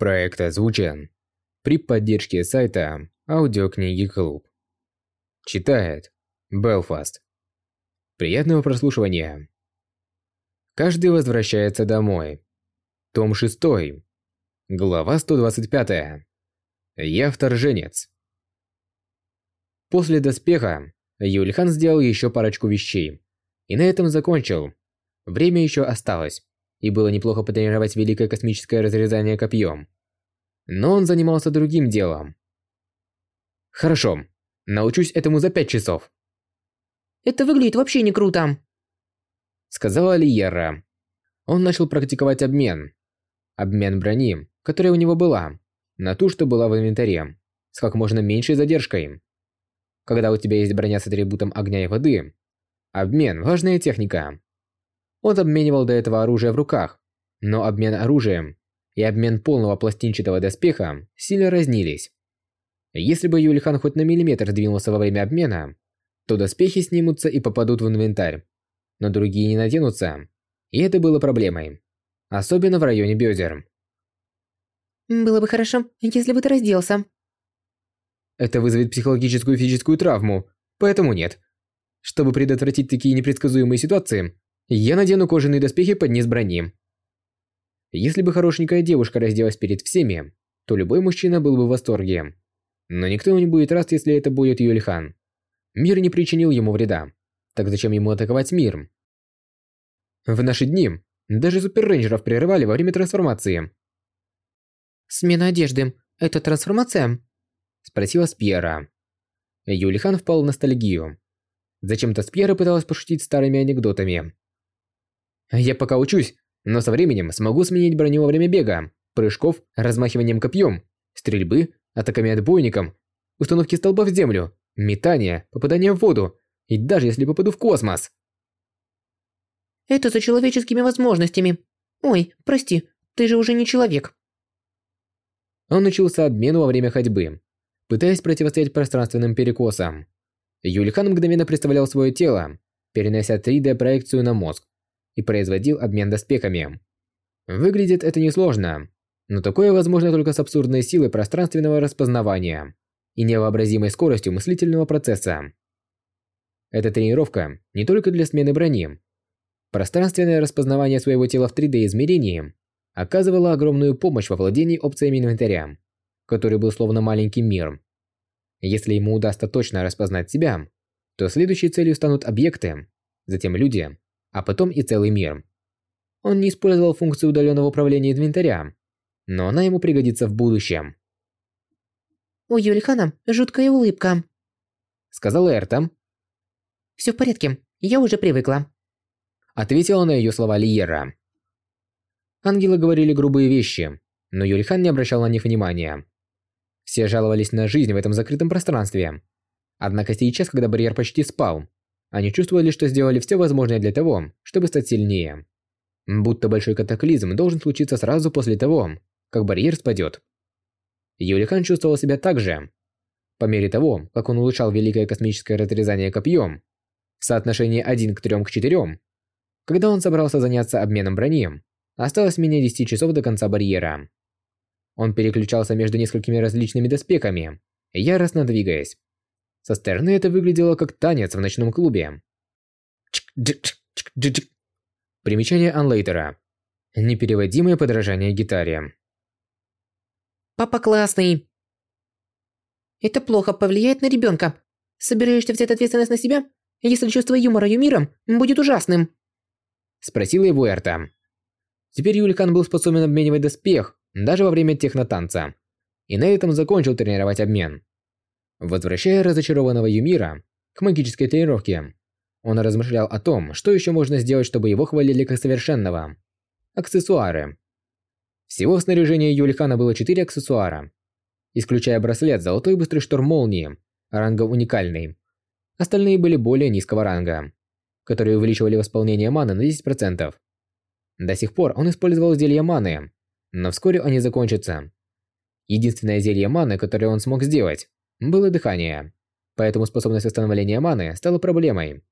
Проект озвучен при поддержке сайта Аудиокниги Клуб. Читает Белфаст. Приятного прослушивания. Каждый возвращается домой. Том 6. Глава 125. Я вторженец. После доспеха Юльхан сделал еще парочку вещей. И на этом закончил. Время еще осталось и было неплохо потренировать великое космическое разрезание копьем. Но он занимался другим делом. Хорошо, научусь этому за пять часов. Это выглядит вообще не круто. Сказала Лиера. Он начал практиковать обмен. Обмен брони, которая у него была, на ту, что была в инвентаре, с как можно меньшей задержкой. Когда у тебя есть броня с атрибутом огня и воды, обмен – важная техника. Он обменивал до этого оружие в руках, но обмен оружием и обмен полного пластинчатого доспеха сильно разнились. Если бы Юлихан хоть на миллиметр двинулся во время обмена, то доспехи снимутся и попадут в инвентарь, но другие не наденутся, и это было проблемой, особенно в районе бедер. Было бы хорошо, если бы ты разделся. Это вызовет психологическую и физическую травму, поэтому нет. Чтобы предотвратить такие непредсказуемые ситуации, я надену кожаные доспехи под низ брони. Если бы хорошенькая девушка разделась перед всеми, то любой мужчина был бы в восторге. Но никто не будет рад, если это будет Юльхан. Мир не причинил ему вреда. Так зачем ему атаковать мир? В наши дни даже суперрейнджеров прерывали во время трансформации. «Смена одежды – это трансформация?» – спросила Спьера. Юлихан впал в ностальгию. Зачем-то Спьера пыталась пошутить старыми анекдотами. Я пока учусь, но со временем смогу сменить броню во время бега, прыжков, размахиванием копьем, стрельбы, атаками отбойником, установки столба в землю, метания, попадания в воду и даже если попаду в космос. Это за человеческими возможностями. Ой, прости, ты же уже не человек. Он учился обмену во время ходьбы, пытаясь противостоять пространственным перекосам. Юльхан мгновенно представлял свое тело, перенося 3D-проекцию на мозг и производил обмен доспехами. Выглядит это несложно, но такое возможно только с абсурдной силой пространственного распознавания и невообразимой скоростью мыслительного процесса. Эта тренировка не только для смены брони. Пространственное распознавание своего тела в 3D-измерении оказывало огромную помощь во владении опциями инвентаря, который был словно маленький мир. Если ему удастся точно распознать себя, то следующей целью станут объекты, затем люди, а потом и целый мир. Он не использовал функцию удаленного управления инвентаря, но она ему пригодится в будущем. «У Юльхана жуткая улыбка», — сказала Эрта. «Все в порядке, я уже привыкла», — ответила на ее слова Лиера. Ангелы говорили грубые вещи, но Юльхан не обращал на них внимания. Все жаловались на жизнь в этом закрытом пространстве. Однако сейчас, когда барьер почти спал, они чувствовали, что сделали все возможное для того, чтобы стать сильнее. Будто большой катаклизм должен случиться сразу после того, как барьер спадет. Юлихан чувствовал себя так же. По мере того, как он улучшал великое космическое разрезание копьем, в соотношении 1 к 3 к 4, когда он собрался заняться обменом брони, осталось менее 10 часов до конца барьера. Он переключался между несколькими различными доспехами, яростно двигаясь. Со стороны это выглядело как танец в ночном клубе. Примечание Анлейтера. Непереводимое подражание гитаре. Папа классный. Это плохо повлияет на ребенка. Собираешься взять ответственность на себя, если чувство юмора юмиром будет ужасным? Спросила его Эрта. Теперь Юликан был способен обменивать доспех даже во время технотанца. И на этом закончил тренировать обмен. Возвращая разочарованного Юмира к магической тренировке, он размышлял о том, что еще можно сделать, чтобы его хвалили как совершенного. Аксессуары. Всего в снаряжении Юлихана было 4 аксессуара. Исключая браслет «Золотой быстрый шторм молнии», ранга уникальный. Остальные были более низкого ранга, которые увеличивали восполнение маны на 10%. До сих пор он использовал зелья маны, но вскоре они закончатся. Единственное зелье маны, которое он смог сделать, было дыхание, поэтому способность восстановления маны стала проблемой.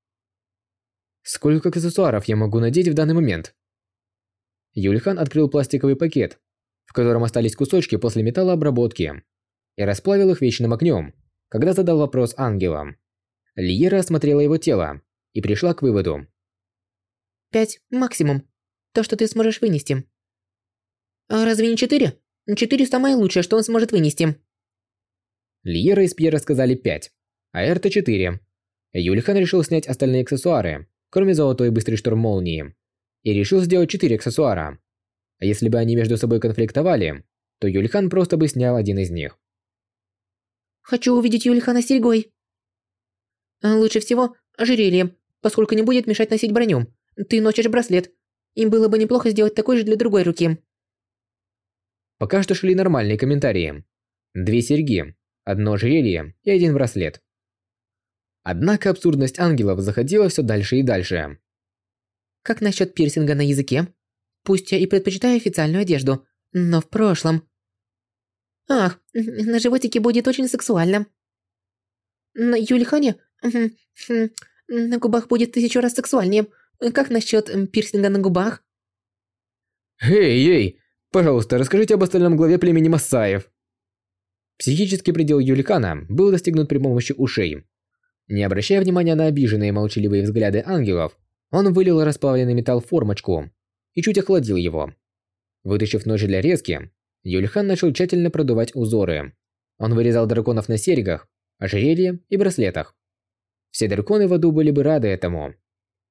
Сколько аксессуаров я могу надеть в данный момент? Юльхан открыл пластиковый пакет, в котором остались кусочки после металлообработки, и расплавил их вечным огнем, когда задал вопрос ангелам. Лиера осмотрела его тело и пришла к выводу. «Пять максимум. То, что ты сможешь вынести». «А разве не четыре? Четыре самое лучшее, что он сможет вынести». Лиера и Спьера сказали пять, а Эрта четыре. Юлихан решил снять остальные аксессуары, кроме золотой быстрый шторм молнии, и решил сделать четыре аксессуара. А если бы они между собой конфликтовали, то Юльхан просто бы снял один из них. «Хочу увидеть Юльхана с серьгой». А «Лучше всего ожерелье, поскольку не будет мешать носить броню. Ты носишь браслет. Им было бы неплохо сделать такой же для другой руки». Пока что шли нормальные комментарии. Две серьги, одно ожерелье и один браслет. Однако абсурдность ангелов заходила все дальше и дальше. Как насчет пирсинга на языке? Пусть я и предпочитаю официальную одежду, но в прошлом... Ах, на животике будет очень сексуально. На Юльхане... На губах будет тысячу раз сексуальнее. Как насчет пирсинга на губах? Эй, эй! Пожалуйста, расскажите об остальном главе племени Масаев. Психический предел Юликана был достигнут при помощи ушей. Не обращая внимания на обиженные молчаливые взгляды ангелов, он вылил расплавленный металл в формочку и чуть охладил его. Вытащив нож для резки, Юльхан начал тщательно продувать узоры. Он вырезал драконов на серьгах, ожерелье и браслетах. Все драконы в аду были бы рады этому.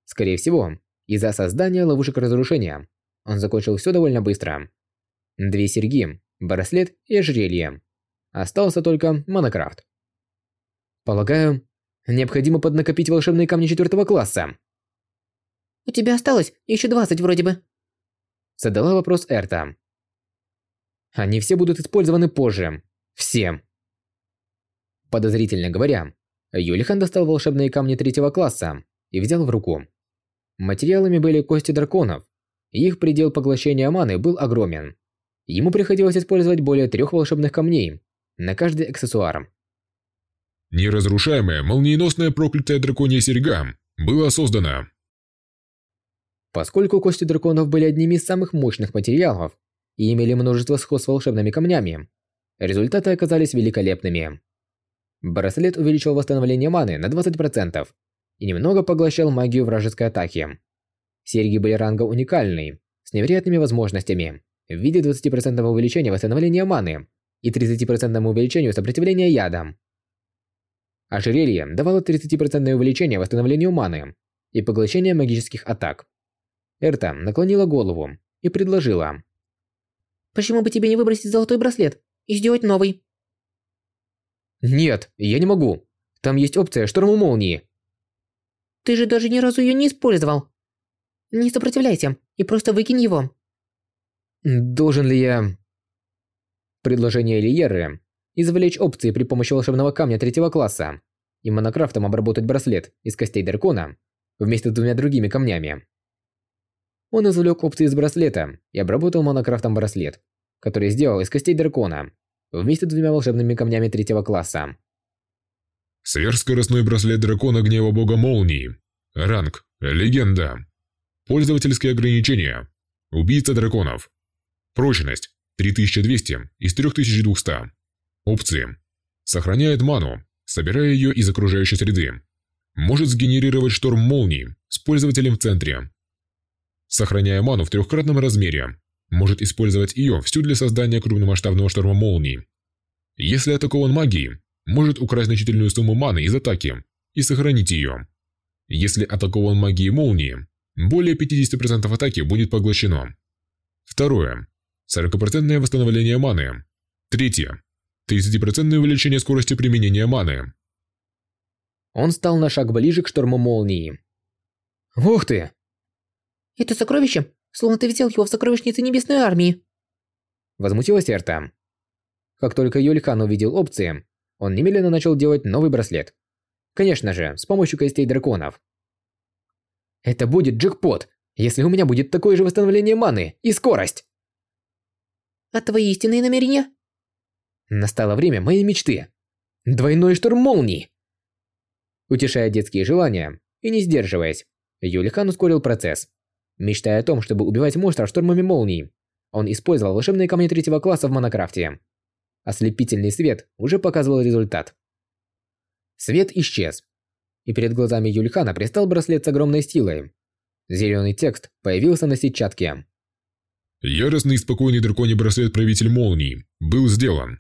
Скорее всего, из-за создания ловушек разрушения. Он закончил все довольно быстро. Две серьги, браслет и ожерелье. Остался только монокрафт. Полагаю, необходимо поднакопить волшебные камни четвертого класса. У тебя осталось еще 20 вроде бы. Задала вопрос Эрта. Они все будут использованы позже. Все. Подозрительно говоря, Юлихан достал волшебные камни третьего класса и взял в руку. Материалами были кости драконов, их предел поглощения маны был огромен. Ему приходилось использовать более трех волшебных камней на каждый аксессуар. Неразрушаемая молниеносная проклятая драконья серьга была создана. Поскольку кости драконов были одними из самых мощных материалов и имели множество сходств с волшебными камнями, результаты оказались великолепными. Браслет увеличил восстановление маны на 20% и немного поглощал магию вражеской атаки. Серьги были ранга уникальный, с невероятными возможностями в виде 20% увеличения восстановления маны и 30% увеличению сопротивления ядам. Ожерелье давало 30% увеличение восстановлению маны и поглощение магических атак. Эрта наклонила голову и предложила. «Почему бы тебе не выбросить золотой браслет и сделать новый?» «Нет, я не могу. Там есть опция шторма молнии». «Ты же даже ни разу ее не использовал. Не сопротивляйся и просто выкинь его». «Должен ли я...» Предложение Лиеры – извлечь опции при помощи волшебного камня третьего класса и монокрафтом обработать браслет из костей дракона вместе с двумя другими камнями. Он извлек опции из браслета и обработал монокрафтом браслет, который сделал из костей дракона, вместе с двумя волшебными камнями третьего класса. Сверхскоростной браслет дракона гнева бога молнии. Ранг. Легенда. Пользовательские ограничения. Убийца драконов. Прочность. 3200 из 3200. Опции. Сохраняет ману, собирая ее из окружающей среды. Может сгенерировать шторм молнии с пользователем в центре сохраняя ману в трехкратном размере, может использовать ее всю для создания крупномасштабного шторма молний. Если атакован магией, может украсть значительную сумму маны из атаки и сохранить ее. Если атакован магией молнии, более 50% атаки будет поглощено. Второе. 40% восстановление маны. Третье. 30% увеличение скорости применения маны. Он стал на шаг ближе к шторму молнии. «Ух ты! Это сокровище, словно ты взял его в сокровищнице Небесной Армии. Возмутилась Эрта. Как только Юльхан увидел опции, он немедленно начал делать новый браслет. Конечно же, с помощью костей драконов. Это будет джекпот, если у меня будет такое же восстановление маны и скорость. А твои истинные намерения? Настало время моей мечты. Двойной шторм молний. Утешая детские желания и не сдерживаясь, Юлихан ускорил процесс мечтая о том, чтобы убивать монстров штормами молний, Он использовал волшебные камни третьего класса в Монокрафте. Ослепительный свет уже показывал результат. Свет исчез. И перед глазами Юльхана пристал браслет с огромной силой. Зеленый текст появился на сетчатке. Яростный и спокойный драконий браслет Правитель Молнии был сделан.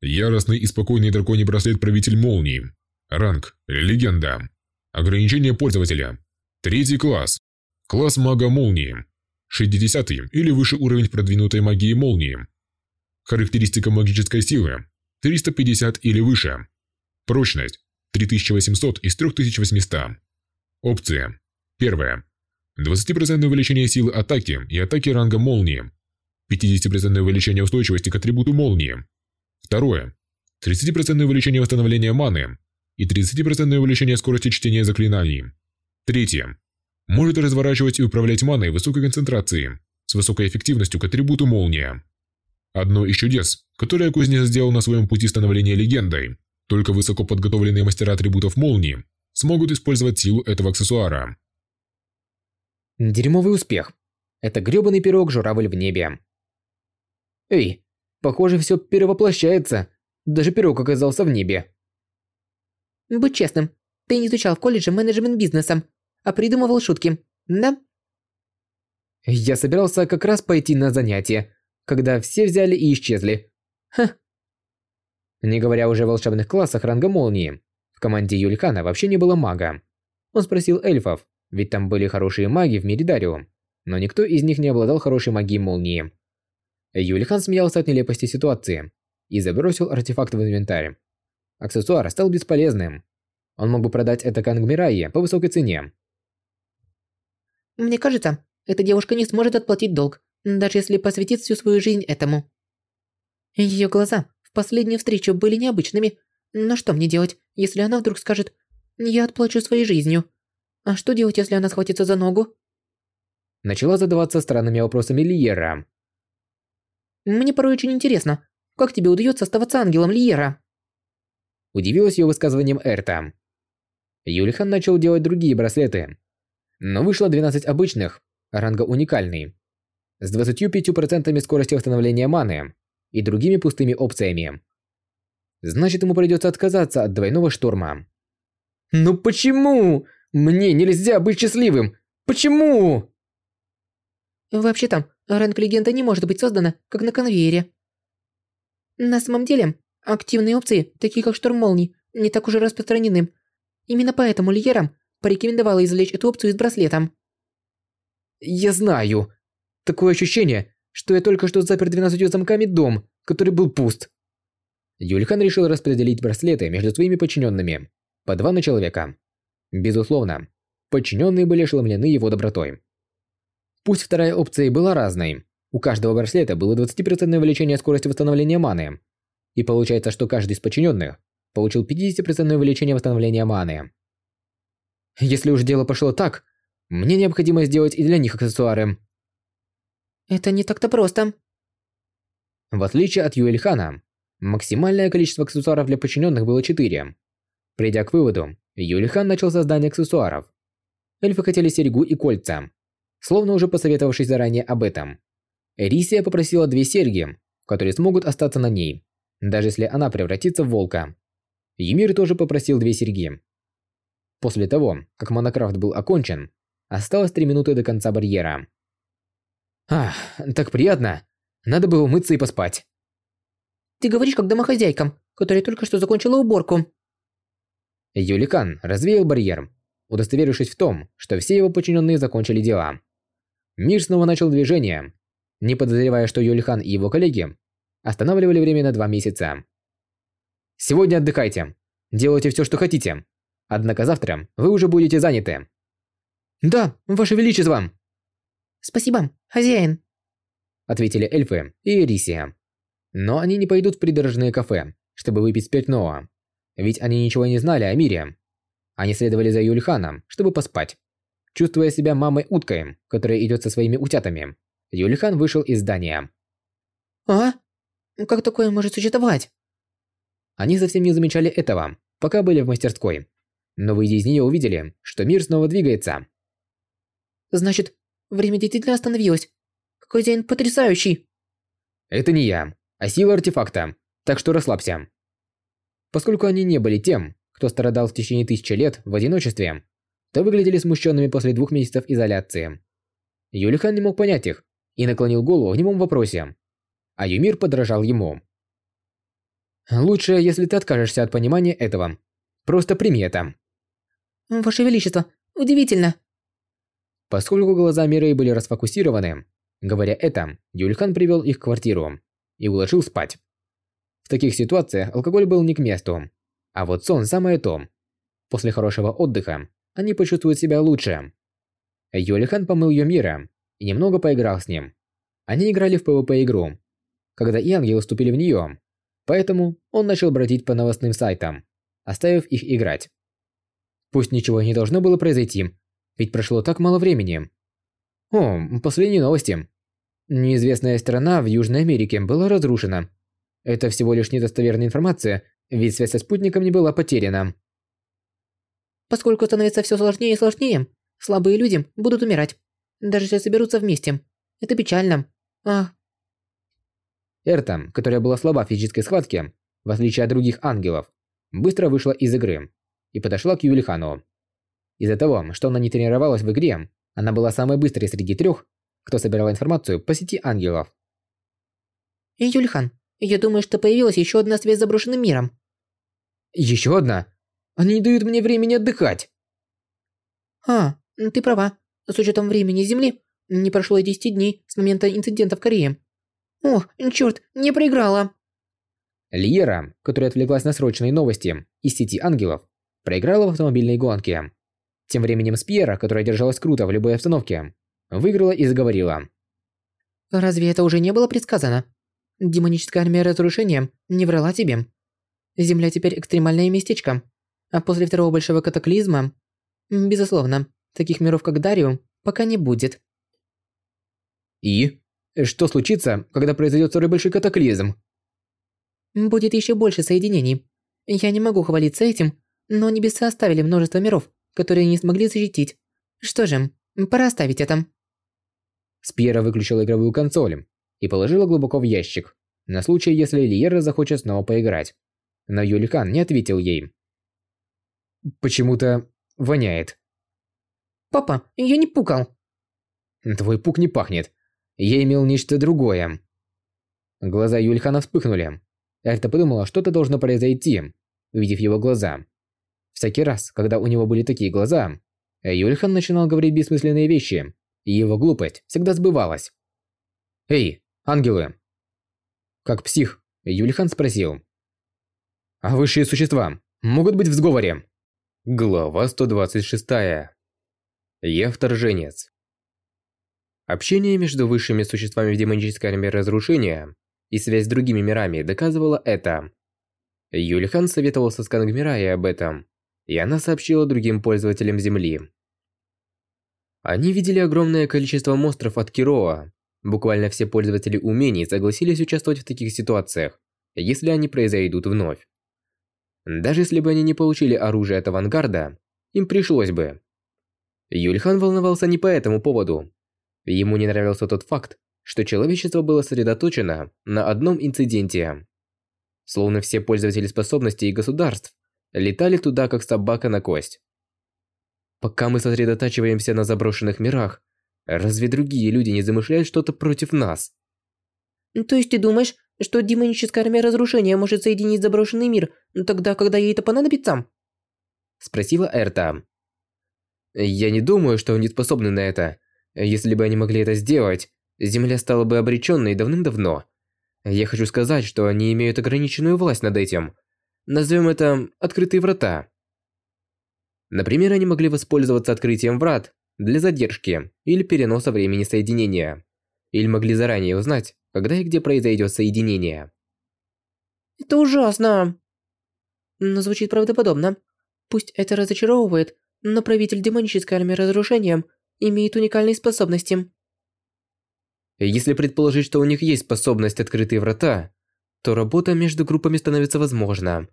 Яростный и спокойный драконий браслет Правитель Молнии. Ранг. Легенда. Ограничение пользователя. Третий класс. Класс мага Молнии. 60 или выше уровень продвинутой магии Молнии. Характеристика магической силы. 350 или выше. Прочность. 3800 из 3800. Опция. Первая. 20% увеличение силы атаки и атаки ранга молнии. 50% увеличение устойчивости к атрибуту молнии. Второе. 30% увеличение восстановления маны и 30% увеличение скорости чтения заклинаний. Третье. Может разворачивать и управлять маной высокой концентрации с высокой эффективностью к атрибуту молния. Одно из чудес, которое кузнец сделал на своем пути становления легендой, только высоко подготовленные мастера атрибутов молнии смогут использовать силу этого аксессуара. Дерьмовый успех. Это грёбаный пирог журавль в небе. Эй, похоже, все перевоплощается. Даже пирог оказался в небе. Будь честным, ты не изучал в колледже менеджмент бизнеса, а придумывал шутки, да? Я собирался как раз пойти на занятие, когда все взяли и исчезли. Ха. Не говоря уже о волшебных классах ранга молнии, в команде Юлькана вообще не было мага. Он спросил эльфов, ведь там были хорошие маги в Меридариум, но никто из них не обладал хорошей магией молнии. Юлихан смеялся от нелепости ситуации и забросил артефакт в инвентарь. Аксессуар стал бесполезным. Он мог бы продать это Кангмирайе по высокой цене. Мне кажется, эта девушка не сможет отплатить долг, даже если посвятит всю свою жизнь этому. Ее глаза в последнюю встречу были необычными. Но что мне делать, если она вдруг скажет «Я отплачу своей жизнью»? А что делать, если она схватится за ногу? Начала задаваться странными вопросами Лиера. Мне порой очень интересно, как тебе удается оставаться ангелом Лиера? Удивилась ее высказыванием Эрта. Юлихан начал делать другие браслеты. Но вышло 12 обычных, ранга уникальный. С 25% скорости восстановления маны и другими пустыми опциями. Значит, ему придется отказаться от двойного шторма. «Ну почему?» Мне нельзя быть счастливым! Почему?» «Вообще-то, ранг легенда не может быть создана, как на конвейере. На самом деле, активные опции, такие как шторм молний, не так уже распространены. Именно поэтому Лиерам порекомендовала извлечь эту опцию из браслета. «Я знаю. Такое ощущение, что я только что запер 12 замками дом, который был пуст». Юльхан решил распределить браслеты между своими подчиненными, по два на человека. Безусловно, подчиненные были ошеломлены его добротой. Пусть вторая опция и была разной, у каждого браслета было 20% увеличение скорости восстановления маны. И получается, что каждый из подчиненных получил 50% увеличение восстановления маны. Если уж дело пошло так, мне необходимо сделать и для них аксессуары. Это не так-то просто. В отличие от Юэльхана, максимальное количество аксессуаров для подчиненных было 4. Придя к выводу, Юлихан начал создание аксессуаров. Эльфы хотели серьгу и кольца, словно уже посоветовавшись заранее об этом. Эрисия попросила две серьги, которые смогут остаться на ней, даже если она превратится в волка. Емир тоже попросил две серьги. После того, как Монокрафт был окончен, осталось три минуты до конца барьера. Ах, так приятно. Надо бы умыться и поспать. Ты говоришь как домохозяйка, которая только что закончила уборку. Юликан развеял барьер, удостоверившись в том, что все его подчиненные закончили дела. Мир снова начал движение, не подозревая, что Юлихан и его коллеги останавливали время на два месяца. «Сегодня отдыхайте. Делайте все, что хотите. Однако завтра вы уже будете заняты». «Да, Ваше Величество!» «Спасибо, хозяин!» Ответили эльфы и Эрисия. Но они не пойдут в придорожное кафе, чтобы выпить спиртного. Ведь они ничего не знали о мире. Они следовали за Юльханом, чтобы поспать. Чувствуя себя мамой-уткой, которая идет со своими утятами, Юльхан вышел из здания. «А? Как такое может существовать?» Они совсем не замечали этого, пока были в мастерской. Но выйдя из нее увидели, что мир снова двигается. «Значит, время действительно остановилось. хозяин потрясающий. Это не я, а сила артефакта, так что расслабься. Поскольку они не были тем, кто страдал в течение тысячи лет в одиночестве, то выглядели смущенными после двух месяцев изоляции. Юлихан не мог понять их и наклонил голову в немом вопросе. А Юмир подражал ему. «Лучше, если ты откажешься от понимания этого. Просто прими это». Ваше Величество, удивительно. Поскольку глаза Мирей были расфокусированы, говоря это, Юльхан привел их в квартиру и уложил спать. В таких ситуациях алкоголь был не к месту, а вот сон самое то. После хорошего отдыха они почувствуют себя лучше. Юлихан помыл Юмира и немного поиграл с ним. Они играли в PvP-игру, когда и ангелы вступили в нее, поэтому он начал бродить по новостным сайтам, оставив их играть. Пусть ничего не должно было произойти, ведь прошло так мало времени. О, последние новости. Неизвестная страна в Южной Америке была разрушена. Это всего лишь недостоверная информация, ведь связь со спутником не была потеряна. Поскольку становится все сложнее и сложнее, слабые люди будут умирать, даже если соберутся вместе. Это печально. Ах. Эрта, которая была слаба в физической схватке, в отличие от других ангелов, быстро вышла из игры и подошла к Юлихану. Из-за того, что она не тренировалась в игре, она была самой быстрой среди трех, кто собирал информацию по сети ангелов. Юльхан, я думаю, что появилась еще одна связь с заброшенным миром. Еще одна? Они не дают мне времени отдыхать. А, ты права. С учетом времени Земли, не прошло и 10 дней с момента инцидента в Корее. Ох, черт, не проиграла. Лиера, которая отвлеклась на срочные новости из сети ангелов, проиграла в автомобильной гонке. Тем временем Спьера, которая держалась круто в любой обстановке, выиграла и заговорила. «Разве это уже не было предсказано? Демоническая армия разрушения не врала тебе. Земля теперь экстремальное местечко. А после второго большого катаклизма... Безусловно, таких миров, как Дарио, пока не будет». «И? Что случится, когда произойдет второй большой катаклизм?» «Будет еще больше соединений. Я не могу хвалиться этим, но небеса оставили множество миров, которые не смогли защитить. Что же, пора оставить это. Спьера выключила игровую консоль и положила глубоко в ящик, на случай, если Лиера захочет снова поиграть. Но Юликан не ответил ей. Почему-то воняет. Папа, я не пукал. Твой пук не пахнет. Я имел нечто другое. Глаза Юльхана вспыхнули. Эрта подумала, что-то должно произойти, увидев его глаза. Всякий раз, когда у него были такие глаза, Юльхан начинал говорить бессмысленные вещи, и его глупость всегда сбывалась. «Эй, ангелы!» Как псих, Юльхан спросил. «А высшие существа могут быть в сговоре?» Глава 126. Я вторженец. Общение между высшими существами в демонической армии разрушения и связь с другими мирами доказывало это. Юльхан советовался с Кангмирай об этом, и она сообщила другим пользователям Земли. Они видели огромное количество монстров от Кироа. Буквально все пользователи умений согласились участвовать в таких ситуациях, если они произойдут вновь. Даже если бы они не получили оружие от авангарда, им пришлось бы. Юльхан волновался не по этому поводу. Ему не нравился тот факт, что человечество было сосредоточено на одном инциденте. Словно все пользователи способностей и государств летали туда, как собака на кость. Пока мы сосредотачиваемся на заброшенных мирах, разве другие люди не замышляют что-то против нас? То есть ты думаешь, что демоническая армия разрушения может соединить заброшенный мир тогда, когда ей это понадобится? Спросила Эрта. Я не думаю, что они способны на это. Если бы они могли это сделать, Земля стала бы обреченной давным-давно. Я хочу сказать, что они имеют ограниченную власть над этим – Назовем это «открытые врата». Например, они могли воспользоваться открытием врат для задержки или переноса времени соединения. Или могли заранее узнать, когда и где произойдет соединение. Это ужасно. Но звучит правдоподобно. Пусть это разочаровывает, но правитель демонической армии разрушения имеет уникальные способности. Если предположить, что у них есть способность открытые врата, то работа между группами становится возможна.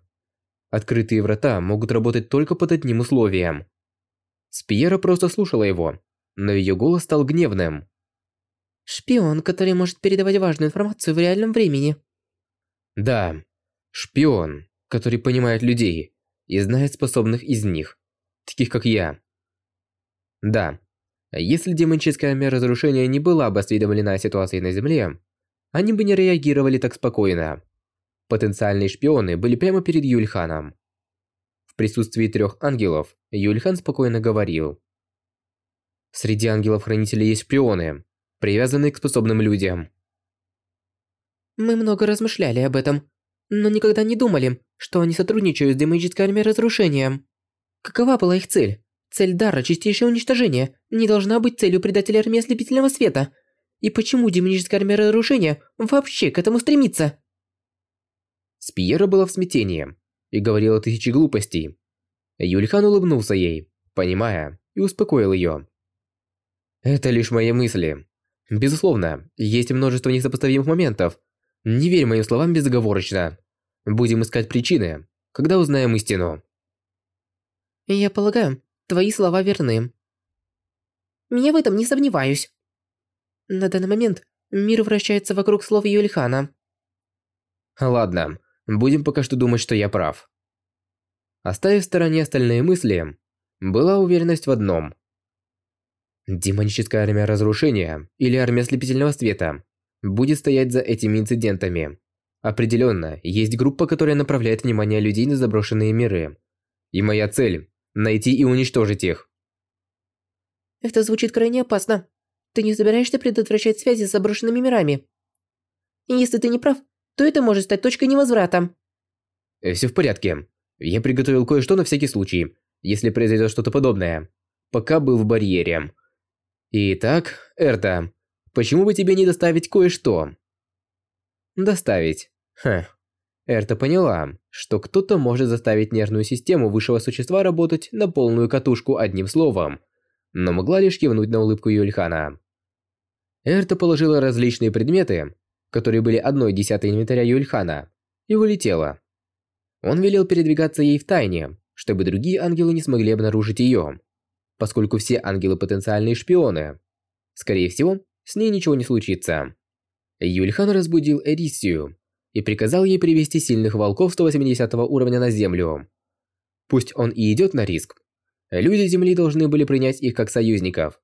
Открытые врата могут работать только под одним условием. Спиера просто слушала его, но ее голос стал гневным. Шпион, который может передавать важную информацию в реальном времени. Да, шпион, который понимает людей и знает способных из них, таких как я. Да, если демоническая мера разрушения не была бы осведомлена о ситуации на Земле, они бы не реагировали так спокойно. Потенциальные шпионы были прямо перед Юльханом. В присутствии трех ангелов Юльхан спокойно говорил. Среди ангелов-хранителей есть шпионы, привязанные к способным людям. Мы много размышляли об этом, но никогда не думали, что они сотрудничают с демонической армией разрушения. Какова была их цель? Цель дара чистейшее уничтожение не должна быть целью предателя армии ослепительного света. И почему демоническая армия разрушения вообще к этому стремится? Спиера была в смятении и говорила тысячи глупостей. Юльхан улыбнулся ей, понимая, и успокоил ее. Это лишь мои мысли. Безусловно, есть множество несопоставимых моментов. Не верь моим словам безоговорочно. Будем искать причины, когда узнаем истину. Я полагаю, твои слова верны. Я в этом не сомневаюсь. На данный момент мир вращается вокруг слов Юльхана. Ладно, будем пока что думать, что я прав. Оставив в стороне остальные мысли, была уверенность в одном. Демоническая армия разрушения или армия слепительного света будет стоять за этими инцидентами. Определенно, есть группа, которая направляет внимание людей на заброшенные миры. И моя цель – найти и уничтожить их. Это звучит крайне опасно. Ты не собираешься предотвращать связи с заброшенными мирами? И если ты не прав, то это может стать точкой невозврата. Э, Все в порядке. Я приготовил кое-что на всякий случай, если произойдет что-то подобное. Пока был в барьере. Итак, Эрта, почему бы тебе не доставить кое-что? Доставить. Ха. Эрта поняла, что кто-то может заставить нервную систему высшего существа работать на полную катушку одним словом, но могла лишь кивнуть на улыбку Юльхана. Эрта положила различные предметы, которые были одной десятой инвентаря Юльхана, и улетела. Он велел передвигаться ей в тайне, чтобы другие ангелы не смогли обнаружить ее, поскольку все ангелы потенциальные шпионы. Скорее всего, с ней ничего не случится. Юльхан разбудил Эрисию и приказал ей привести сильных волков 180 уровня на землю. Пусть он и идет на риск, люди Земли должны были принять их как союзников.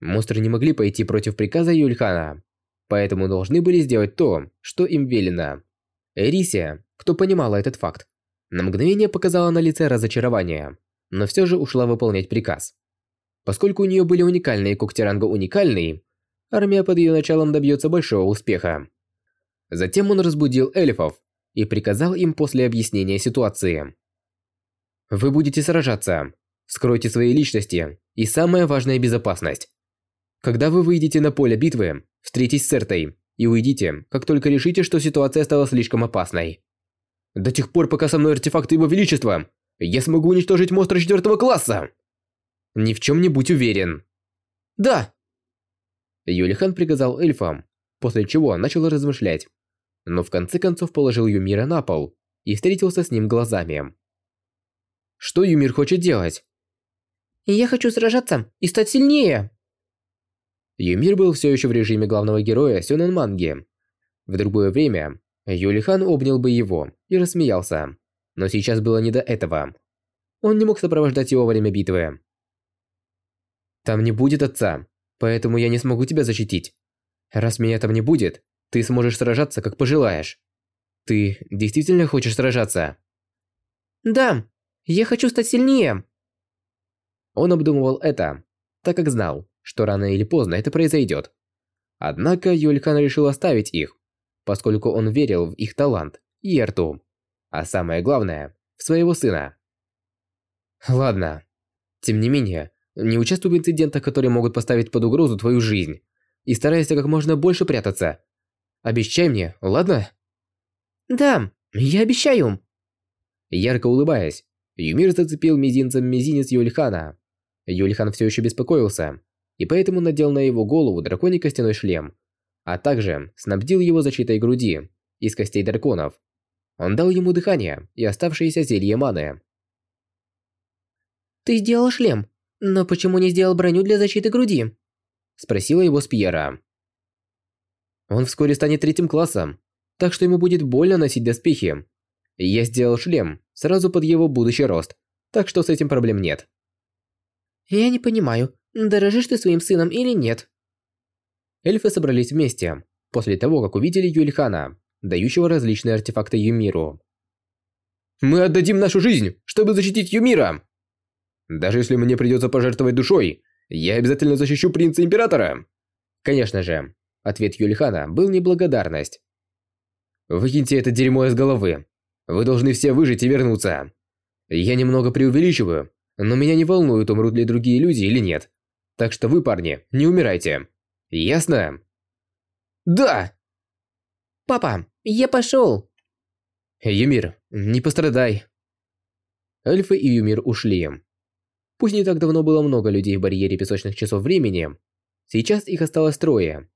Монстры не могли пойти против приказа Юльхана, поэтому должны были сделать то, что им велено. Эрисия, кто понимала этот факт, на мгновение показала на лице разочарование, но все же ушла выполнять приказ. Поскольку у нее были уникальные когти ранга уникальный, армия под ее началом добьется большого успеха. Затем он разбудил эльфов и приказал им после объяснения ситуации. Вы будете сражаться. Скройте свои личности и самое важное – безопасность. Когда вы выйдете на поле битвы, встретитесь с Эртой и уйдите, как только решите, что ситуация стала слишком опасной. До тех пор, пока со мной артефакты Его Величества, я смогу уничтожить монстра четвертого класса. Ни в чем не будь уверен. Да. Юлихан приказал эльфам, после чего начал размышлять. Но в конце концов положил Юмира на пол и встретился с ним глазами. Что Юмир хочет делать? Я хочу сражаться и стать сильнее. Юмир был все еще в режиме главного героя Сёнэн Манги. В другое время Юлихан обнял бы его и рассмеялся, но сейчас было не до этого. Он не мог сопровождать его во время битвы. «Там не будет отца, поэтому я не смогу тебя защитить. Раз меня там не будет, ты сможешь сражаться, как пожелаешь. Ты действительно хочешь сражаться?» Да, я хочу стать сильнее. Он обдумывал это, так как знал, что рано или поздно это произойдет. Однако Юльхан решил оставить их, поскольку он верил в их талант и Эрту, а самое главное, в своего сына. Ладно. Тем не менее, не участвуй в инцидентах, которые могут поставить под угрозу твою жизнь, и старайся как можно больше прятаться. Обещай мне, ладно? Да, я обещаю. Ярко улыбаясь, Юмир зацепил мизинцем мизинец Юльхана. Юльхан все еще беспокоился, и поэтому надел на его голову драконий костяной шлем, а также снабдил его защитой груди из костей драконов. Он дал ему дыхание и оставшиеся зелье маны. Ты сделал шлем, но почему не сделал броню для защиты груди? Спросила его Спьера. Он вскоре станет третьим классом, так что ему будет больно носить доспехи. Я сделал шлем сразу под его будущий рост, так что с этим проблем нет. Я не понимаю, дорожишь ты своим сыном или нет? Эльфы собрались вместе, после того, как увидели Юльхана, дающего различные артефакты Юмиру. «Мы отдадим нашу жизнь, чтобы защитить Юмира!» «Даже если мне придется пожертвовать душой, я обязательно защищу принца-императора!» Конечно же, ответ Юльхана был неблагодарность. «Выкиньте это дерьмо из головы. Вы должны все выжить и вернуться. Я немного преувеличиваю, но меня не волнует, умрут ли другие люди или нет. Так что вы, парни, не умирайте. Ясно?» «Да!» «Папа, я пошел!» «Юмир, не пострадай!» Эльфы и Юмир ушли. Пусть не так давно было много людей в барьере песочных часов времени, сейчас их осталось трое.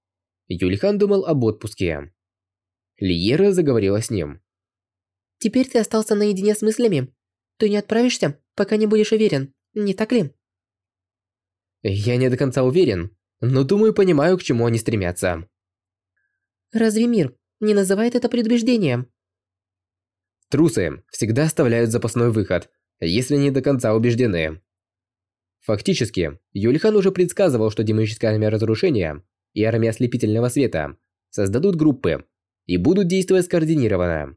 Юльхан думал об отпуске. Лиера заговорила с ним. «Теперь ты остался наедине с мыслями. Ты не отправишься, пока не будешь уверен, не так ли?» «Я не до конца уверен, но думаю, понимаю, к чему они стремятся». «Разве мир не называет это предубеждением?» Трусы всегда оставляют запасной выход, если не до конца убеждены. Фактически, Юльхан уже предсказывал, что демоническая армия разрушения и армия ослепительного света создадут группы и будут действовать скоординированно.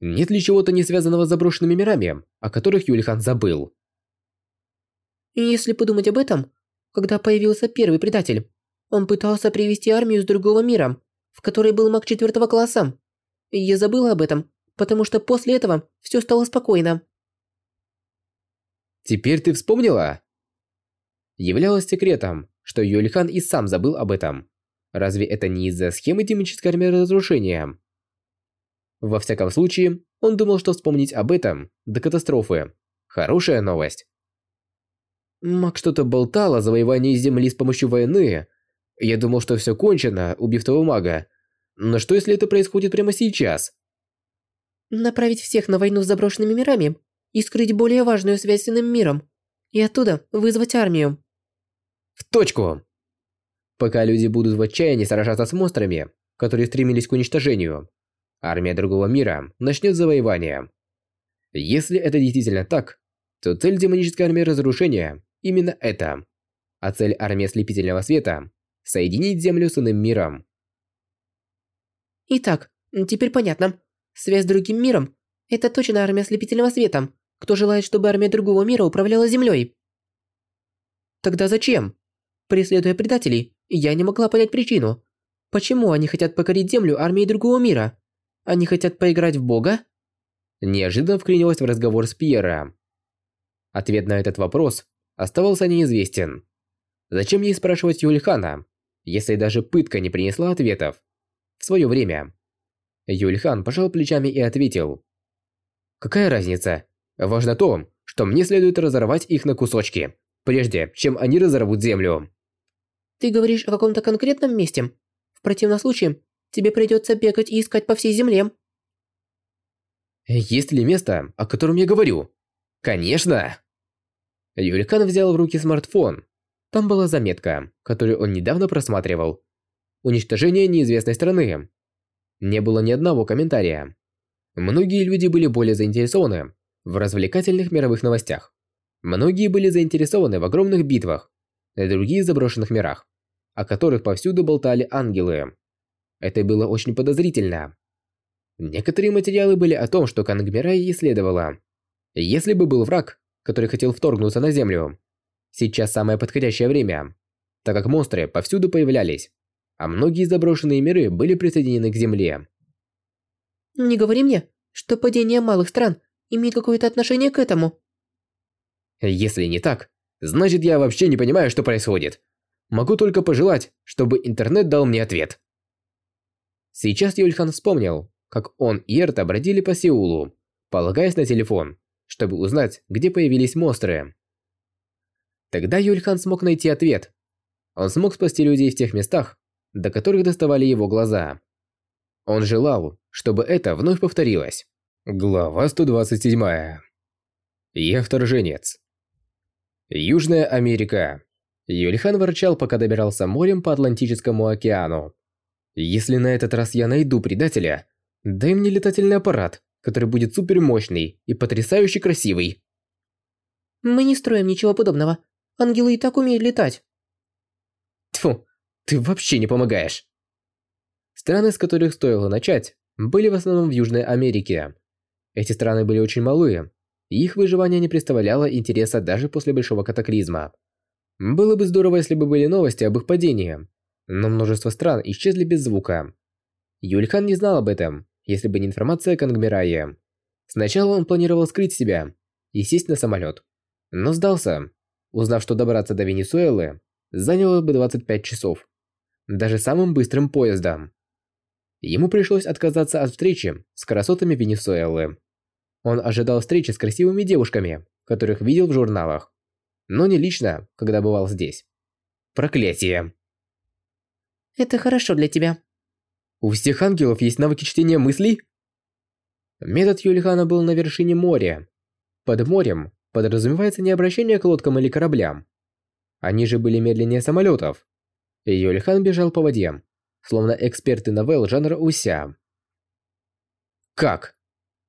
Нет ли чего-то не связанного с заброшенными мирами, о которых Юльхан забыл? Если подумать об этом, когда появился первый предатель, он пытался привести армию с другого мира, в которой был маг четвертого класса. Я забыла об этом, потому что после этого все стало спокойно. Теперь ты вспомнила? Являлось секретом, что Юльхан и сам забыл об этом. Разве это не из-за схемы демонической армии разрушения? Во всяком случае, он думал, что вспомнить об этом до катастрофы. Хорошая новость. Маг что-то болтал о завоевании земли с помощью войны. Я думал, что все кончено, убив того мага. Но что если это происходит прямо сейчас? Направить всех на войну с заброшенными мирами и скрыть более важную связь с иным миром. И оттуда вызвать армию. В точку! Пока люди будут в отчаянии сражаться с монстрами, которые стремились к уничтожению, армия другого мира начнет завоевание. Если это действительно так, то цель демонической армии разрушения именно это. А цель армии ослепительного света – соединить Землю с иным миром. Итак, теперь понятно. Связь с другим миром – это точно армия ослепительного света, кто желает, чтобы армия другого мира управляла Землей. Тогда зачем? Преследуя предателей, я не могла понять причину. Почему они хотят покорить Землю армией другого мира? Они хотят поиграть в Бога? Неожиданно вклинилась в разговор с Пьера. Ответ на этот вопрос оставался неизвестен. Зачем ей спрашивать Юльхана, если даже пытка не принесла ответов? В свое время. Юльхан пожал плечами и ответил. Какая разница? Важно то, что мне следует разорвать их на кусочки, прежде чем они разорвут землю. Ты говоришь о каком-то конкретном месте? В противном случае, тебе придется бегать и искать по всей земле. Есть ли место, о котором я говорю? Конечно! Юрикан взял в руки смартфон. Там была заметка, которую он недавно просматривал. Уничтожение неизвестной страны. Не было ни одного комментария. Многие люди были более заинтересованы в развлекательных мировых новостях. Многие были заинтересованы в огромных битвах, и других заброшенных мирах, о которых повсюду болтали ангелы. Это было очень подозрительно. Некоторые материалы были о том, что Кангмирай исследовала. Если бы был враг, который хотел вторгнуться на Землю, сейчас самое подходящее время, так как монстры повсюду появлялись, а многие заброшенные миры были присоединены к Земле. Не говори мне, что падение малых стран имеет какое-то отношение к этому. Если не так, Значит, я вообще не понимаю, что происходит. Могу только пожелать, чтобы интернет дал мне ответ. Сейчас Юльхан вспомнил, как он и Эрта бродили по Сеулу, полагаясь на телефон, чтобы узнать, где появились монстры. Тогда Юльхан смог найти ответ. Он смог спасти людей в тех местах, до которых доставали его глаза. Он желал, чтобы это вновь повторилось. Глава 127. Я вторженец. Южная Америка. Юльхан ворчал, пока добирался морем по Атлантическому океану. Если на этот раз я найду предателя, дай мне летательный аппарат, который будет супермощный и потрясающе красивый. Мы не строим ничего подобного. Ангелы и так умеют летать. Тьфу, ты вообще не помогаешь. Страны, с которых стоило начать, были в основном в Южной Америке. Эти страны были очень малые, и их выживание не представляло интереса даже после большого катаклизма. Было бы здорово, если бы были новости об их падении, но множество стран исчезли без звука. Юльхан не знал об этом, если бы не информация Кангмирае. Сначала он планировал скрыть себя и сесть на самолет, но сдался, узнав, что добраться до Венесуэлы заняло бы 25 часов, даже самым быстрым поездом. Ему пришлось отказаться от встречи с красотами Венесуэлы. Он ожидал встречи с красивыми девушками, которых видел в журналах, но не лично, когда бывал здесь. Проклятие. Это хорошо для тебя. У всех ангелов есть навыки чтения мыслей? Метод Юлихана был на вершине моря. Под морем подразумевается не обращение к лодкам или кораблям. Они же были медленнее самолетов. Юлихан бежал по воде, словно эксперты новелл жанра Уся. Как?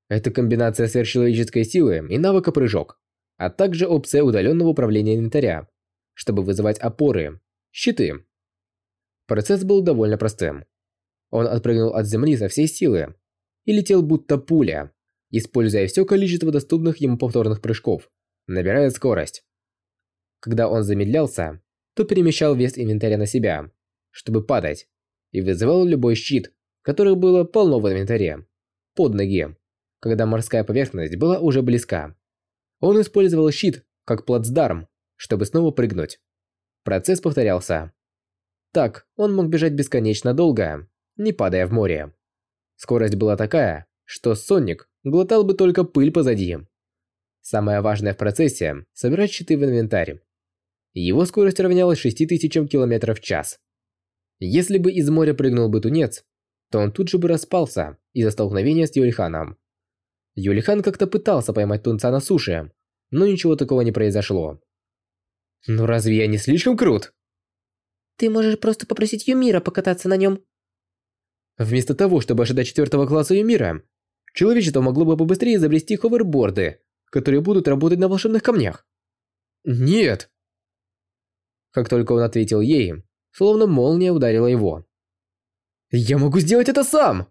Это комбинация сверхчеловеческой силы и навыка прыжок, а также опция удаленного управления инвентаря, чтобы вызывать опоры, щиты. Процесс был довольно простым. Он отпрыгнул от земли со всей силы и летел будто пуля, используя все количество доступных ему повторных прыжков, набирая скорость. Когда он замедлялся, то перемещал вес инвентаря на себя, чтобы падать, и вызывал любой щит, которых было полно в инвентаре, под ноги когда морская поверхность была уже близка. Он использовал щит как плацдарм, чтобы снова прыгнуть. Процесс повторялся. Так, он мог бежать бесконечно долго, не падая в море. Скорость была такая, что Соник глотал бы только пыль позади. Самое важное в процессе – собирать щиты в инвентарь. Его скорость равнялась 6000 км в час. Если бы из моря прыгнул бы тунец, то он тут же бы распался из-за столкновения с Юльханом. Юлихан как-то пытался поймать тунца на суше, но ничего такого не произошло. Ну разве я не слишком крут? Ты можешь просто попросить Юмира покататься на нем. Вместо того, чтобы ожидать четвертого класса Юмира, человечество могло бы побыстрее изобрести ховерборды, которые будут работать на волшебных камнях. Нет. Как только он ответил ей, словно молния ударила его. Я могу сделать это сам!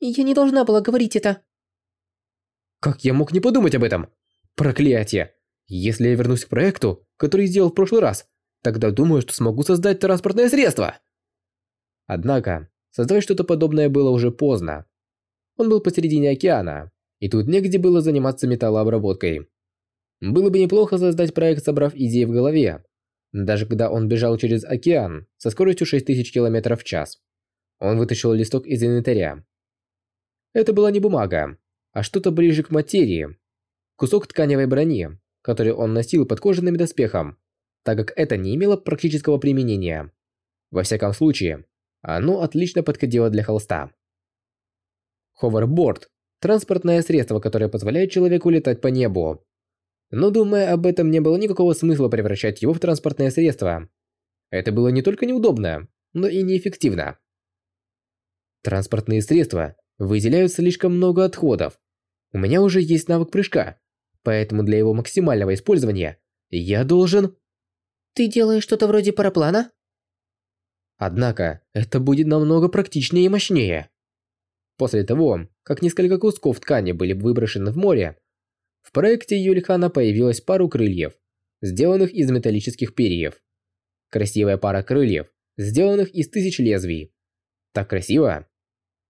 Я не должна была говорить это. Как я мог не подумать об этом? Проклятие! Если я вернусь к проекту, который сделал в прошлый раз, тогда думаю, что смогу создать транспортное средство. Однако, создавать что-то подобное было уже поздно. Он был посередине океана, и тут негде было заниматься металлообработкой. Было бы неплохо создать проект, собрав идеи в голове. Даже когда он бежал через океан со скоростью 6000 км в час, он вытащил листок из инвентаря. Это была не бумага, а что-то ближе к материи. Кусок тканевой брони, который он носил под кожаным доспехом, так как это не имело практического применения. Во всяком случае, оно отлично подходило для холста. Ховерборд – транспортное средство, которое позволяет человеку летать по небу. Но думая об этом, не было никакого смысла превращать его в транспортное средство. Это было не только неудобно, но и неэффективно. Транспортные средства выделяют слишком много отходов. У меня уже есть навык прыжка, поэтому для его максимального использования я должен... Ты делаешь что-то вроде параплана? Однако, это будет намного практичнее и мощнее. После того, как несколько кусков ткани были выброшены в море, в проекте Юльхана появилась пару крыльев, сделанных из металлических перьев. Красивая пара крыльев, сделанных из тысяч лезвий. Так красиво.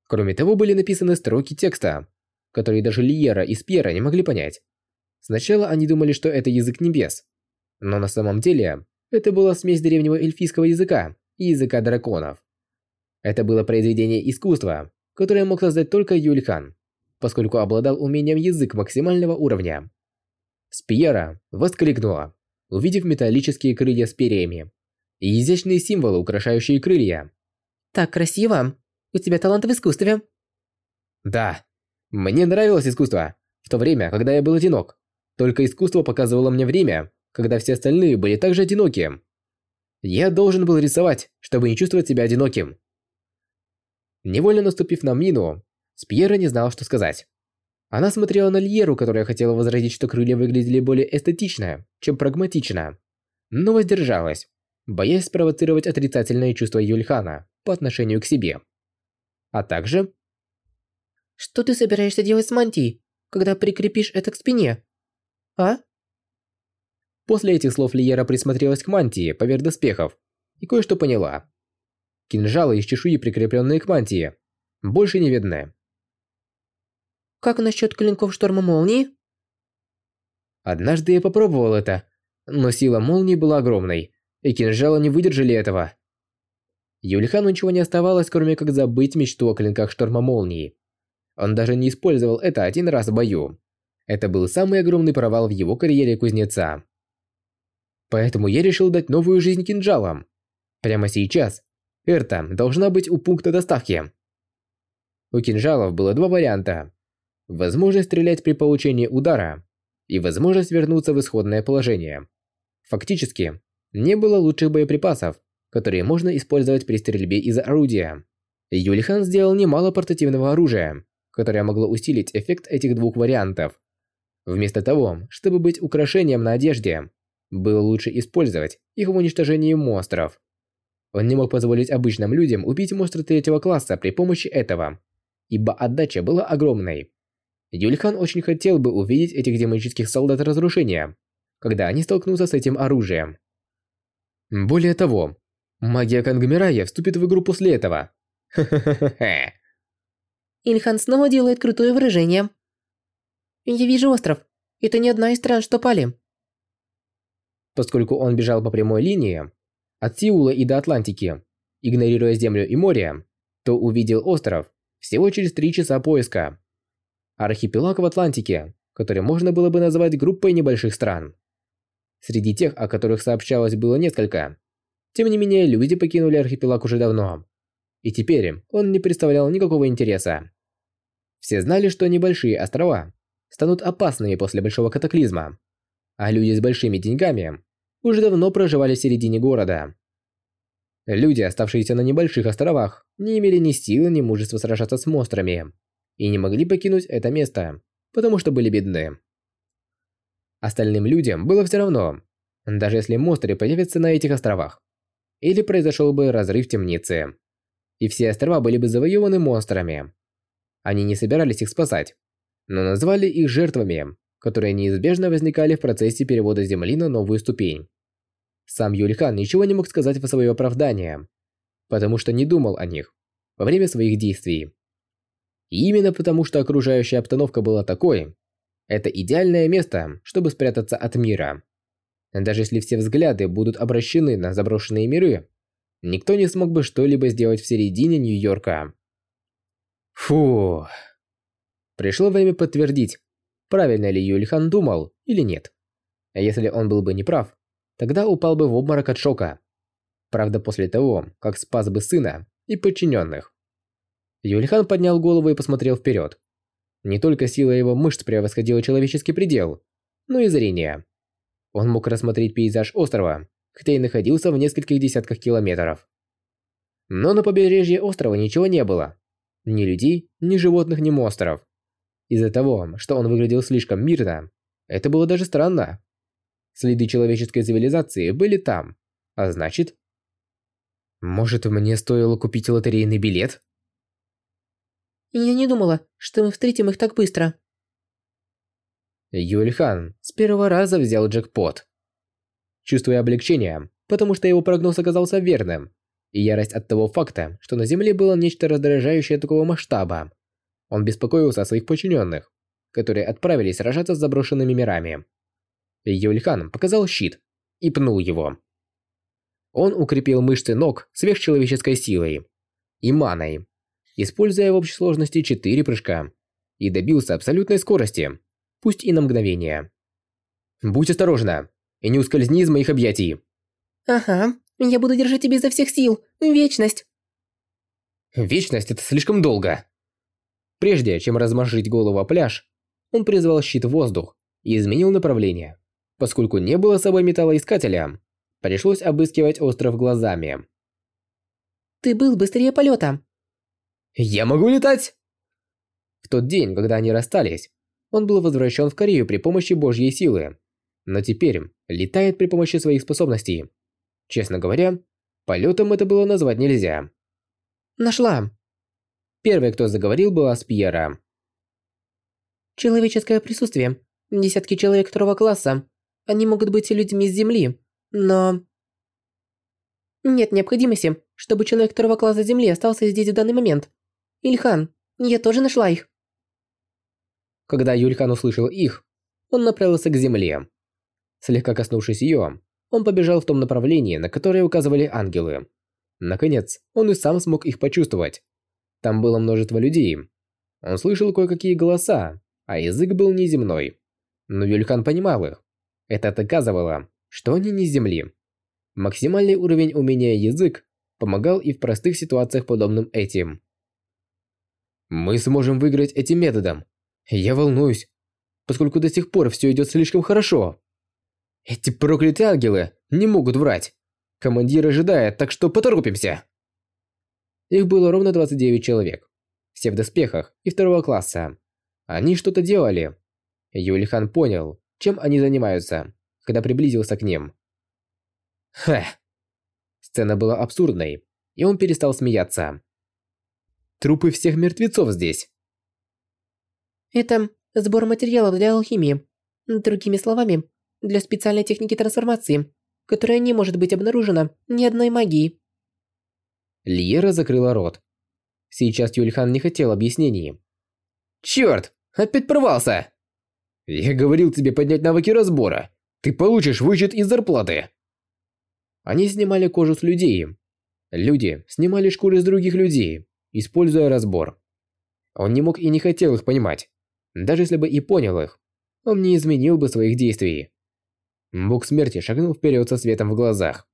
Кроме того, были написаны строки текста, которые даже Лиера и Спьера не могли понять. Сначала они думали, что это язык небес. Но на самом деле, это была смесь древнего эльфийского языка и языка драконов. Это было произведение искусства, которое мог создать только Юльхан, поскольку обладал умением язык максимального уровня. Спьера воскликнула, увидев металлические крылья с перьями и изящные символы, украшающие крылья. «Так красиво!» У тебя талант в искусстве. Да. Мне нравилось искусство. В то время, когда я был одинок. Только искусство показывало мне время, когда все остальные были также одиноки. Я должен был рисовать, чтобы не чувствовать себя одиноким. Невольно наступив на мину, Спьера не знала, что сказать. Она смотрела на Льеру, которая хотела возразить, что крылья выглядели более эстетично, чем прагматично, но воздержалась, боясь спровоцировать отрицательные чувства Юльхана по отношению к себе. А также... Что ты собираешься делать с мантией, когда прикрепишь это к спине? А? После этих слов Лиера присмотрелась к мантии поверх доспехов и кое-что поняла. Кинжалы из чешуи, прикрепленные к мантии, больше не видны. Как насчет клинков шторма молнии? Однажды я попробовал это, но сила молнии была огромной, и кинжалы не выдержали этого. Юльхану ничего не оставалось, кроме как забыть мечту о клинках шторма молнии. Он даже не использовал это один раз в бою. Это был самый огромный провал в его карьере кузнеца. Поэтому я решил дать новую жизнь кинжалам. Прямо сейчас Эрта должна быть у пункта доставки. У кинжалов было два варианта. Возможность стрелять при получении удара и возможность вернуться в исходное положение. Фактически, не было лучших боеприпасов, которые можно использовать при стрельбе из орудия. Юлихан сделал немало портативного оружия, которое могло усилить эффект этих двух вариантов. Вместо того, чтобы быть украшением на одежде, было лучше использовать их в уничтожении монстров. Он не мог позволить обычным людям убить монстра третьего класса при помощи этого, ибо отдача была огромной. Юльхан очень хотел бы увидеть этих демонических солдат разрушения, когда они столкнутся с этим оружием. Более того, магия Кангмирая вступит в игру после этого. Ха-ха-ха-ха. Ильхан снова делает крутое выражение. Я вижу остров. Это не одна из стран, что пали. Поскольку он бежал по прямой линии, от Сеула и до Атлантики, игнорируя землю и море, то увидел остров всего через три часа поиска. Архипелаг в Атлантике, который можно было бы назвать группой небольших стран. Среди тех, о которых сообщалось, было несколько. Тем не менее, люди покинули архипелаг уже давно. И теперь он не представлял никакого интереса. Все знали, что небольшие острова станут опасными после большого катаклизма, а люди с большими деньгами уже давно проживали в середине города. Люди, оставшиеся на небольших островах, не имели ни силы, ни мужества сражаться с монстрами и не могли покинуть это место, потому что были бедны. Остальным людям было все равно, даже если монстры появятся на этих островах. Или произошел бы разрыв темницы. И все острова были бы завоеваны монстрами. Они не собирались их спасать, но назвали их жертвами которые неизбежно возникали в процессе перевода Земли на новую ступень. Сам Юльхан ничего не мог сказать в свое оправдание, потому что не думал о них во время своих действий. И именно потому, что окружающая обстановка была такой, это идеальное место, чтобы спрятаться от мира. Даже если все взгляды будут обращены на заброшенные миры, никто не смог бы что-либо сделать в середине Нью-Йорка. Фу. Пришло время подтвердить, правильно ли Юльхан думал или нет. А если он был бы неправ, тогда упал бы в обморок от шока. Правда, после того, как спас бы сына и подчиненных. Юльхан поднял голову и посмотрел вперед. Не только сила его мышц превосходила человеческий предел, но и зрение. Он мог рассмотреть пейзаж острова, хотя и находился в нескольких десятках километров. Но на побережье острова ничего не было. Ни людей, ни животных, ни монстров. Из-за того, что он выглядел слишком мирно, это было даже странно. Следы человеческой цивилизации были там, а значит... Может, мне стоило купить лотерейный билет? Я не думала, что мы встретим их так быстро. Юльхан с первого раза взял джекпот. Чувствуя облегчение, потому что его прогноз оказался верным, и ярость от того факта, что на Земле было нечто раздражающее такого масштаба, он беспокоился о своих подчиненных, которые отправились сражаться с заброшенными мирами. Юльхан показал щит и пнул его. Он укрепил мышцы ног сверхчеловеческой силой и маной, используя в общей сложности 4 прыжка, и добился абсолютной скорости, пусть и на мгновение. «Будь осторожна и не ускользни из моих объятий!» «Ага, я буду держать тебя изо всех сил, вечность!» «Вечность – это слишком долго!» Прежде чем размажить голову о пляж, он призвал щит в воздух и изменил направление. Поскольку не было с собой металлоискателя, пришлось обыскивать остров глазами. «Ты был быстрее полета!» Я могу летать! В тот день, когда они расстались, он был возвращен в Корею при помощи божьей силы. Но теперь летает при помощи своих способностей. Честно говоря, полетом это было назвать нельзя. Нашла. Первой, кто заговорил, была Спьера. Человеческое присутствие. Десятки человек второго класса. Они могут быть людьми с Земли, но... Нет необходимости, чтобы человек второго класса Земли остался здесь в данный момент. Ильхан, я тоже нашла их. Когда Юльхан услышал их, он направился к земле. Слегка коснувшись ее, он побежал в том направлении, на которое указывали ангелы. Наконец, он и сам смог их почувствовать. Там было множество людей. Он слышал кое-какие голоса, а язык был неземной. Но Юльхан понимал их. Это доказывало, что они не с Земли. Максимальный уровень умения язык помогал и в простых ситуациях подобным этим. Мы сможем выиграть этим методом. Я волнуюсь, поскольку до сих пор все идет слишком хорошо. Эти проклятые ангелы не могут врать. Командир ожидает, так что поторопимся. Их было ровно 29 человек. Все в доспехах и второго класса. Они что-то делали. Юлихан понял, чем они занимаются, когда приблизился к ним. Хе. Сцена была абсурдной, и он перестал смеяться. Трупы всех мертвецов здесь. Это сбор материалов для алхимии. Другими словами, для специальной техники трансформации, которая не может быть обнаружена ни одной магией. Лиера закрыла рот. Сейчас Юльхан не хотел объяснений. Черт, опять порвался! Я говорил тебе поднять навыки разбора. Ты получишь вычет из зарплаты. Они снимали кожу с людей. Люди снимали шкуры с других людей, используя разбор. Он не мог и не хотел их понимать. Даже если бы и понял их, он не изменил бы своих действий. Бог смерти шагнул вперед со светом в глазах.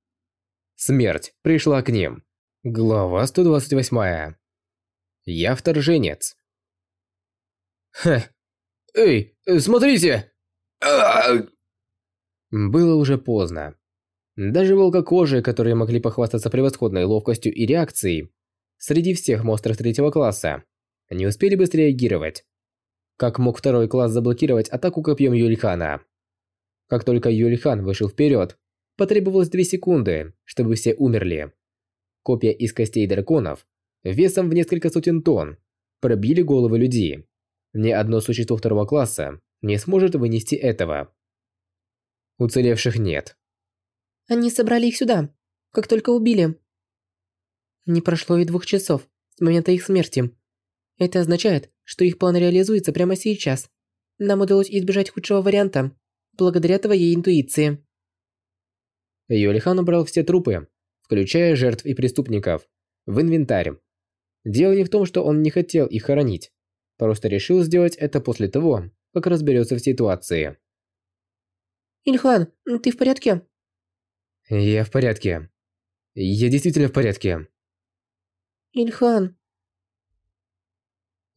Смерть пришла к ним. Глава 128. Я вторженец. Хе, Эй, смотрите! Было уже поздно. Даже волкокожие, которые могли похвастаться превосходной ловкостью и реакцией, среди всех монстров третьего класса, не успели бы среагировать. Как мог второй класс заблокировать атаку копьем Юльхана? Как только Юльхан вышел вперед, потребовалось 2 секунды, чтобы все умерли. Копья из костей драконов, весом в несколько сотен тонн, пробили головы людей. Ни одно существо второго класса не сможет вынести этого. Уцелевших нет. Они собрали их сюда, как только убили. Не прошло и двух часов с момента их смерти. Это означает, что их план реализуется прямо сейчас. Нам удалось избежать худшего варианта, благодаря твоей интуиции. Юлихан убрал все трупы, включая жертв и преступников, в инвентарь. Дело не в том, что он не хотел их хоронить. Просто решил сделать это после того, как разберется в ситуации. Ильхан, ты в порядке? Я в порядке. Я действительно в порядке. Ильхан.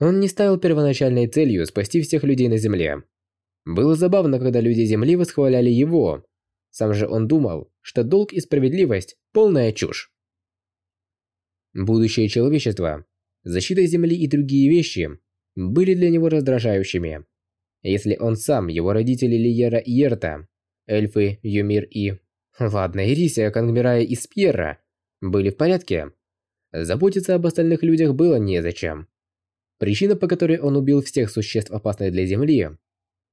Он не ставил первоначальной целью спасти всех людей на Земле. Было забавно, когда люди Земли восхваляли его. Сам же он думал, что долг и справедливость – полная чушь. Будущее человечества, защита Земли и другие вещи были для него раздражающими. Если он сам, его родители Лиера и Ерта, эльфы, Юмир и... Ладно, Ирисия, Кангмирая и Спьерра были в порядке. Заботиться об остальных людях было незачем. Причина, по которой он убил всех существ, опасных для Земли,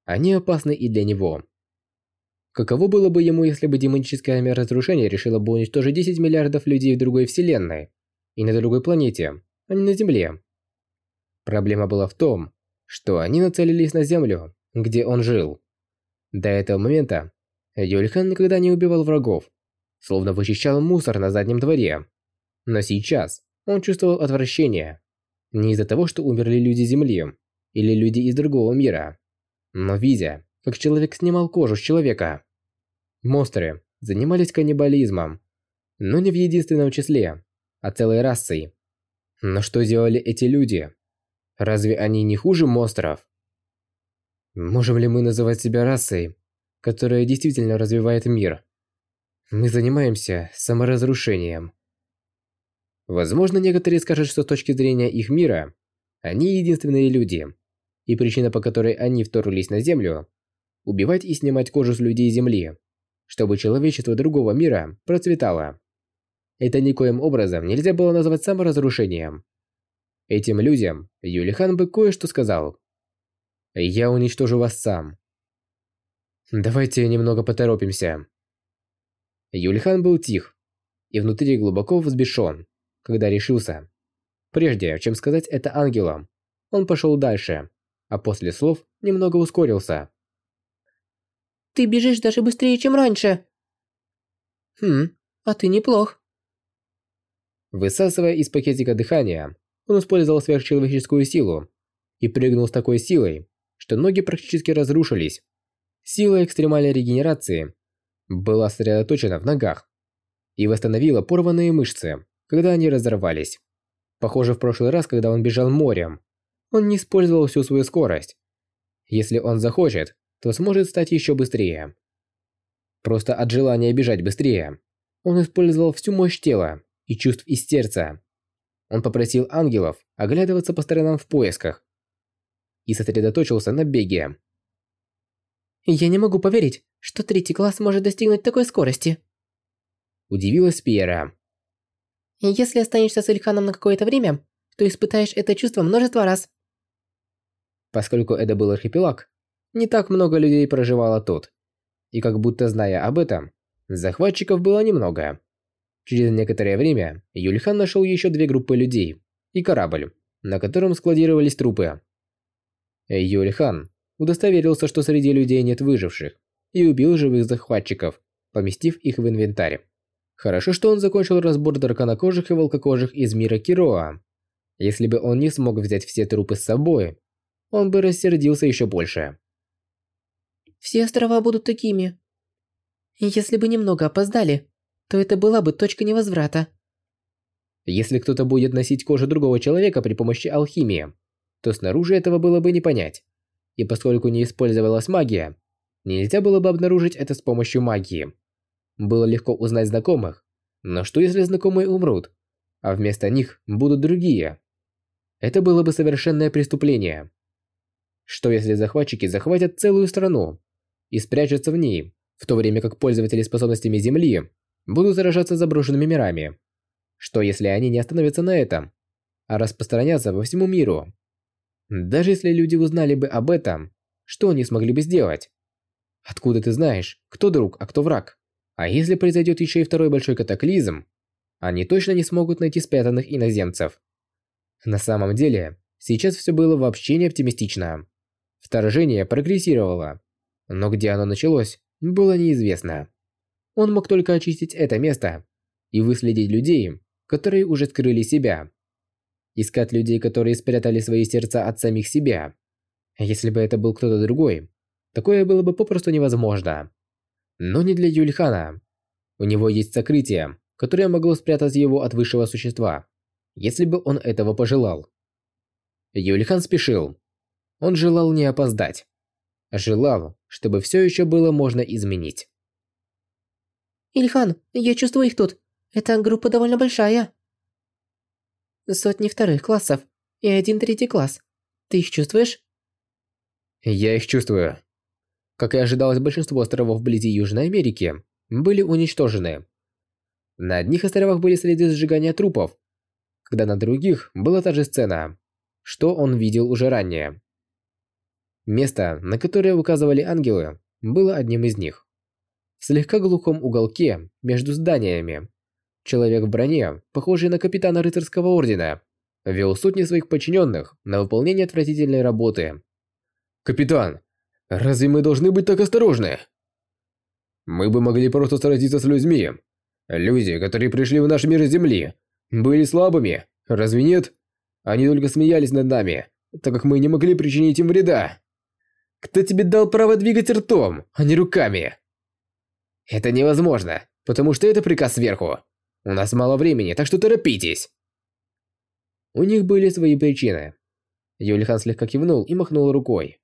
они опасны и для него. Каково было бы ему, если бы демоническое армия разрушения решила бы уничтожить 10 миллиардов людей в другой вселенной и на другой планете, а не на Земле? Проблема была в том, что они нацелились на землю, где он жил. До этого момента Юльхан никогда не убивал врагов, словно вычищал мусор на заднем дворе. Но сейчас он чувствовал отвращение. Не из-за того, что умерли люди Земли или люди из другого мира, но видя, как человек снимал кожу с человека. Монстры занимались каннибализмом, но не в единственном числе, а целой расой. Но что делали эти люди? Разве они не хуже монстров? Можем ли мы называть себя расой, которая действительно развивает мир? Мы занимаемся саморазрушением. Возможно, некоторые скажут, что с точки зрения их мира, они единственные люди. И причина, по которой они вторглись на Землю – убивать и снимать кожу с людей Земли, чтобы человечество другого мира процветало. Это никоим образом нельзя было назвать саморазрушением. Этим людям Юлихан бы кое-что сказал. «Я уничтожу вас сам». Давайте немного поторопимся. Юлихан был тих и внутри глубоко взбешен, когда решился. Прежде чем сказать это ангелам, он пошел дальше, а после слов немного ускорился. «Ты бежишь даже быстрее, чем раньше!» «Хм, а ты неплох!» Высасывая из пакетика дыхание, он использовал сверхчеловеческую силу и прыгнул с такой силой, что ноги практически разрушились. Сила экстремальной регенерации была сосредоточена в ногах и восстановила порванные мышцы, когда они разорвались. Похоже, в прошлый раз, когда он бежал морем, он не использовал всю свою скорость. Если он захочет, то сможет стать еще быстрее. Просто от желания бежать быстрее, он использовал всю мощь тела и чувств из сердца. Он попросил ангелов оглядываться по сторонам в поисках и сосредоточился на беге. «Я не могу поверить, что третий класс может достигнуть такой скорости!» Удивилась Пьера. «Если останешься с Ильханом на какое-то время, то испытаешь это чувство множество раз». Поскольку это был архипелаг, не так много людей проживало тут. И как будто зная об этом, захватчиков было немного. Через некоторое время Юльхан нашел еще две группы людей и корабль, на котором складировались трупы. Юльхан удостоверился, что среди людей нет выживших, и убил живых захватчиков, поместив их в инвентарь. Хорошо, что он закончил разбор драконокожих и волкокожих из мира Кироа. Если бы он не смог взять все трупы с собой, он бы рассердился еще больше. «Все острова будут такими. Если бы немного опоздали, то это была бы точка невозврата. Если кто-то будет носить кожу другого человека при помощи алхимии, то снаружи этого было бы не понять. И поскольку не использовалась магия, нельзя было бы обнаружить это с помощью магии. Было легко узнать знакомых, но что если знакомые умрут, а вместо них будут другие? Это было бы совершенное преступление. Что если захватчики захватят целую страну и спрячутся в ней, в то время как пользователи способностями Земли будут заражаться заброшенными мирами. Что если они не остановятся на этом, а распространятся по всему миру? Даже если люди узнали бы об этом, что они смогли бы сделать? Откуда ты знаешь, кто друг, а кто враг? А если произойдет еще и второй большой катаклизм, они точно не смогут найти спрятанных иноземцев. На самом деле, сейчас все было вообще не оптимистично. Вторжение прогрессировало, но где оно началось, было неизвестно. Он мог только очистить это место и выследить людей, которые уже скрыли себя. Искать людей, которые спрятали свои сердца от самих себя. Если бы это был кто-то другой, такое было бы попросту невозможно. Но не для Юльхана. У него есть сокрытие, которое могло спрятать его от высшего существа, если бы он этого пожелал. Юльхан спешил. Он желал не опоздать. Желал, чтобы все еще было можно изменить. Ильхан, я чувствую их тут. Эта группа довольно большая. Сотни вторых классов и один третий класс. Ты их чувствуешь? Я их чувствую. Как и ожидалось, большинство островов вблизи Южной Америки были уничтожены. На одних островах были следы сжигания трупов, когда на других была та же сцена, что он видел уже ранее. Место, на которое указывали ангелы, было одним из них. В слегка глухом уголке, между зданиями, человек в броне, похожий на капитана рыцарского ордена, вел сотни своих подчиненных на выполнение отвратительной работы. «Капитан, разве мы должны быть так осторожны?» «Мы бы могли просто сразиться с людьми. Люди, которые пришли в наш мир с Земли, были слабыми, разве нет? Они только смеялись над нами, так как мы не могли причинить им вреда. Кто тебе дал право двигать ртом, а не руками?» Это невозможно, потому что это приказ сверху. У нас мало времени, так что торопитесь. У них были свои причины. Юльхан слегка кивнул и махнул рукой.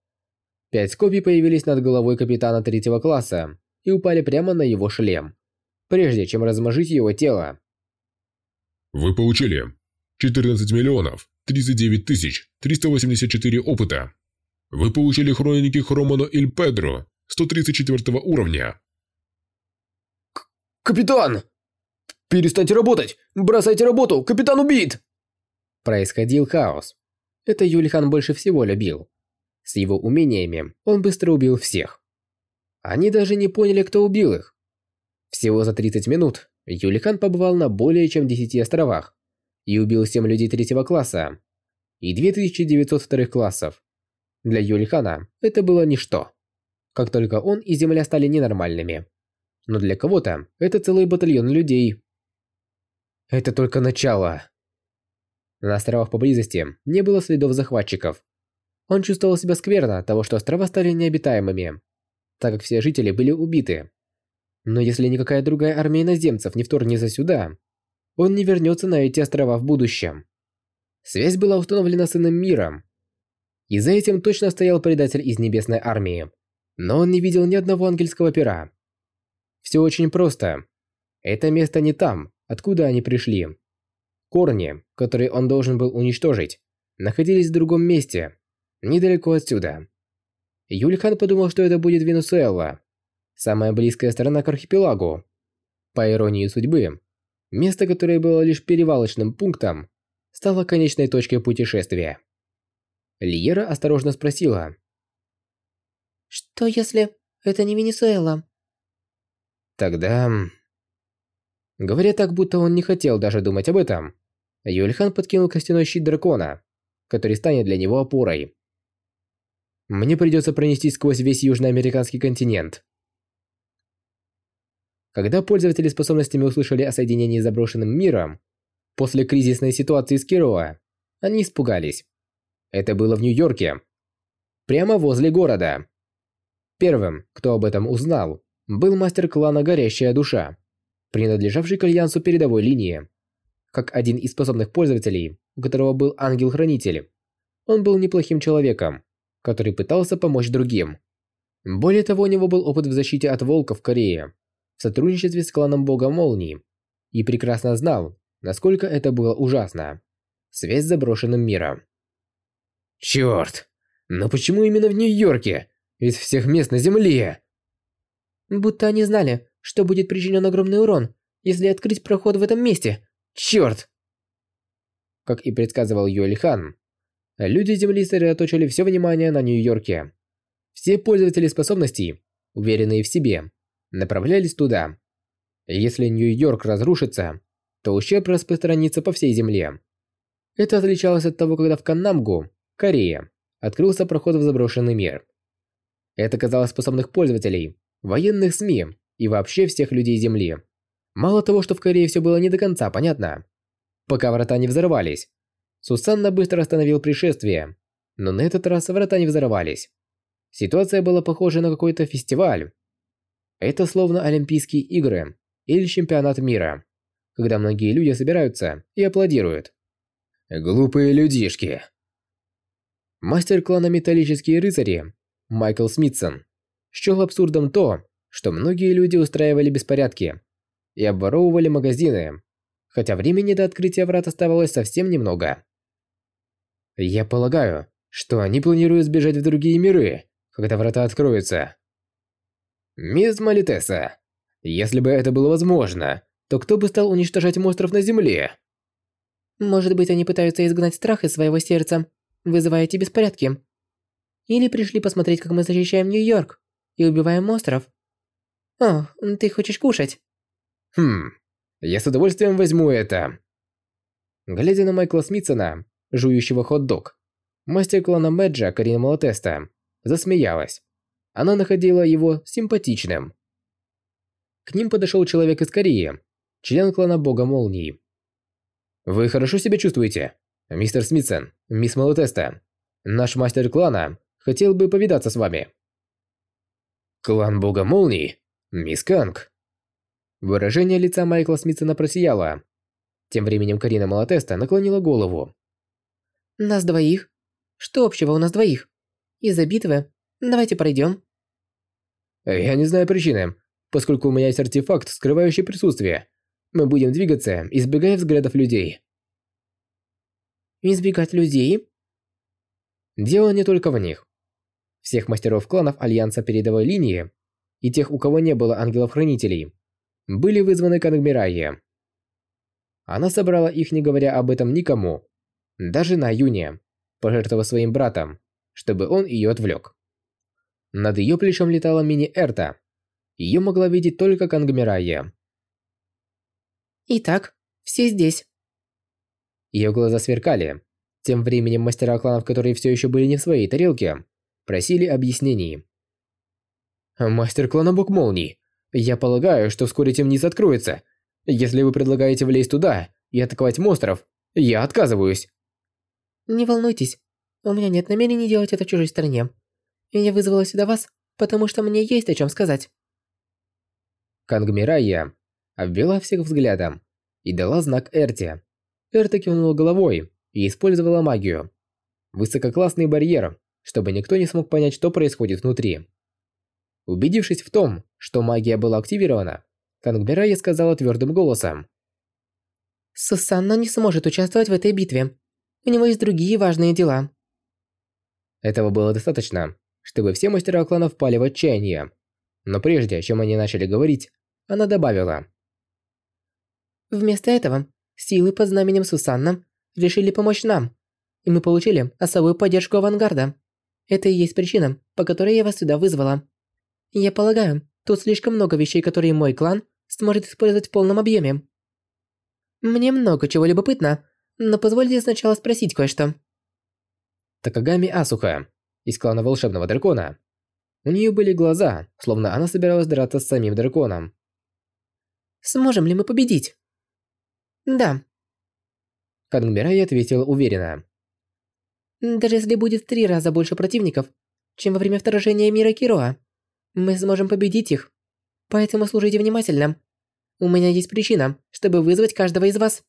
Пять копий появились над головой капитана третьего класса и упали прямо на его шлем, прежде чем размажить его тело. Вы получили 14 миллионов 39 тысяч 384 опыта. Вы получили хроники Хромано Иль Педро 134 уровня. К «Капитан! Перестаньте работать! Бросайте работу! Капитан убит!» Происходил хаос. Это Юлихан больше всего любил. С его умениями он быстро убил всех. Они даже не поняли, кто убил их. Всего за 30 минут Юлихан побывал на более чем 10 островах и убил 7 людей третьего класса и 2900 вторых классов. Для Юлихана это было ничто. Как только он и Земля стали ненормальными. Но для кого-то это целый батальон людей. Это только начало. На островах поблизости не было следов захватчиков. Он чувствовал себя скверно от того, что острова стали необитаемыми, так как все жители были убиты. Но если никакая другая армия иноземцев не вторгнется сюда, он не вернется на эти острова в будущем. Связь была установлена с иным миром. И за этим точно стоял предатель из Небесной Армии. Но он не видел ни одного ангельского пера. Все очень просто. Это место не там, откуда они пришли. Корни, которые он должен был уничтожить, находились в другом месте, недалеко отсюда. Юльхан подумал, что это будет Венесуэла, самая близкая сторона к архипелагу. По иронии судьбы, место, которое было лишь перевалочным пунктом, стало конечной точкой путешествия. Лиера осторожно спросила. «Что если это не Венесуэла?» Тогда... Говоря так, будто он не хотел даже думать об этом, Юльхан подкинул костяной щит дракона, который станет для него опорой. Мне придется пронестись сквозь весь южноамериканский континент. Когда пользователи способностями услышали о соединении с заброшенным миром, после кризисной ситуации с Кироа, они испугались. Это было в Нью-Йорке. Прямо возле города. Первым, кто об этом узнал, был мастер клана «Горящая душа», принадлежавший к альянсу передовой линии как один из способных пользователей, у которого был ангел-хранитель. Он был неплохим человеком, который пытался помочь другим. Более того, у него был опыт в защите от волков Корее, в сотрудничестве с кланом Бога Молнии, и прекрасно знал, насколько это было ужасно. Связь с заброшенным миром. Черт! Но почему именно в Нью-Йорке? Из всех мест на Земле? Будто они знали, что будет причинен огромный урон, если открыть проход в этом месте, Черт! Как и предсказывал Юэльхан, люди Земли сосредоточили все внимание на Нью-Йорке. Все пользователи способностей, уверенные в себе, направлялись туда. Если Нью-Йорк разрушится, то ущерб распространится по всей Земле. Это отличалось от того, когда в Каннамгу, Корея, открылся проход в заброшенный мир. Это казалось способных пользователей, военных СМИ и вообще всех людей Земли. Мало того, что в Корее все было не до конца понятно. Пока врата не взорвались, Сусанна быстро остановил пришествие, но на этот раз врата не взорвались. Ситуация была похожа на какой-то фестиваль. Это словно Олимпийские игры или чемпионат мира, когда многие люди собираются и аплодируют. Глупые людишки. Мастер клана Металлические рыцари Майкл Смитсон счел абсурдом то, что многие люди устраивали беспорядки и обворовывали магазины, хотя времени до открытия врат оставалось совсем немного. Я полагаю, что они планируют сбежать в другие миры, когда врата откроются. Мисс Малитеса, если бы это было возможно, то кто бы стал уничтожать монстров на Земле? Может быть, они пытаются изгнать страх из своего сердца, вызывая эти беспорядки. Или пришли посмотреть, как мы защищаем Нью-Йорк и убиваем монстров. О, ты хочешь кушать? Хм, я с удовольствием возьму это. Глядя на Майкла Смитсона, жующего хот-дог, мастер клана Мэджа Карина Малатеста засмеялась. Она находила его симпатичным. К ним подошел человек из Кореи, член клана Бога Молнии. «Вы хорошо себя чувствуете, мистер Смитсон, мисс Малатеста? Наш мастер клана хотел бы повидаться с вами». «Клан Бога Молнии? Мисс Канг?» Выражение лица Майкла Смитсона просияло. Тем временем Карина Малатеста наклонила голову. «Нас двоих? Что общего у нас двоих? Из-за битвы? Давайте пройдем». «Я не знаю причины, поскольку у меня есть артефакт, скрывающий присутствие. мы будем двигаться, избегая взглядов людей. Избегать людей? Дело не только в них. Всех мастеров кланов Альянса передовой линии и тех, у кого не было ангелов-хранителей, были вызваны к Ангмирайе. Она собрала их, не говоря об этом никому, даже на Юне, пожертвовав своим братом, чтобы он ее отвлек. Над ее плечом летала мини-Эрта. Ее могла видеть только Кангмирайя. Итак, все здесь. Ее глаза сверкали. Тем временем мастера кланов, которые все еще были не в своей тарелке, просили объяснений. «Мастер клана Бог Молний, я полагаю, что вскоре темница откроется. Если вы предлагаете влезть туда и атаковать монстров, я отказываюсь». Не волнуйтесь, у меня нет намерений делать это в чужой стране. Я вызвала сюда вас, потому что мне есть о чем сказать. Кангмирая обвела всех взглядом и дала знак Эрте. Эрта кивнула головой и использовала магию. Высококлассный барьер, чтобы никто не смог понять, что происходит внутри. Убедившись в том, что магия была активирована, Кангбирая сказала твердым голосом. «Сусанна не сможет участвовать в этой битве. У него есть другие важные дела». Этого было достаточно, чтобы все мастера клана впали в отчаяние. Но прежде, чем они начали говорить, она добавила. Вместо этого, силы под знаменем Сусанна решили помочь нам, и мы получили особую поддержку авангарда. Это и есть причина, по которой я вас сюда вызвала. Я полагаю, тут слишком много вещей, которые мой клан сможет использовать в полном объеме. Мне много чего любопытно, но позвольте сначала спросить кое-что. Такагами Асуха из клана Волшебного Дракона. У нее были глаза, словно она собиралась драться с самим драконом. Сможем ли мы победить? Да. Кангмирай ответил уверенно. Даже если будет в три раза больше противников, чем во время вторжения мира Кироа, мы сможем победить их. Поэтому слушайте внимательно. У меня есть причина, чтобы вызвать каждого из вас.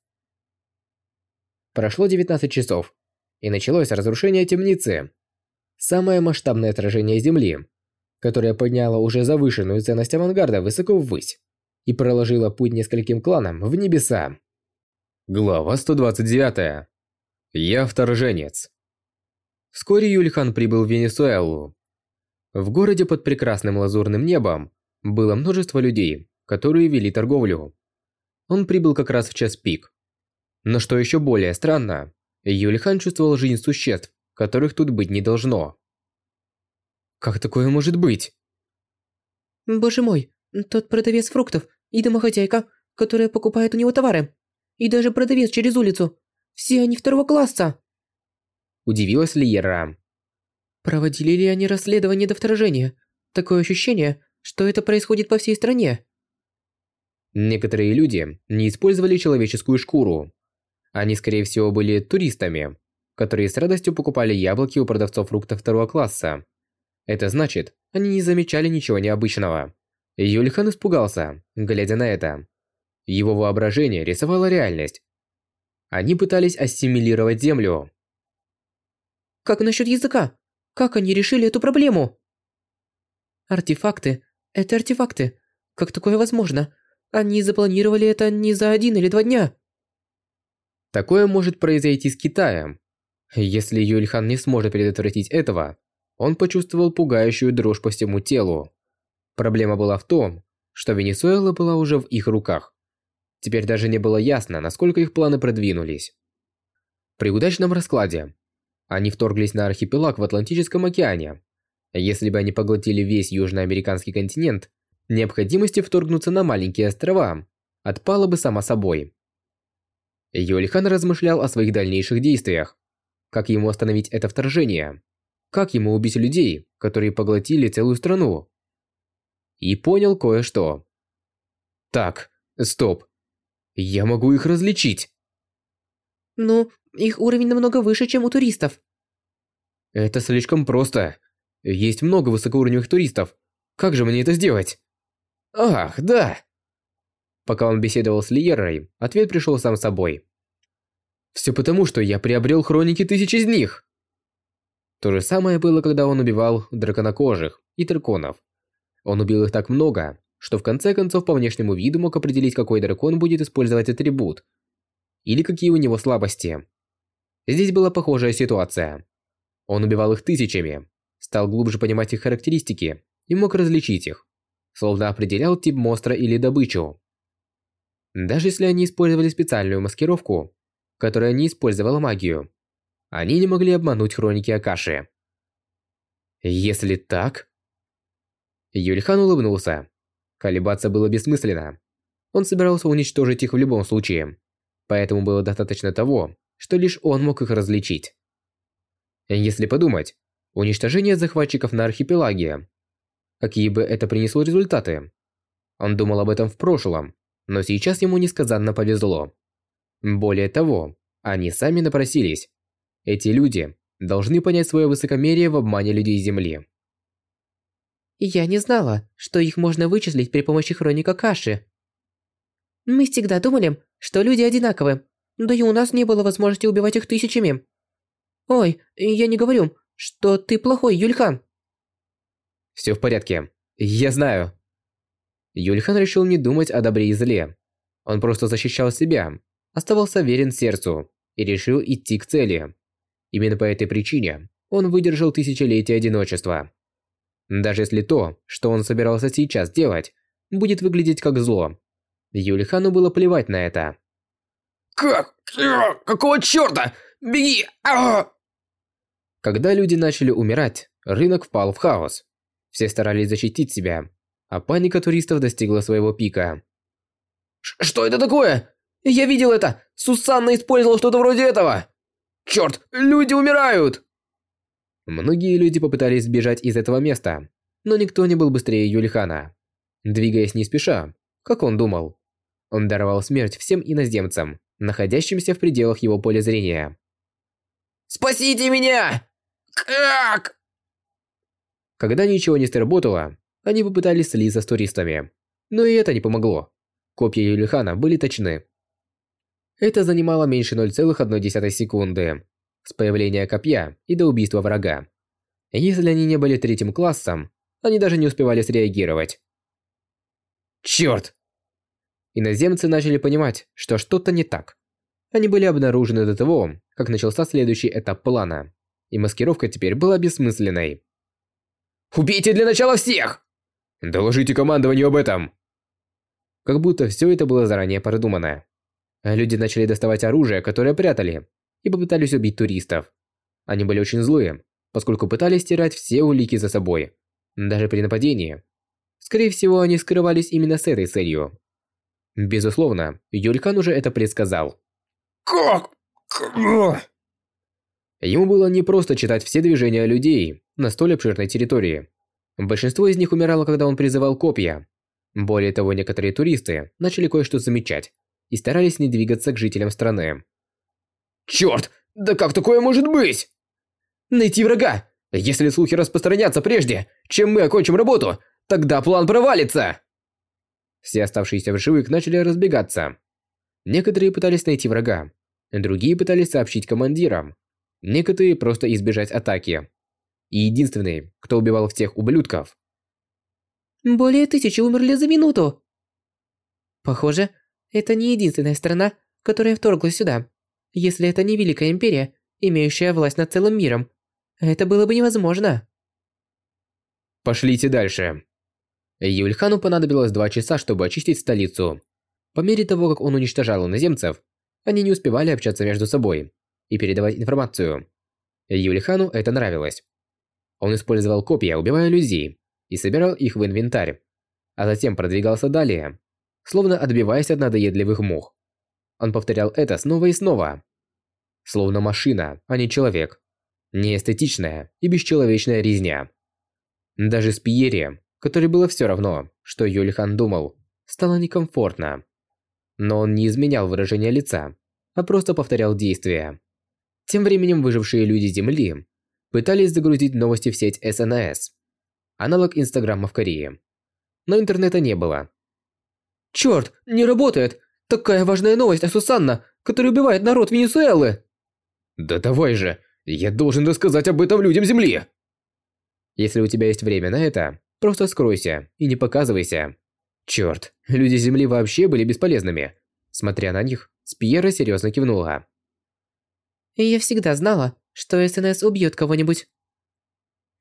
Прошло 19 часов, и началось разрушение темницы. Самое масштабное отражение Земли, которое подняло уже завышенную ценность авангарда высоко ввысь и проложило путь нескольким кланам в небеса. Глава 129. Я вторженец. Вскоре Юльхан прибыл в Венесуэлу. В городе под прекрасным лазурным небом было множество людей, которые вели торговлю. Он прибыл как раз в час пик. Но что еще более странно, Юльхан чувствовал жизнь существ, которых тут быть не должно. Как такое может быть? Боже мой, тот продавец фруктов и домохозяйка, которая покупает у него товары. И даже продавец через улицу. Все они второго класса. Удивилась Лиера. Проводили ли они расследование до вторжения? Такое ощущение, что это происходит по всей стране. Некоторые люди не использовали человеческую шкуру. Они, скорее всего, были туристами, которые с радостью покупали яблоки у продавцов фруктов второго класса. Это значит, они не замечали ничего необычного. Юльхан испугался, глядя на это. Его воображение рисовало реальность. Они пытались ассимилировать землю. Как насчет языка? Как они решили эту проблему? Артефакты. Это артефакты. Как такое возможно? Они запланировали это не за один или два дня. Такое может произойти с Китаем. Если Юльхан не сможет предотвратить этого, он почувствовал пугающую дрожь по всему телу. Проблема была в том, что Венесуэла была уже в их руках. Теперь даже не было ясно, насколько их планы продвинулись. При удачном раскладе они вторглись на архипелаг в Атлантическом океане. Если бы они поглотили весь южноамериканский континент, необходимости вторгнуться на маленькие острова отпала бы сама собой. Юльхан размышлял о своих дальнейших действиях. Как ему остановить это вторжение? Как ему убить людей, которые поглотили целую страну? И понял кое-что. Так, стоп. Я могу их различить. Ну, их уровень намного выше, чем у туристов. Это слишком просто. Есть много высокоуровневых туристов. Как же мне это сделать? Ах, да. Пока он беседовал с Лиерой, ответ пришел сам собой. Все потому, что я приобрел хроники тысяч из них. То же самое было, когда он убивал драконокожих и драконов. Он убил их так много, что в конце концов по внешнему виду мог определить, какой дракон будет использовать атрибут, или какие у него слабости. Здесь была похожая ситуация. Он убивал их тысячами, стал глубже понимать их характеристики и мог различить их, словно определял тип монстра или добычу. Даже если они использовали специальную маскировку, которая не использовала магию, они не могли обмануть хроники Акаши. Если так... Юльхан улыбнулся. Колебаться было бессмысленно. Он собирался уничтожить их в любом случае. Поэтому было достаточно того, что лишь он мог их различить. Если подумать, уничтожение захватчиков на архипелаге. Какие бы это принесло результаты? Он думал об этом в прошлом, но сейчас ему несказанно повезло. Более того, они сами напросились. Эти люди должны понять свое высокомерие в обмане людей Земли. Я не знала, что их можно вычислить при помощи хроника Каши. Мы всегда думали, что люди одинаковы, да и у нас не было возможности убивать их тысячами. Ой, я не говорю, что ты плохой, Юльхан. Все в порядке. Я знаю. Юльхан решил не думать о добре и зле. Он просто защищал себя, оставался верен сердцу и решил идти к цели. Именно по этой причине он выдержал тысячелетие одиночества. Даже если то, что он собирался сейчас делать, будет выглядеть как зло. Юльхану было плевать на это. Как? Какого чёрта? Беги! А! Когда люди начали умирать, рынок впал в хаос. Все старались защитить себя, а паника туристов достигла своего пика. Что это такое? Я видел это! Сусанна использовала что-то вроде этого! Черт, люди умирают! Многие люди попытались сбежать из этого места, но никто не был быстрее Юлихана. Двигаясь не спеша, как он думал, он даровал смерть всем иноземцам, находящимся в пределах его поля зрения. «Спасите меня! Как?» Когда ничего не сработало, они попытались слиться с туристами. Но и это не помогло. Копья Юлихана были точны. Это занимало меньше 0,1 секунды. С появления копья и до убийства врага. Если они не были третьим классом, они даже не успевали среагировать. Черт! Иноземцы начали понимать, что что-то не так. Они были обнаружены до того, как начался следующий этап плана. И маскировка теперь была бессмысленной. «Убейте для начала всех!» Доложите командованию об этом. Как будто все это было заранее продумано. Люди начали доставать оружие, которое прятали, и попытались убить туристов. Они были очень злые, поскольку пытались стирать все улики за собой, даже при нападении. Скорее всего, они скрывались именно с этой целью. Безусловно, Юлькан уже это предсказал. Как? Ему было не просто читать все движения людей на столь обширной территории. Большинство из них умирало, когда он призывал копья. Более того, некоторые туристы начали кое-что замечать и старались не двигаться к жителям страны. Черт, да как такое может быть? Найти врага! Если слухи распространятся прежде, чем мы окончим работу, тогда план провалится! Все оставшиеся в живых начали разбегаться. Некоторые пытались найти врага, другие пытались сообщить командирам, некоторые просто избежать атаки и единственный, кто убивал всех ублюдков. Более тысячи умерли за минуту. Похоже, это не единственная страна, которая вторглась сюда. Если это не Великая Империя, имеющая власть над целым миром, это было бы невозможно. Пошлите дальше. Юльхану понадобилось два часа, чтобы очистить столицу. По мере того, как он уничтожал иноземцев, они не успевали общаться между собой и передавать информацию. Юльхану это нравилось. Он использовал копья, убивая людей, и собирал их в инвентарь, а затем продвигался далее, словно отбиваясь от надоедливых мух. Он повторял это снова и снова. Словно машина, а не человек. Неэстетичная и бесчеловечная резня. Даже с Пьери, которой было все равно, что Юльхан думал, стало некомфортно. Но он не изменял выражение лица, а просто повторял действия. Тем временем выжившие люди Земли пытались загрузить новости в сеть СНС, аналог Инстаграма в Корее. Но интернета не было. Черт, не работает! Такая важная новость о Сусанна, который убивает народ Венесуэлы! Да давай же, я должен рассказать об этом людям Земли! Если у тебя есть время на это, просто скройся и не показывайся. Черт, люди Земли вообще были бесполезными. Смотря на них, Спьера серьезно кивнула. Я всегда знала, что СНС убьет кого-нибудь.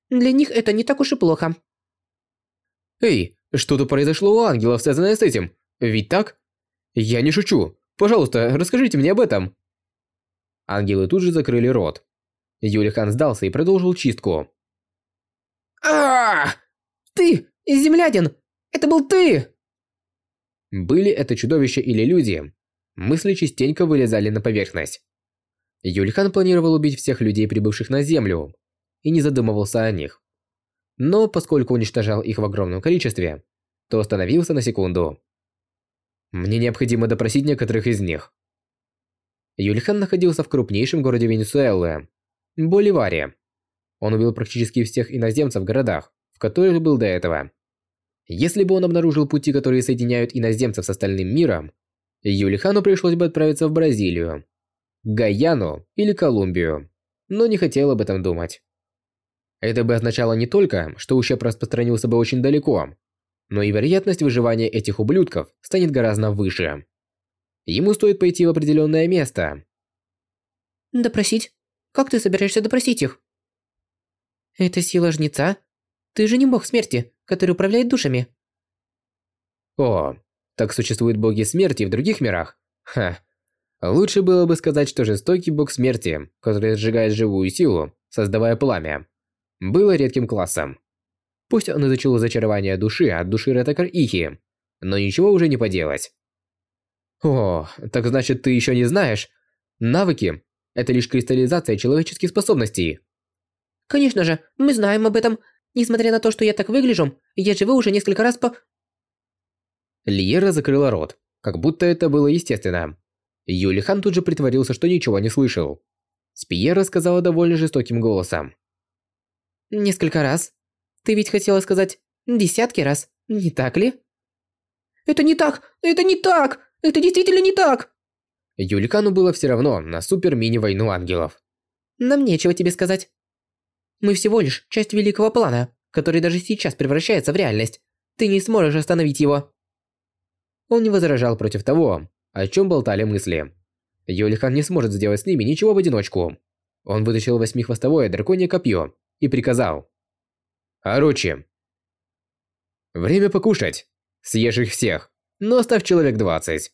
Для них это не так уж и плохо. Эй, что-то произошло у ангелов, связанное с этим. Ведь так? Я не шучу. Пожалуйста, расскажите мне об этом. Ангелы тут же закрыли рот. Юлихан сдался и продолжил чистку. а, Ты, землянин! Это был ты! Были это чудовища или люди, мысли частенько вылезали на поверхность. Юльхан планировал убить всех людей, прибывших на Землю, и не задумывался о них. Но поскольку уничтожал их в огромном количестве, то остановился на секунду. Мне необходимо допросить некоторых из них. Юльхан находился в крупнейшем городе Венесуэлы – Боливаре. Он убил практически всех иноземцев в городах, в которых был до этого. Если бы он обнаружил пути, которые соединяют иноземцев с остальным миром, Юлихану пришлось бы отправиться в Бразилию, Гаяну или Колумбию, но не хотел об этом думать. Это бы означало не только, что ущерб распространился бы очень далеко, но и вероятность выживания этих ублюдков станет гораздо выше. Ему стоит пойти в определенное место. Допросить? Как ты собираешься допросить их? Это сила жнеца? Ты же не бог смерти, который управляет душами. О, так существуют боги смерти в других мирах? Ха. Лучше было бы сказать, что жестокий бог смерти, который сжигает живую силу, создавая пламя, было редким классом. Пусть он изучил зачарование души от души Ретакар Ихи, но ничего уже не поделать. О, так значит ты еще не знаешь? Навыки – это лишь кристаллизация человеческих способностей. Конечно же, мы знаем об этом. Несмотря на то, что я так выгляжу, я живу уже несколько раз по... Лиера закрыла рот, как будто это было естественно. Юлихан тут же притворился, что ничего не слышал. Спиера сказала довольно жестоким голосом. Несколько раз. Ты ведь хотела сказать десятки раз, не так ли? Это не так! Это не так! Это действительно не так! Юликану было все равно на супер-мини-войну ангелов. Нам нечего тебе сказать. Мы всего лишь часть великого плана, который даже сейчас превращается в реальность. Ты не сможешь остановить его. Он не возражал против того, о чем болтали мысли. Юлихан не сможет сделать с ними ничего в одиночку. Он вытащил восьмихвостовое драконье копье и приказал. «Орочи!» «Время покушать. Съешь их всех, но оставь человек двадцать».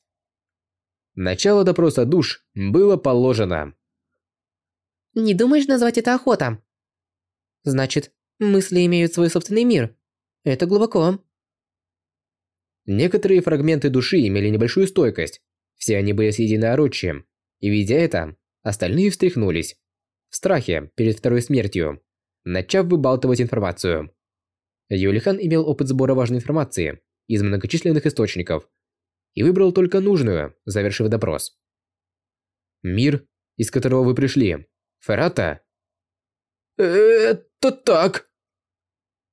Начало допроса душ было положено. Не думаешь назвать это охота? Значит, мысли имеют свой собственный мир. Это глубоко. Некоторые фрагменты души имели небольшую стойкость. Все они были съедены орочием. И видя это, остальные встряхнулись. В страхе перед второй смертью начав выбалтывать информацию. Юлихан имел опыт сбора важной информации из многочисленных источников и выбрал только нужную, завершив допрос. «Мир, из которого вы пришли. Феррата?» «Это так!»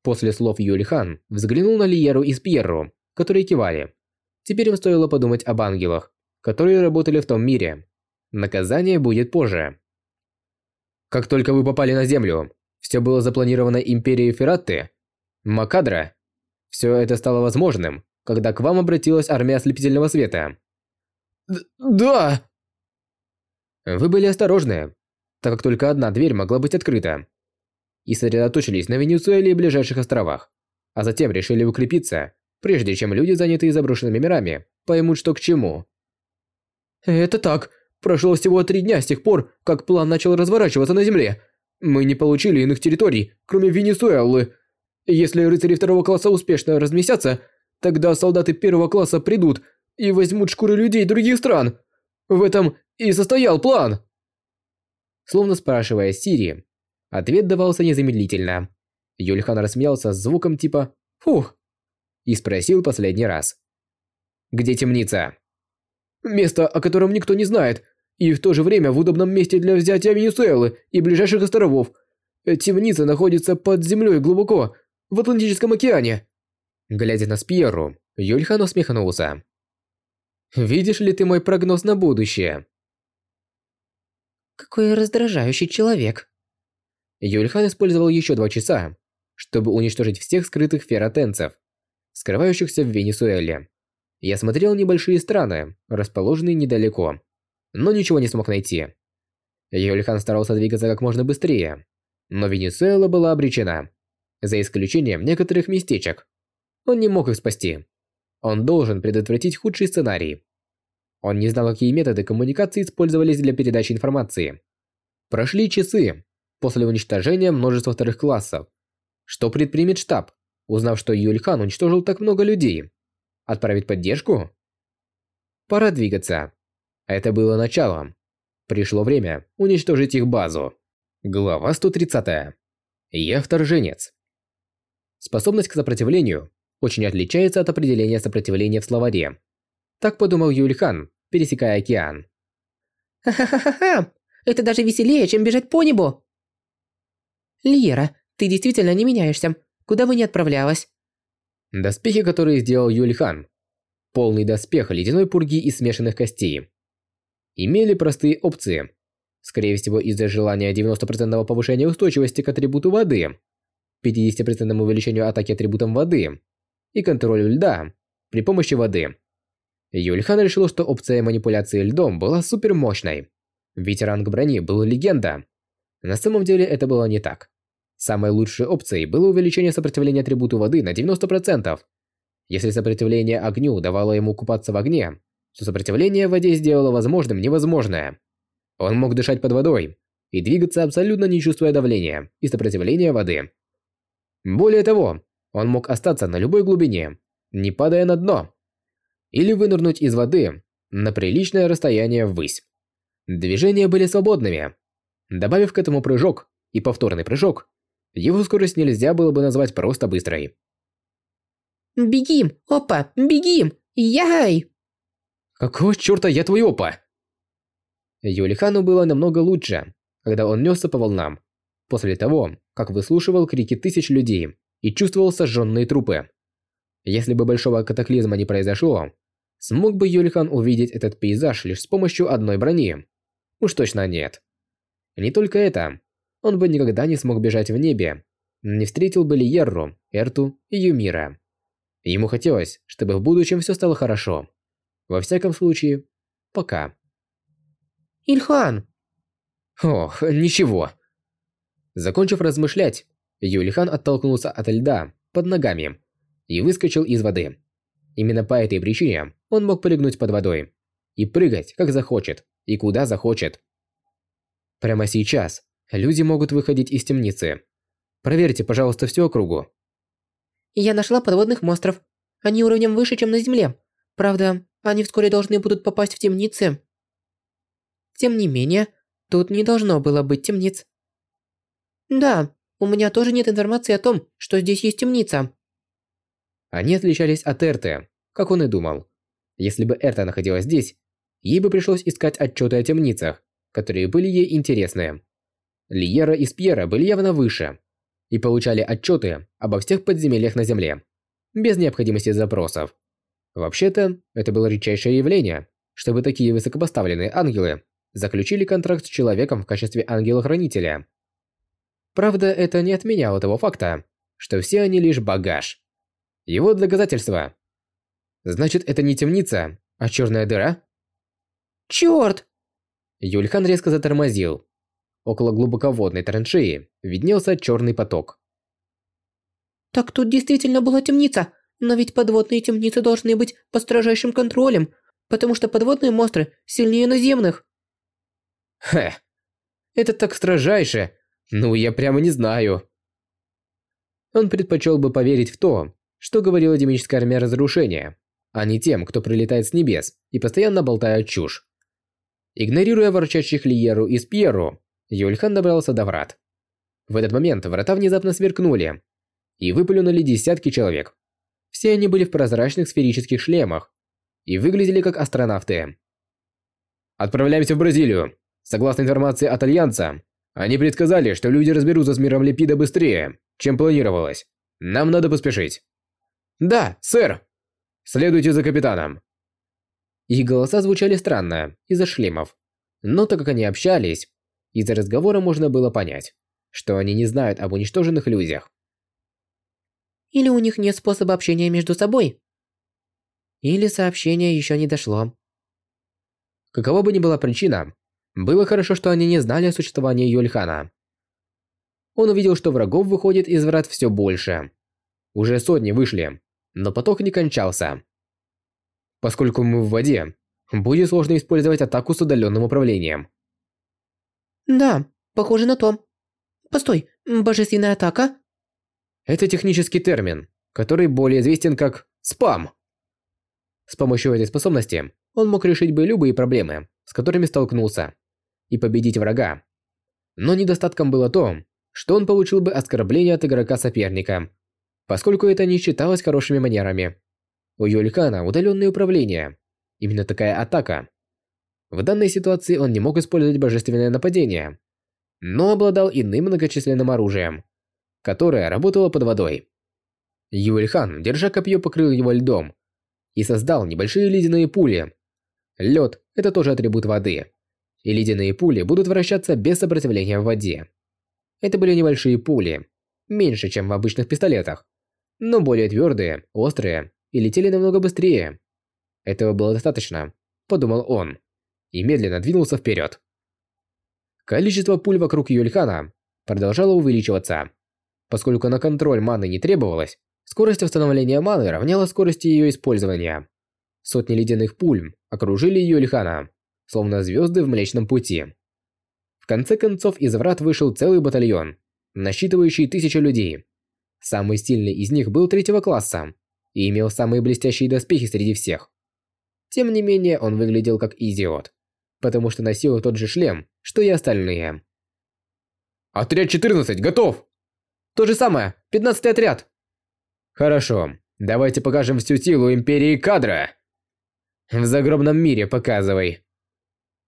После слов Юлихан взглянул на Лиеру и Спьерру, которые кивали. Теперь им стоило подумать об ангелах, которые работали в том мире. Наказание будет позже. Как только вы попали на Землю, все было запланировано Империей Ферратты, Макадра. Все это стало возможным, когда к вам обратилась армия ослепительного света. Д да. Вы были осторожны, так как только одна дверь могла быть открыта. И сосредоточились на Венесуэле и ближайших островах, а затем решили укрепиться, прежде чем люди, занятые заброшенными мирами, поймут, что к чему. Это так. Прошло всего три дня с тех пор, как план начал разворачиваться на Земле. Мы не получили иных территорий, кроме Венесуэлы. Если рыцари второго класса успешно разместятся, тогда солдаты первого класса придут и возьмут шкуры людей других стран. В этом и состоял план. Словно спрашивая Сири, ответ давался незамедлительно. Юльхан рассмеялся с звуком типа «фух» и спросил последний раз. «Где темница?» «Место, о котором никто не знает, и в то же время в удобном месте для взятия Венесуэлы и ближайших островов. Темница находится под землей глубоко, в Атлантическом океане. Глядя на Спьеру, Юльхан усмехнулся. «Видишь ли ты мой прогноз на будущее?» Какой раздражающий человек. Юльхан использовал еще два часа, чтобы уничтожить всех скрытых феротенцев. скрывающихся в Венесуэле. Я смотрел небольшие страны, расположенные недалеко, но ничего не смог найти. Юльхан старался двигаться как можно быстрее, но Венесуэла была обречена, за исключением некоторых местечек. Он не мог их спасти. Он должен предотвратить худший сценарий. Он не знал, какие методы коммуникации использовались для передачи информации. Прошли часы после уничтожения множества вторых классов. Что предпримет штаб, узнав, что Юльхан уничтожил так много людей? Отправить поддержку? Пора двигаться. Это было началом. Пришло время уничтожить их базу. Глава 130. Я вторженец. Способность к сопротивлению очень отличается от определения сопротивления в словаре. Так подумал Юльхан, пересекая океан. Ха-ха-ха-ха! Это даже веселее, чем бежать по небу! Лиера, ты действительно не меняешься. Куда бы ни отправлялась. Доспехи, которые сделал Юльхан. Полный доспех ледяной пурги из смешанных костей. Имели простые опции. Скорее всего, из-за желания 90% повышения устойчивости к атрибуту воды, 50% увеличению атаки атрибутом воды и контролю льда при помощи воды. Юльхан решил, что опция манипуляции льдом была супер мощной. Ведь ранг брони был легенда. На самом деле это было не так. Самой лучшей опцией было увеличение сопротивления атрибуту воды на 90%. Если сопротивление огню давало ему купаться в огне, то сопротивление в воде сделало возможным невозможное. Он мог дышать под водой и двигаться абсолютно не чувствуя давления и сопротивления воды. Более того, он мог остаться на любой глубине, не падая на дно, или вынырнуть из воды на приличное расстояние ввысь. Движения были свободными. Добавив к этому прыжок и повторный прыжок, его скорость нельзя было бы назвать просто быстрой. «Бегим! Опа! Бегим! Яй!» «Какого чёрта я твой опа?» Юлихану было намного лучше, когда он нёсся по волнам, после того, как выслушивал крики тысяч людей и чувствовал сожженные трупы. Если бы большого катаклизма не произошло, смог бы Юлихан увидеть этот пейзаж лишь с помощью одной брони? Уж точно нет. Не только это, он бы никогда не смог бежать в небе, не встретил бы Лиерру, Эрту и Юмира. Ему хотелось, чтобы в будущем все стало хорошо. Во всяком случае, пока. Ильхан! Ох, ничего. Закончив размышлять, Юлихан оттолкнулся от льда под ногами и выскочил из воды. Именно по этой причине он мог прыгнуть под водой и прыгать, как захочет, и куда захочет. Прямо сейчас Люди могут выходить из темницы. Проверьте, пожалуйста, всю округу. Я нашла подводных монстров. Они уровнем выше, чем на Земле. Правда, они вскоре должны будут попасть в темницы. Тем не менее, тут не должно было быть темниц. Да, у меня тоже нет информации о том, что здесь есть темница. Они отличались от Эрты, как он и думал. Если бы Эрта находилась здесь, ей бы пришлось искать отчеты о темницах, которые были ей интересны. Лиера и Спьера были явно выше и получали отчеты обо всех подземельях на Земле, без необходимости запросов. Вообще-то, это было редчайшее явление, чтобы такие высокопоставленные ангелы заключили контракт с человеком в качестве ангела-хранителя. Правда, это не отменяло того факта, что все они лишь багаж. Его доказательства. Значит, это не темница, а черная дыра? Черт! Юльхан резко затормозил, Около глубоководной траншеи виднелся черный поток. Так тут действительно была темница, но ведь подводные темницы должны быть под строжайшим контролем, потому что подводные монстры сильнее наземных. Хе, это так строжайше. Ну, я прямо не знаю. Он предпочел бы поверить в то, что говорила демоническая армия разрушения, а не тем, кто прилетает с небес и постоянно болтает чушь. Игнорируя ворчащих Лиеру и Спьеру, Юльхан добрался до врат. В этот момент врата внезапно сверкнули, и выплюнули десятки человек. Все они были в прозрачных сферических шлемах и выглядели как астронавты. Отправляемся в Бразилию. Согласно информации от Альянса, они предсказали, что люди разберутся с миром Лепида быстрее, чем планировалось. Нам надо поспешить. Да, сэр. Следуйте за капитаном. Их голоса звучали странно из-за шлемов. Но так как они общались, из разговора можно было понять, что они не знают об уничтоженных людях. Или у них нет способа общения между собой? Или сообщение еще не дошло. Какова бы ни была причина, было хорошо, что они не знали о существовании Юльхана. Он увидел, что врагов выходит из врат все больше. Уже сотни вышли, но поток не кончался. Поскольку мы в воде, будет сложно использовать атаку с удаленным управлением. Да, похоже на то. Постой, божественная атака? Это технический термин, который более известен как спам. С помощью этой способности он мог решить бы любые проблемы, с которыми столкнулся и победить врага. Но недостатком было то, что он получил бы оскорбление от игрока соперника, поскольку это не считалось хорошими манерами. У Юлькана удаленное управление. Именно такая атака. В данной ситуации он не мог использовать божественное нападение, но обладал иным многочисленным оружием, которое работало под водой. Юльхан, держа копье, покрыл его льдом и создал небольшие ледяные пули. Лед – это тоже атрибут воды и ледяные пули будут вращаться без сопротивления в воде. Это были небольшие пули, меньше, чем в обычных пистолетах, но более твердые, острые и летели намного быстрее. Этого было достаточно, подумал он, и медленно двинулся вперед. Количество пуль вокруг Юльхана продолжало увеличиваться. Поскольку на контроль маны не требовалось, скорость восстановления маны равняла скорости ее использования. Сотни ледяных пуль окружили Юльхана словно звезды в Млечном Пути. В конце концов из врат вышел целый батальон, насчитывающий тысячу людей. Самый сильный из них был третьего класса и имел самые блестящие доспехи среди всех. Тем не менее, он выглядел как идиот, потому что носил тот же шлем, что и остальные. «Отряд 14, готов!» «То же самое, 15-й отряд!» «Хорошо, давайте покажем всю силу Империи Кадра!» «В загробном мире показывай!»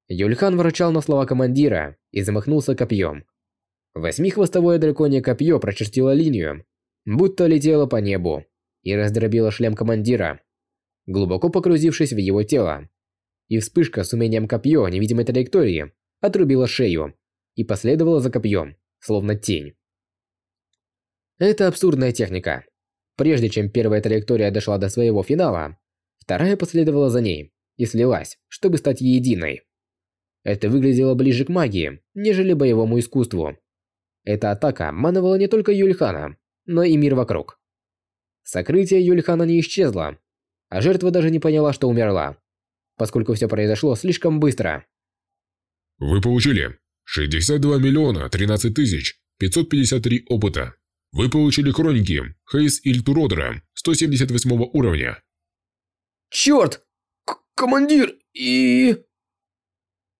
Юльхан ворчал на слова командира и замахнулся копьем. Восьмихвостовое драконье копье прочертило линию, будто летело по небу, и раздробило шлем командира, глубоко погрузившись в его тело. И вспышка с умением копье невидимой траектории отрубила шею и последовала за копьем, словно тень. Это абсурдная техника. Прежде чем первая траектория дошла до своего финала, вторая последовала за ней и слилась, чтобы стать единой. Это выглядело ближе к магии, нежели боевому искусству. Эта атака мановала не только Юльхана, но и мир вокруг. Сокрытие Юльхана не исчезло, а жертва даже не поняла, что умерла, поскольку все произошло слишком быстро. Вы получили 62 миллиона 13 тысяч 553 опыта. Вы получили хроники Хейс Ильтуродера 178 уровня. Черт! К командир и...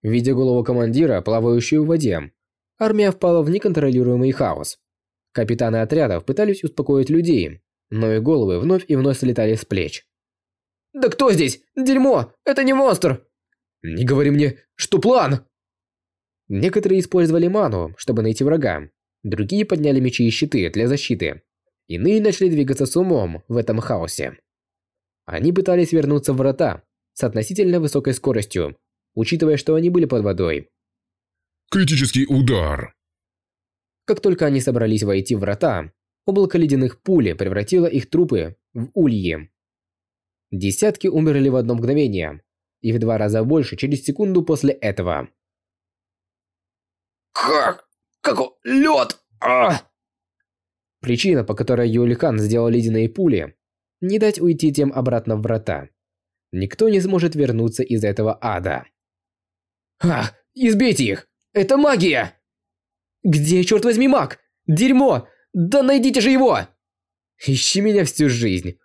Видя голову командира, плавающую в воде, армия впала в неконтролируемый хаос. Капитаны отрядов пытались успокоить людей, но их головы вновь и вновь слетали с плеч. «Да кто здесь? Дерьмо! Это не монстр!» «Не говори мне, что план!» Некоторые использовали ману, чтобы найти врага. Другие подняли мечи и щиты для защиты. Иные начали двигаться с умом в этом хаосе. Они пытались вернуться в врата с относительно высокой скоростью, учитывая, что они были под водой. Критический удар. Как только они собрались войти в врата, облако ледяных пули превратило их трупы в ульи. Десятки умерли в одно мгновение, и в два раза больше через секунду после этого. Как? Как? Лед! А! Причина, по которой Юликан сделал ледяные пули, не дать уйти тем обратно в врата. Никто не сможет вернуться из этого ада. А, избейте их! Это магия! Где, черт возьми, маг? Дерьмо! Да найдите же его! Ищи меня всю жизнь.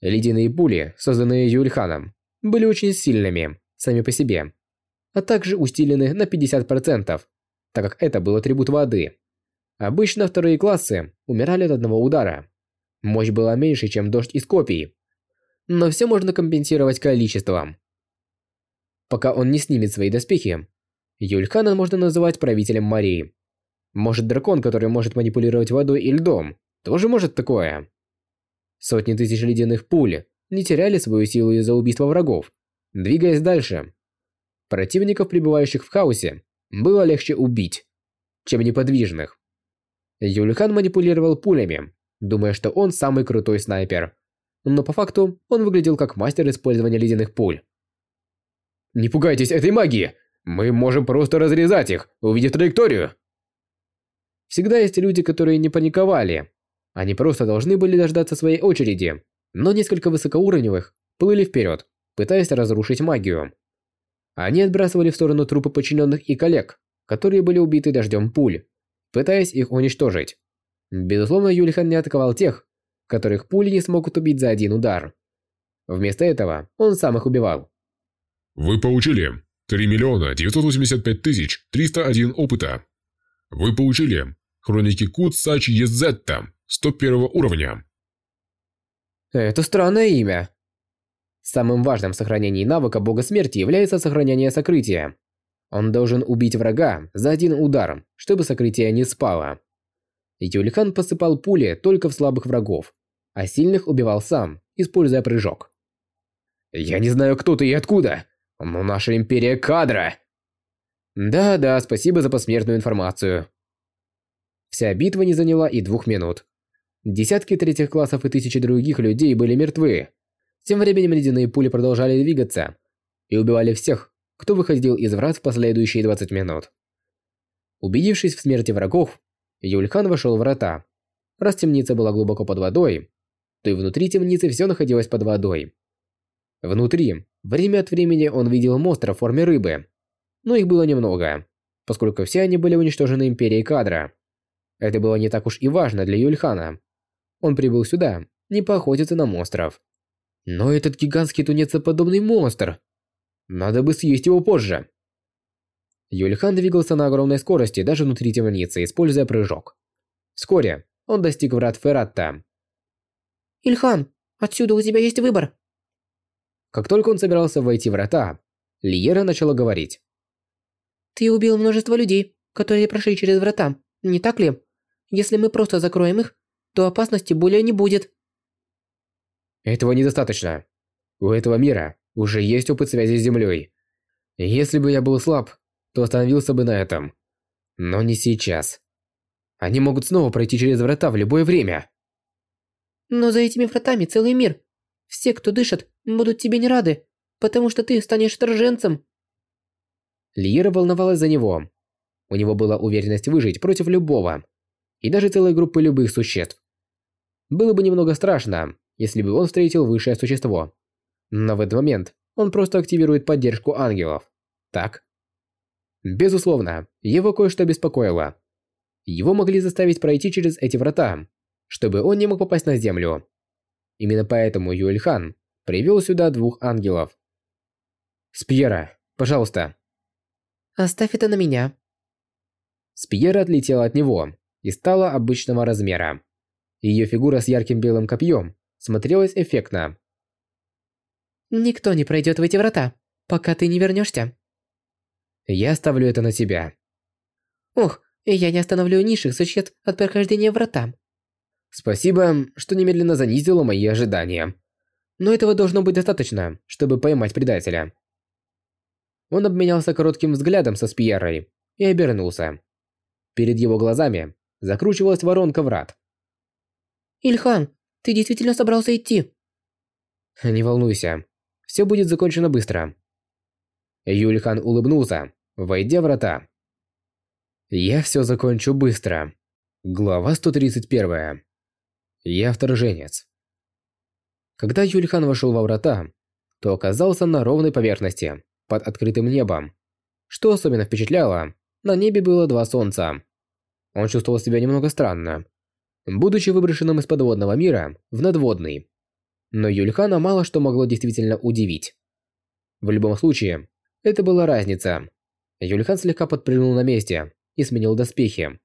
Ледяные пули, созданные Юльханом, были очень сильными, сами по себе, а также усилены на 50%, так как это был атрибут воды. Обычно вторые классы умирали от одного удара. Мощь была меньше, чем дождь из копий. Но все можно компенсировать количеством. Пока он не снимет свои доспехи, Юльхана можно называть правителем морей. Может, дракон, который может манипулировать водой и льдом, тоже может такое. Сотни тысяч ледяных пуль не теряли свою силу из-за убийства врагов, двигаясь дальше. Противников, пребывающих в хаосе, было легче убить, чем неподвижных. Юльхан манипулировал пулями, думая, что он самый крутой снайпер. Но по факту он выглядел как мастер использования ледяных пуль. «Не пугайтесь этой магии! Мы можем просто разрезать их, увидев траекторию!» Всегда есть люди, которые не паниковали. Они просто должны были дождаться своей очереди, но несколько высокоуровневых плыли вперед, пытаясь разрушить магию. Они отбрасывали в сторону трупы подчиненных и коллег, которые были убиты дождем пуль, пытаясь их уничтожить. Безусловно, Юлихан не атаковал тех, которых пули не смогут убить за один удар. Вместо этого он сам их убивал. Вы получили 3 миллиона 985 тысяч 301 опыта. Вы получили Хроники Куцач Езетта 101 уровня. Это странное имя. Самым важным в сохранении навыка Бога Смерти является сохранение сокрытия. Он должен убить врага за один удар, чтобы сокрытие не спало. Юлихан посыпал пули только в слабых врагов, а сильных убивал сам, используя прыжок. «Я не знаю, кто ты и откуда, но наша империя кадра!» «Да-да, спасибо за посмертную информацию». Вся битва не заняла и двух минут. Десятки третьих классов и тысячи других людей были мертвы. Тем временем ледяные пули продолжали двигаться и убивали всех, кто выходил из врат в последующие 20 минут. Убедившись в смерти врагов, Юльхан вошел в врата. Раз темница была глубоко под водой, то и внутри темницы все находилось под водой. Внутри, время от времени он видел монстра в форме рыбы, но их было немного, поскольку все они были уничтожены Империей Кадра. Это было не так уж и важно для Юльхана. Он прибыл сюда, не поохотиться на монстров. Но этот гигантский тунецеподобный монстр. Надо бы съесть его позже. Юльхан двигался на огромной скорости даже внутри темницы, используя прыжок. Вскоре он достиг врат Ферратта. «Ильхан, отсюда у тебя есть выбор!» Как только он собирался войти в врата, Лиера начала говорить. «Ты убил множество людей, которые прошли через врата, не так ли? Если мы просто закроем их, то опасности более не будет». Этого недостаточно. У этого мира уже есть опыт связи с Землей. Если бы я был слаб, то остановился бы на этом. Но не сейчас. Они могут снова пройти через врата в любое время. Но за этими вратами целый мир. Все, кто дышит, будут тебе не рады, потому что ты станешь вторженцем. Лиера волновалась за него. У него была уверенность выжить против любого. И даже целой группы любых существ. Было бы немного страшно, если бы он встретил высшее существо. Но в этот момент он просто активирует поддержку ангелов. Так? Безусловно, его кое-что беспокоило. Его могли заставить пройти через эти врата, чтобы он не мог попасть на землю. Именно поэтому Юэльхан привел сюда двух ангелов. Спьера, пожалуйста. Оставь это на меня. Спьера отлетела от него и стала обычного размера. Ее фигура с ярким белым копьем смотрелась эффектно. Никто не пройдет в эти врата, пока ты не вернешься. Я оставлю это на тебя. Ох, я не остановлю низших существ от прохождения врата. Спасибо, что немедленно занизило мои ожидания. Но этого должно быть достаточно, чтобы поймать предателя. Он обменялся коротким взглядом со Спьерой и обернулся. Перед его глазами закручивалась воронка врат. «Ильхан, ты действительно собрался идти?» «Не волнуйся, все будет закончено быстро». Юльхан улыбнулся, войдя в врата. «Я все закончу быстро». Глава 131. Я вторженец. Когда Юльхан вошел во врата, то оказался на ровной поверхности, под открытым небом. Что особенно впечатляло, на небе было два солнца. Он чувствовал себя немного странно, будучи выброшенным из подводного мира в надводный. Но Юльхана мало что могло действительно удивить. В любом случае, это была разница. Юльхан слегка подпрыгнул на месте и сменил доспехи.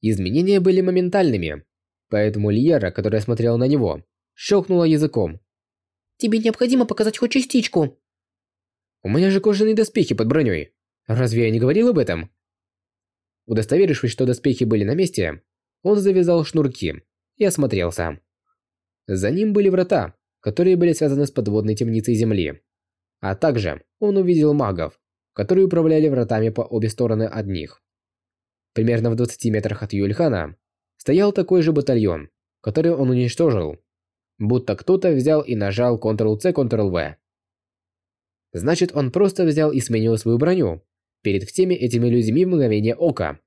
Изменения были моментальными, поэтому Лиера, которая смотрела на него, щелкнула языком. «Тебе необходимо показать хоть частичку». «У меня же кожаные доспехи под броней. Разве я не говорил об этом?» Удостоверившись, что доспехи были на месте, он завязал шнурки и осмотрелся. За ним были врата, которые были связаны с подводной темницей Земли. А также он увидел магов, которые управляли вратами по обе стороны от них. Примерно в 20 метрах от Юльхана стоял такой же батальон, которые он уничтожил. Будто кто-то взял и нажал Ctrl-C, Ctrl-V. Значит, он просто взял и сменил свою броню перед всеми этими людьми в мгновение ока.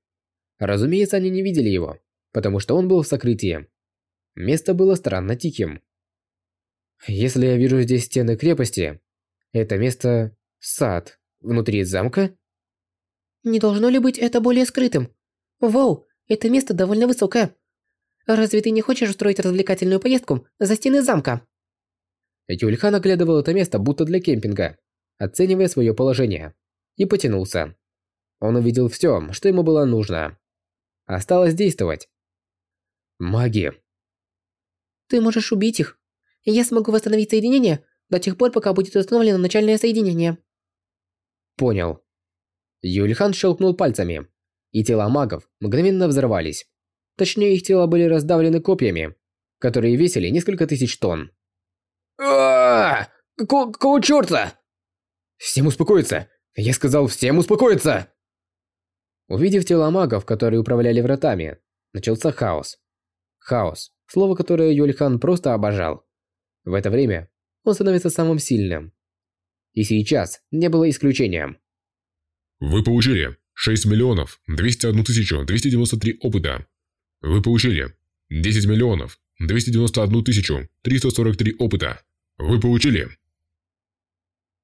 Разумеется, они не видели его, потому что он был в сокрытии. Место было странно тихим. Если я вижу здесь стены крепости, это место – сад внутри замка? Не должно ли быть это более скрытым? Вау, это место довольно высокое. Разве ты не хочешь устроить развлекательную поездку за стены замка? Юльхан оглядывал это место будто для кемпинга, оценивая свое положение, и потянулся. Он увидел все, что ему было нужно. Осталось действовать. Маги. Ты можешь убить их. Я смогу восстановить соединение до тех пор, пока будет установлено начальное соединение. Понял. Юльхан щелкнул пальцами, и тела магов мгновенно взорвались. Точнее, их тела были раздавлены копьями, которые весили несколько тысяч тонн. а Какого чёрта? Всем успокоиться! Я сказал всем успокоиться! Увидев тела магов, которые управляли вратами, начался хаос. Хаос, слово, которое Юльхан просто обожал. В это время он становится самым сильным. И сейчас не было исключением. Вы получили 6 миллионов 201 тысячу 293 опыта. Вы получили 10 миллионов 291 тысячу 343 опыта. Вы получили.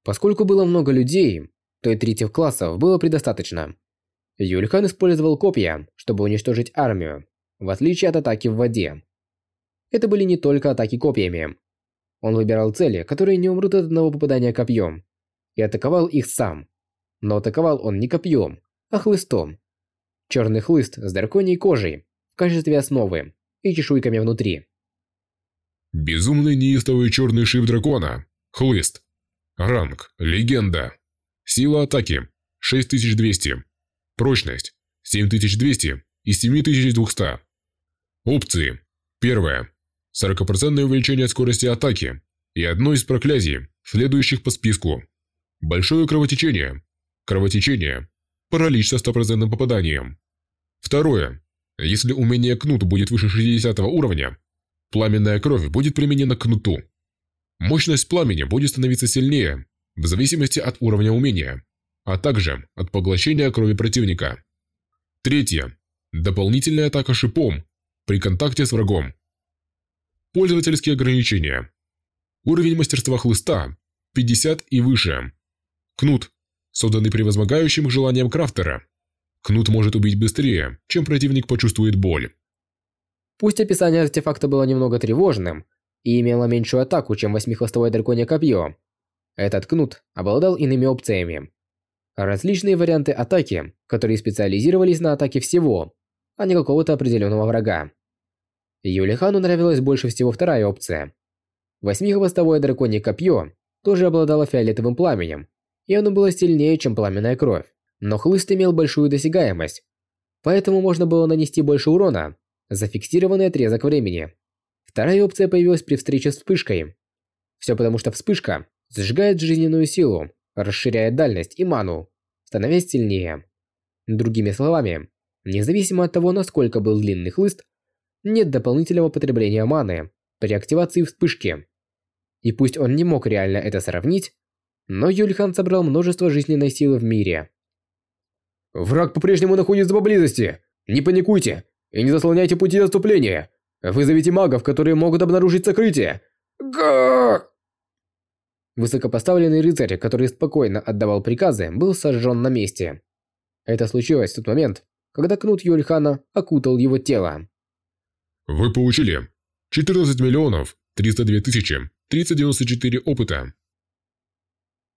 Поскольку было много людей, то и третьих классов было предостаточно. Юльхан использовал копья, чтобы уничтожить армию, в отличие от атаки в воде. Это были не только атаки копьями. Он выбирал цели, которые не умрут от одного попадания копьем, и атаковал их сам. Но атаковал он не копьем, а хлыстом. Черный хлыст с драконьей кожей в качестве основы и чешуйками внутри. Безумный неистовый черный шип дракона. Хлыст. Ранг. Легенда. Сила атаки. 6200. Прочность 7200 из 7200. Опции. Первое. 40% увеличение скорости атаки и одно из проклятий, следующих по списку. Большое кровотечение. Кровотечение. Паралич со стопроцентным попаданием. Второе. Если умение кнут будет выше 60 уровня, пламенная кровь будет применена к кнуту. Мощность пламени будет становиться сильнее, в зависимости от уровня умения а также от поглощения крови противника. Третье. Дополнительная атака шипом при контакте с врагом. Пользовательские ограничения. Уровень мастерства хлыста 50 и выше. Кнут, созданный превозмогающим желанием крафтера. Кнут может убить быстрее, чем противник почувствует боль. Пусть описание артефакта было немного тревожным и имело меньшую атаку, чем восьмихвостовое драконье копье, этот кнут обладал иными опциями. Различные варианты атаки, которые специализировались на атаке всего, а не какого-то определенного врага. Юлихану нравилась больше всего вторая опция. Восьмихвостовое драконье копье тоже обладало фиолетовым пламенем, и оно было сильнее, чем пламенная кровь. Но хлыст имел большую досягаемость, поэтому можно было нанести больше урона за фиксированный отрезок времени. Вторая опция появилась при встрече с вспышкой. Все потому, что вспышка зажигает жизненную силу, расширяя дальность и ману, становясь сильнее. Другими словами, независимо от того, насколько был длинный хлыст, нет дополнительного потребления маны при активации вспышки. И пусть он не мог реально это сравнить, но Юльхан собрал множество жизненной силы в мире. «Враг по-прежнему находится поблизости! Не паникуйте и не заслоняйте пути отступления! Вызовите магов, которые могут обнаружить сокрытие!» Га! Высокопоставленный рыцарь, который спокойно отдавал приказы, был сожжен на месте. Это случилось в тот момент, когда кнут Юльхана окутал его тело. Вы получили 14 миллионов 302 тысячи 394 опыта.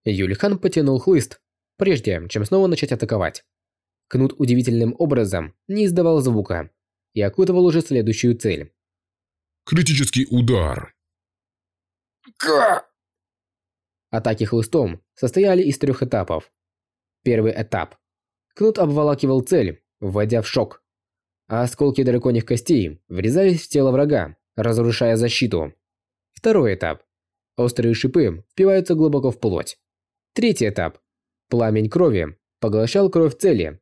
Юльхан потянул хлыст, прежде чем снова начать атаковать. Кнут удивительным образом не издавал звука и окутывал уже следующую цель. Критический удар. Га! Атаки хлыстом состояли из трех этапов. Первый этап. Кнут обволакивал цель, вводя в шок. А осколки драконьих костей врезались в тело врага, разрушая защиту. Второй этап. Острые шипы впиваются глубоко в плоть. Третий этап. Пламень крови поглощал кровь цели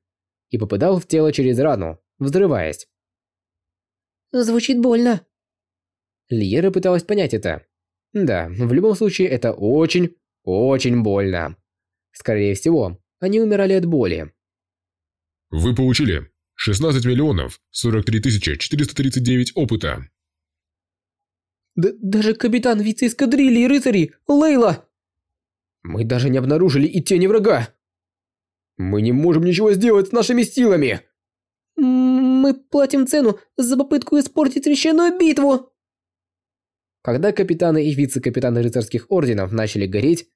и попадал в тело через рану, взрываясь. Звучит больно. Лиера пыталась понять это. Да, в любом случае это очень, очень больно. Скорее всего, они умирали от боли. Вы получили 16 миллионов 43 тысячи 439 опыта. Д даже капитан вице-эскадрильи рыцарей, Лейла! Мы даже не обнаружили и тени врага. Мы не можем ничего сделать с нашими силами. Мы платим цену за попытку испортить священную битву. Когда капитаны и вице-капитаны рыцарских орденов начали гореть,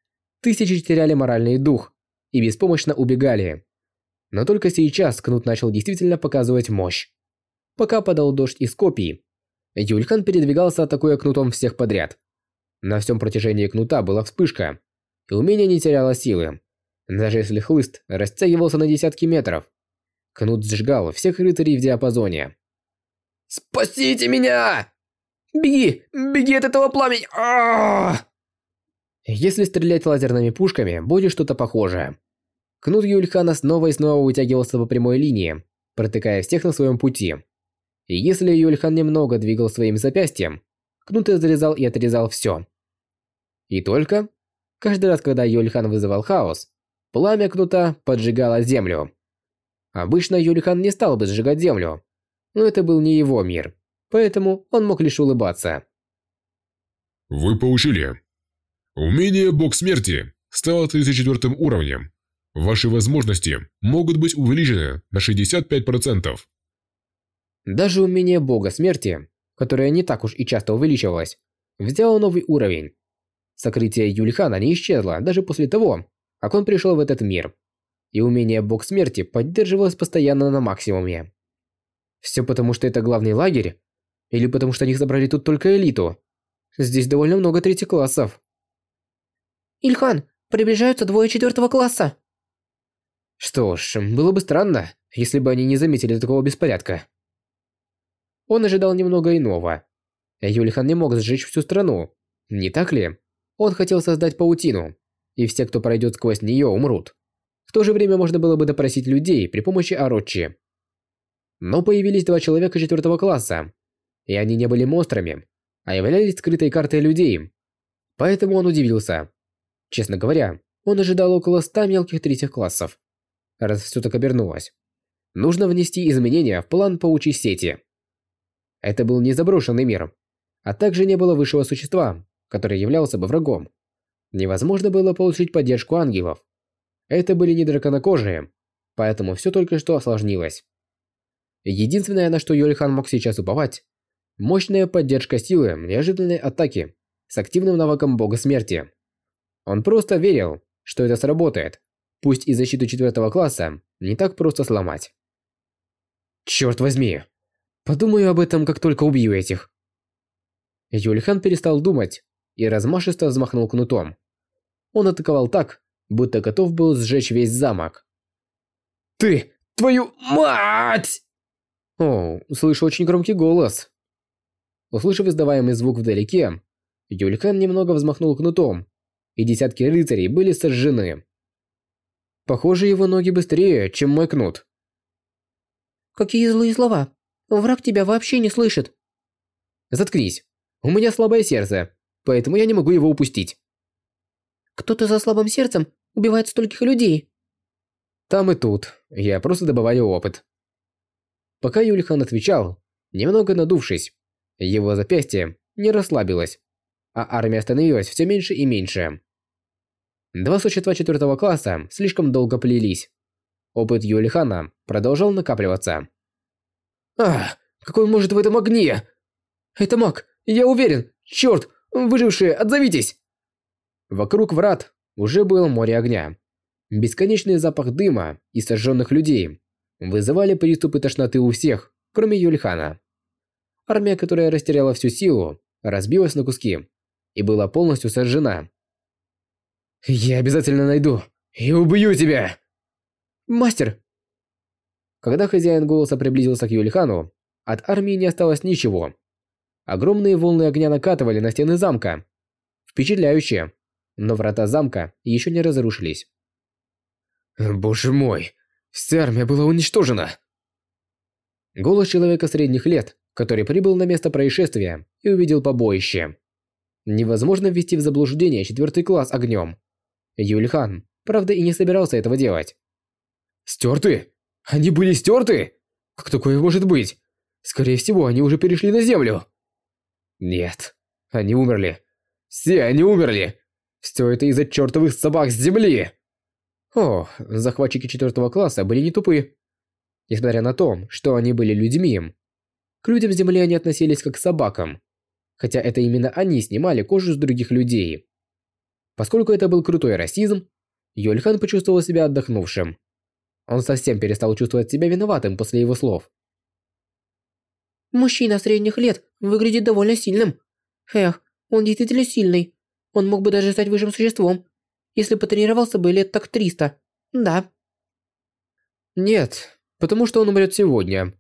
тысячи теряли моральный дух и беспомощно убегали. Но только сейчас Кнут начал действительно показывать мощь. Пока падал дождь из копий, Юльхан передвигался, атакуя Кнутом всех подряд. На всем протяжении Кнута была вспышка, и умение не теряло силы. Даже если хлыст растягивался на десятки метров, Кнут сжигал всех рыцарей в диапазоне. «Спасите меня! Беги! Беги от этого пламени! А Если стрелять лазерными пушками, будет что-то похожее. Кнут Юльхана снова и снова вытягивался по прямой линии, протыкая всех на своем пути. И если Юльхан немного двигал своим запястьем, Кнут изрезал и отрезал все. И только, каждый раз, когда Юльхан вызывал хаос, пламя Кнута поджигало землю. Обычно Юльхан не стал бы сжигать землю, но это был не его мир, поэтому он мог лишь улыбаться. Вы получили. Умение Бог Смерти стало 34 уровнем. Ваши возможности могут быть увеличены на 65%. Даже умение бога смерти, которое не так уж и часто увеличивалось, взяло новый уровень. Сокрытие Юльхана не исчезло даже после того, как он пришел в этот мир. И умение бог смерти поддерживалось постоянно на максимуме. Все потому, что это главный лагерь? Или потому, что они забрали тут только элиту? Здесь довольно много третьеклассов. Ильхан, приближаются двое четвертого класса. Что ж, было бы странно, если бы они не заметили такого беспорядка. Он ожидал немного иного. Юлихан не мог сжечь всю страну, не так ли? Он хотел создать паутину, и все, кто пройдет сквозь нее, умрут. В то же время можно было бы допросить людей при помощи Орочи. Но появились два человека четвертого класса, и они не были монстрами, а являлись скрытой картой людей. Поэтому он удивился. Честно говоря, он ожидал около ста мелких третьих классов раз все так обернулось. Нужно внести изменения в план паучьей сети. Это был не заброшенный мир, а также не было высшего существа, который являлся бы врагом. Невозможно было получить поддержку ангелов. Это были не драконокожие, поэтому все только что осложнилось. Единственное, на что Йолихан мог сейчас уповать – мощная поддержка силы неожиданной атаки с активным навыком бога смерти. Он просто верил, что это сработает, Пусть и защиту четвертого класса не так просто сломать. Черт возьми. Подумаю об этом, как только убью этих. Юльхан перестал думать и размашисто взмахнул кнутом. Он атаковал так, будто готов был сжечь весь замок. «Ты! Твою мать!» О, слышу очень громкий голос. Услышав издаваемый звук вдалеке, Юльхан немного взмахнул кнутом, и десятки рыцарей были сожжены. Похоже, его ноги быстрее, чем мой кнут. Какие злые слова. Враг тебя вообще не слышит. Заткнись. У меня слабое сердце, поэтому я не могу его упустить. Кто-то за слабым сердцем убивает стольких людей. Там и тут. Я просто добавляю опыт. Пока Юлихан отвечал, немного надувшись, его запястье не расслабилось, а армия становилась все меньше и меньше. Два существа четвертого класса слишком долго плелись. Опыт Юлихана продолжал накапливаться. «Ах, какой он может в этом огне? Это маг, я уверен! Черт, выжившие, отзовитесь!» Вокруг врат уже было море огня. Бесконечный запах дыма и сожженных людей вызывали приступы тошноты у всех, кроме Юльхана. Армия, которая растеряла всю силу, разбилась на куски и была полностью сожжена. Я обязательно найду и убью тебя. Мастер. Когда хозяин голоса приблизился к Юльхану, от армии не осталось ничего. Огромные волны огня накатывали на стены замка. Впечатляюще. Но врата замка еще не разрушились. Боже мой, вся армия была уничтожена. Голос человека средних лет, который прибыл на место происшествия и увидел побоище. Невозможно ввести в заблуждение четвертый класс огнем. Юльхан, правда, и не собирался этого делать. Стерты? Они были стерты? Как такое может быть? Скорее всего, они уже перешли на землю. Нет, они умерли. Все они умерли. Все это из-за чертовых собак с земли. О, захватчики четвертого класса были не тупы. Несмотря на то, что они были людьми, к людям земли они относились как к собакам. Хотя это именно они снимали кожу с других людей. Поскольку это был крутой расизм, Юльхан почувствовал себя отдохнувшим. Он совсем перестал чувствовать себя виноватым после его слов. Мужчина средних лет выглядит довольно сильным. Эх, он действительно сильный. Он мог бы даже стать высшим существом, если потренировался бы лет так 300. Да. Нет, потому что он умрет сегодня.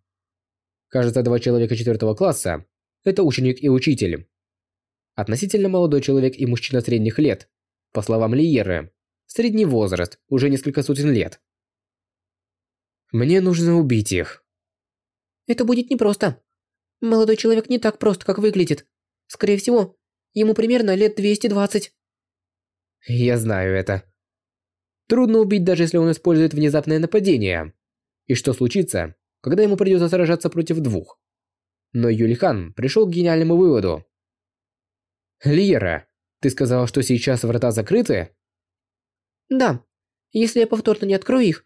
Кажется, два человека четвертого класса – это ученик и учитель. Относительно молодой человек и мужчина средних лет, по словам Лиеры, средний возраст, уже несколько сотен лет. Мне нужно убить их. Это будет непросто. Молодой человек не так прост, как выглядит. Скорее всего, ему примерно лет 220. Я знаю это. Трудно убить, даже если он использует внезапное нападение. И что случится, когда ему придется сражаться против двух? Но Юлихан пришел к гениальному выводу. Лиера, ты сказала, что сейчас врата закрыты? Да. Если я повторно не открою их,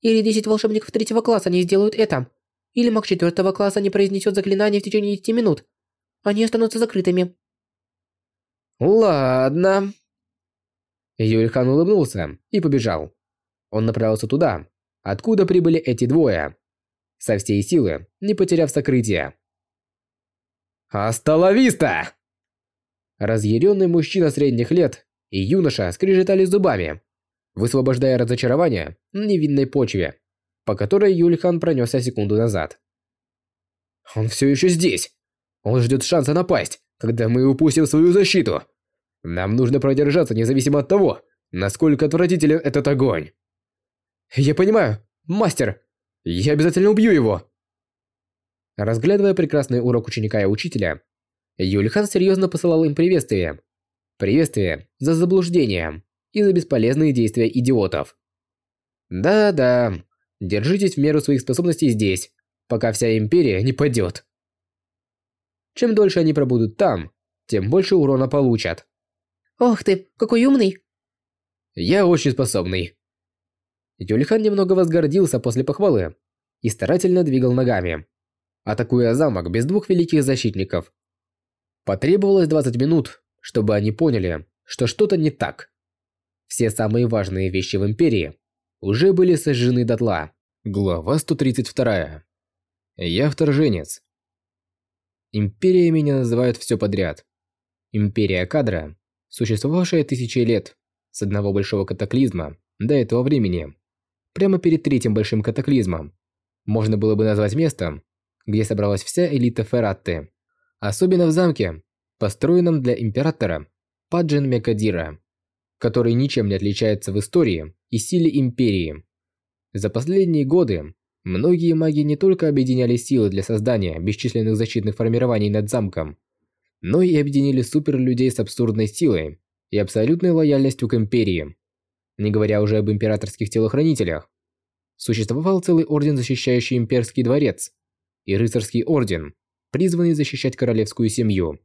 или 10 волшебников третьего класса не сделают это, или маг четвертого класса не произнесет заклинание в течение 10 минут, они останутся закрытыми. Ладно. Юльхан улыбнулся и побежал. Он направился туда, откуда прибыли эти двое. Со всей силы, не потеряв сокрытие. «Асталависта!» Разъяренный мужчина средних лет и юноша скрежетали зубами, высвобождая разочарование на невинной почве, по которой Юльхан пронесся секунду назад. «Он все еще здесь! Он ждет шанса напасть, когда мы упустим свою защиту!» Нам нужно продержаться независимо от того, насколько отвратителен этот огонь. Я понимаю, мастер. Я обязательно убью его. Разглядывая прекрасный урок ученика и учителя, Юльхан серьезно посылал им приветствие. Приветствие за заблуждение и за бесполезные действия идиотов. Да-да, держитесь в меру своих способностей здесь, пока вся империя не падет. Чем дольше они пробудут там, тем больше урона получат. Ох ты, какой умный. Я очень способный. Юлихан немного возгордился после похвалы и старательно двигал ногами, атакуя замок без двух великих защитников. Потребовалось 20 минут, чтобы они поняли, что что-то не так. Все самые важные вещи в Империи уже были сожжены дотла. Глава 132. Я вторженец. Империя меня называют все подряд. Империя кадра существовавшая тысячи лет, с одного большого катаклизма до этого времени. Прямо перед третьим большим катаклизмом. Можно было бы назвать местом, где собралась вся элита Ферратты. Особенно в замке, построенном для императора Паджин Мекадира, который ничем не отличается в истории и силе империи. За последние годы многие маги не только объединяли силы для создания бесчисленных защитных формирований над замком, но и объединили суперлюдей с абсурдной силой и абсолютной лояльностью к Империи. Не говоря уже об императорских телохранителях. Существовал целый орден, защищающий имперский дворец, и рыцарский орден, призванный защищать королевскую семью.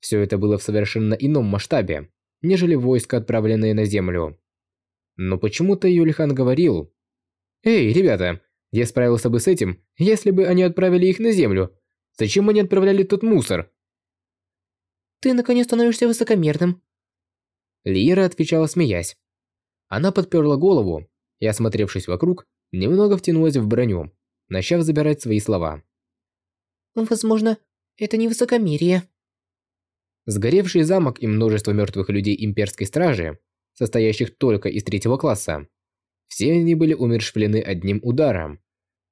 Все это было в совершенно ином масштабе, нежели войска, отправленные на землю. Но почему-то Юлихан говорил... «Эй, ребята, я справился бы с этим, если бы они отправили их на землю. Зачем они отправляли тот мусор? Ты наконец становишься высокомерным. Лиера отвечала, смеясь. Она подперла голову и, осмотревшись вокруг, немного втянулась в броню, начав забирать свои слова. Возможно, это не высокомерие. Сгоревший замок и множество мертвых людей имперской стражи, состоящих только из третьего класса, все они были умершвлены одним ударом.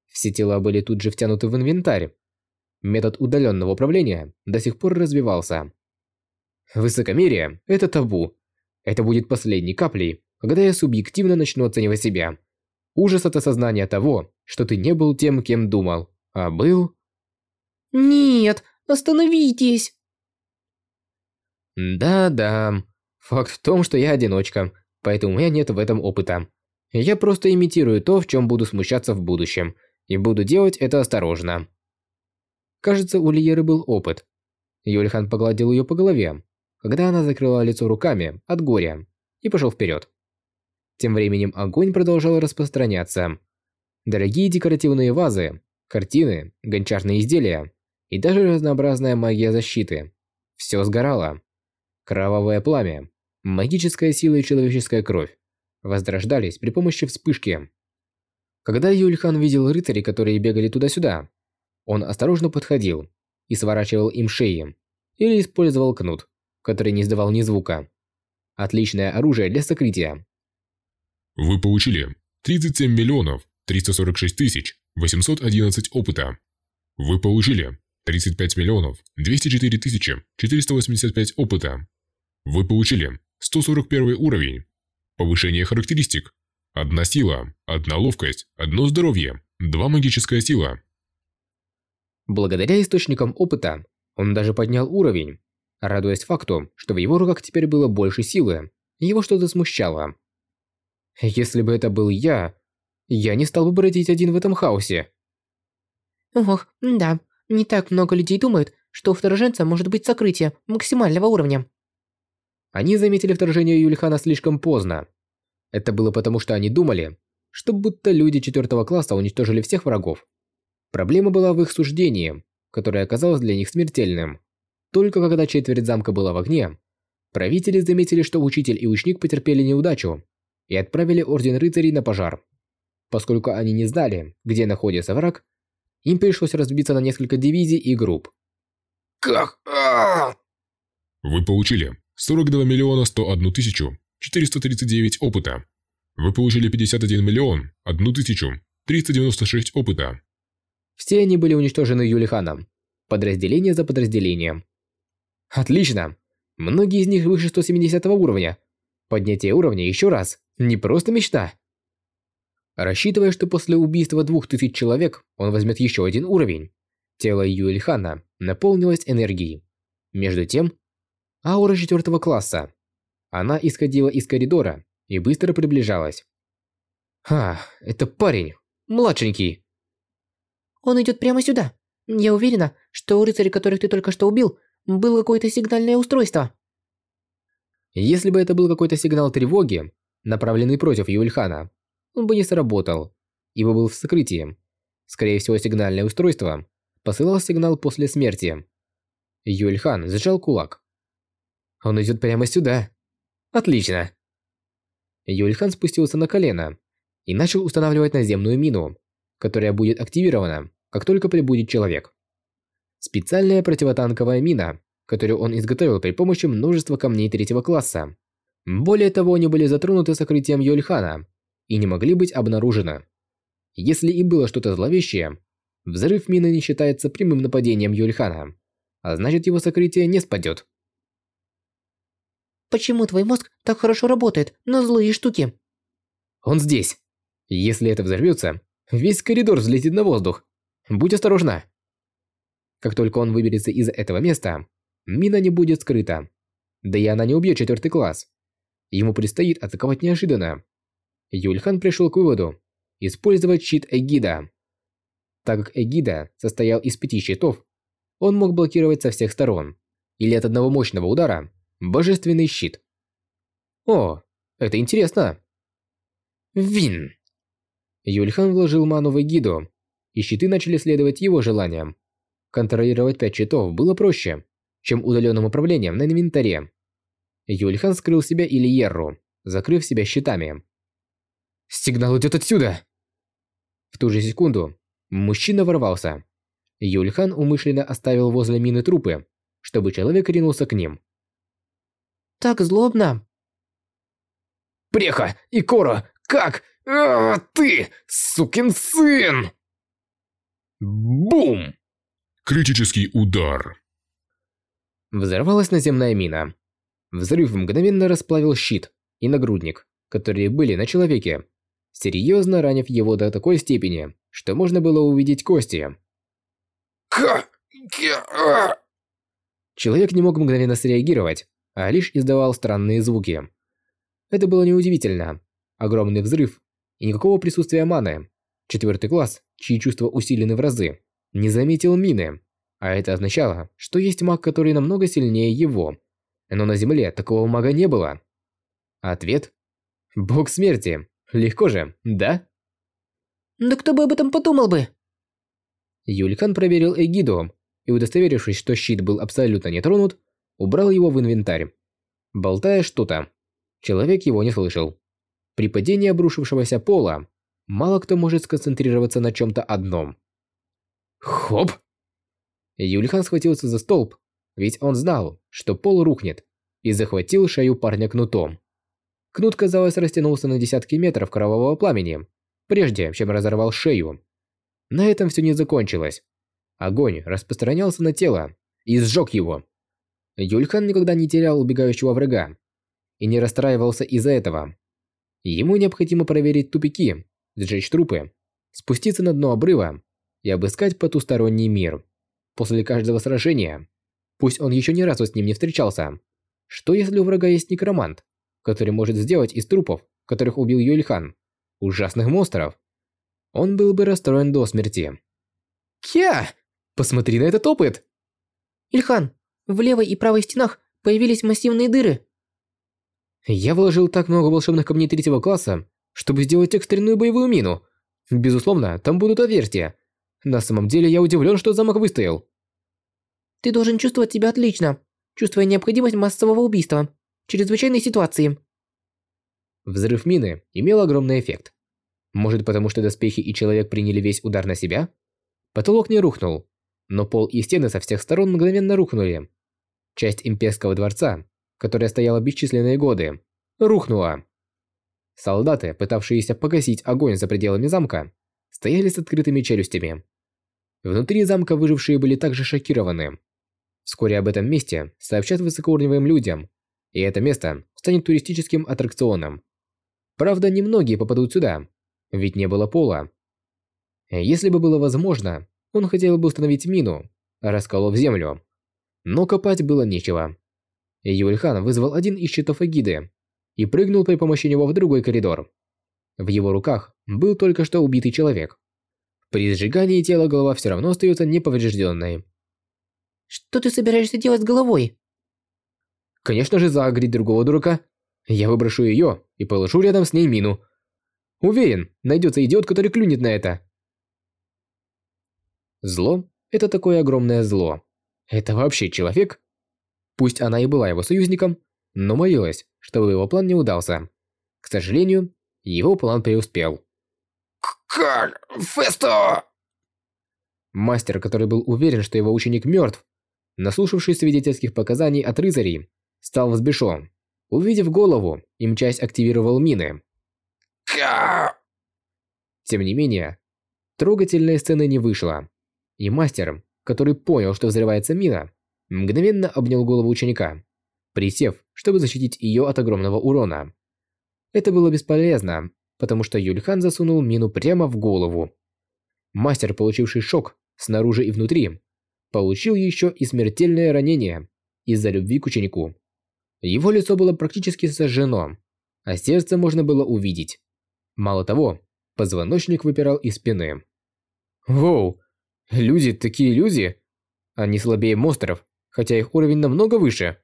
Все тела были тут же втянуты в инвентарь. Метод удаленного управления до сих пор развивался. Высокомерие – это табу. Это будет последней каплей, когда я субъективно начну оценивать себя. Ужас от осознания того, что ты не был тем, кем думал, а был... Нет, остановитесь. Да-да. Факт в том, что я одиночка, поэтому у меня нет в этом опыта. Я просто имитирую то, в чем буду смущаться в будущем, и буду делать это осторожно. Кажется, у Лиеры был опыт. Юльхан погладил ее по голове, когда она закрыла лицо руками от горя и пошел вперед. Тем временем огонь продолжал распространяться. Дорогие декоративные вазы, картины, гончарные изделия и даже разнообразная магия защиты. Все сгорало. Кровавое пламя, магическая сила и человеческая кровь возрождались при помощи вспышки. Когда Юльхан видел рыцарей, которые бегали туда-сюда, он осторожно подходил и сворачивал им шеи или использовал кнут, который не издавал ни звука. Отличное оружие для сокрытия. Вы получили 37 миллионов 346 тысяч 811 опыта. Вы получили 35 миллионов 204 тысячи 485 опыта. Вы получили 141 уровень. Повышение характеристик. Одна сила, одна ловкость, одно здоровье, два магическая сила. Благодаря источникам опыта, он даже поднял уровень, радуясь факту, что в его руках теперь было больше силы, его что-то смущало. Если бы это был я, я не стал бы бродить один в этом хаосе. Ох, да, не так много людей думают, что у вторженца может быть сокрытие максимального уровня. Они заметили вторжение Юльхана слишком поздно. Это было потому, что они думали, что будто люди четвертого класса уничтожили всех врагов. Проблема была в их суждении, которое оказалось для них смертельным. Только когда четверть замка была в огне, правители заметили, что учитель и ученик потерпели неудачу и отправили Орден Рыцарей на пожар. Поскольку они не знали, где находится враг, им пришлось разбиться на несколько дивизий и групп. Как? А! Вы получили 42 миллиона 101 тысячу 439 опыта. Вы получили 51 миллион 1 тысячу 396 опыта. Все они были уничтожены Юлиханом, подразделение за подразделением. Отлично! Многие из них выше 170 уровня. Поднятие уровня еще раз. Не просто мечта. Рассчитывая, что после убийства двух тысяч человек он возьмет еще один уровень, тело Юэльхана наполнилось энергией. Между тем, аура четвертого класса. Она исходила из коридора и быстро приближалась. «Ха, это парень, младшенький». «Он идет прямо сюда. Я уверена, что у рыцарей, которых ты только что убил, было какое-то сигнальное устройство». Если бы это был какой-то сигнал тревоги, направленный против Юльхана, он бы не сработал, ибо был в сокрытии. Скорее всего, сигнальное устройство посылал сигнал после смерти. Юльхан сжал кулак. Он идет прямо сюда. Отлично. Юльхан спустился на колено и начал устанавливать наземную мину, которая будет активирована, как только прибудет человек. Специальная противотанковая мина, которую он изготовил при помощи множества камней третьего класса. Более того, они были затронуты сокрытием Юльхана и не могли быть обнаружены. Если и было что-то зловещее, взрыв мины не считается прямым нападением Юльхана, а значит его сокрытие не спадет. Почему твой мозг так хорошо работает на злые штуки? Он здесь. Если это взорвется, весь коридор взлетит на воздух. Будь осторожна. Как только он выберется из этого места, мина не будет скрыта. Да и она не убьет четвертый класс. Ему предстоит атаковать неожиданно. Юльхан пришел к выводу использовать щит Эгида. Так как Эгида состоял из пяти щитов, он мог блокировать со всех сторон, или от одного мощного удара божественный щит. О, это интересно. Вин. Юльхан вложил ману в Эгиду, и щиты начали следовать его желаниям. Контролировать пять щитов было проще, чем удаленным управлением на инвентаре. Юльхан скрыл себя или Ерру, закрыв себя щитами. Сигнал идет отсюда!» В ту же секунду мужчина ворвался. Юльхан умышленно оставил возле мины трупы, чтобы человек ринулся к ним. «Так злобно!» «Преха! Икора! Как? А, ты, сукин сын!» Бум! Критический удар. Взорвалась наземная мина. Взрыв мгновенно расплавил щит и нагрудник, которые были на человеке серьезно ранив его до такой степени, что можно было увидеть кости. «Ха! Человек не мог мгновенно среагировать, а лишь издавал странные звуки. Это было неудивительно. Огромный взрыв и никакого присутствия маны. Четвертый класс, чьи чувства усилены в разы, не заметил мины. А это означало, что есть маг, который намного сильнее его. Но на Земле такого мага не было. Ответ? Бог смерти. Легко же, да? Да кто бы об этом подумал бы? Юлькан проверил эгиду и, удостоверившись, что щит был абсолютно не тронут, убрал его в инвентарь. Болтая что-то. Человек его не слышал. При падении обрушившегося пола мало кто может сконцентрироваться на чем-то одном. Хоп! Юльхан схватился за столб, ведь он знал, что пол рухнет, и захватил шею парня кнутом. Кнут, казалось, растянулся на десятки метров кровавого пламени, прежде чем разорвал шею. На этом все не закончилось. Огонь распространялся на тело и сжег его. Юльхан никогда не терял убегающего врага и не расстраивался из-за этого. Ему необходимо проверить тупики, сжечь трупы, спуститься на дно обрыва и обыскать потусторонний мир. После каждого сражения, пусть он еще ни разу с ним не встречался, что если у врага есть некромант, который может сделать из трупов, которых убил Юльхан, ужасных монстров? Он был бы расстроен до смерти. Кя! Посмотри на этот опыт! Ильхан, в левой и правой стенах появились массивные дыры. Я вложил так много волшебных камней третьего класса, чтобы сделать экстренную боевую мину. Безусловно, там будут отверстия. На самом деле я удивлен, что замок выстоял. Ты должен чувствовать себя отлично, чувствуя необходимость массового убийства, чрезвычайной ситуации. Взрыв мины имел огромный эффект. Может потому, что доспехи и человек приняли весь удар на себя? Потолок не рухнул, но пол и стены со всех сторон мгновенно рухнули. Часть имперского дворца, которая стояла бесчисленные годы, рухнула. Солдаты, пытавшиеся погасить огонь за пределами замка, стояли с открытыми челюстями. Внутри замка выжившие были также шокированы. Вскоре об этом месте сообщат высокоуровневым людям, и это место станет туристическим аттракционом. Правда, немногие попадут сюда, ведь не было пола. Если бы было возможно, он хотел бы установить мину, расколов землю. Но копать было нечего. Юльхан вызвал один из щитов эгиды и прыгнул при помощи него в другой коридор. В его руках был только что убитый человек. При сжигании тела голова все равно остается неповрежденной. Что ты собираешься делать с головой? Конечно же, загреть другого дурака. Я выброшу ее и положу рядом с ней мину. Уверен, найдется идиот, который клюнет на это. Зло – это такое огромное зло. Это вообще человек? Пусть она и была его союзником, но молилась, чтобы его план не удался. К сожалению, его план преуспел. «Как? Фесто!» Мастер, который был уверен, что его ученик мертв, наслушавшись свидетельских показаний от рыцарей, стал взбешен. Увидев голову, и мчась активировал мины. Тем не менее, трогательной сцены не вышло. И мастер, который понял, что взрывается мина, мгновенно обнял голову ученика, присев, чтобы защитить ее от огромного урона. Это было бесполезно, потому что Юльхан засунул мину прямо в голову. Мастер, получивший шок снаружи и внутри, получил еще и смертельное ранение из-за любви к ученику. Его лицо было практически сожжено, а сердце можно было увидеть. Мало того, позвоночник выпирал из спины. Воу, люди такие люди? Они слабее монстров, хотя их уровень намного выше.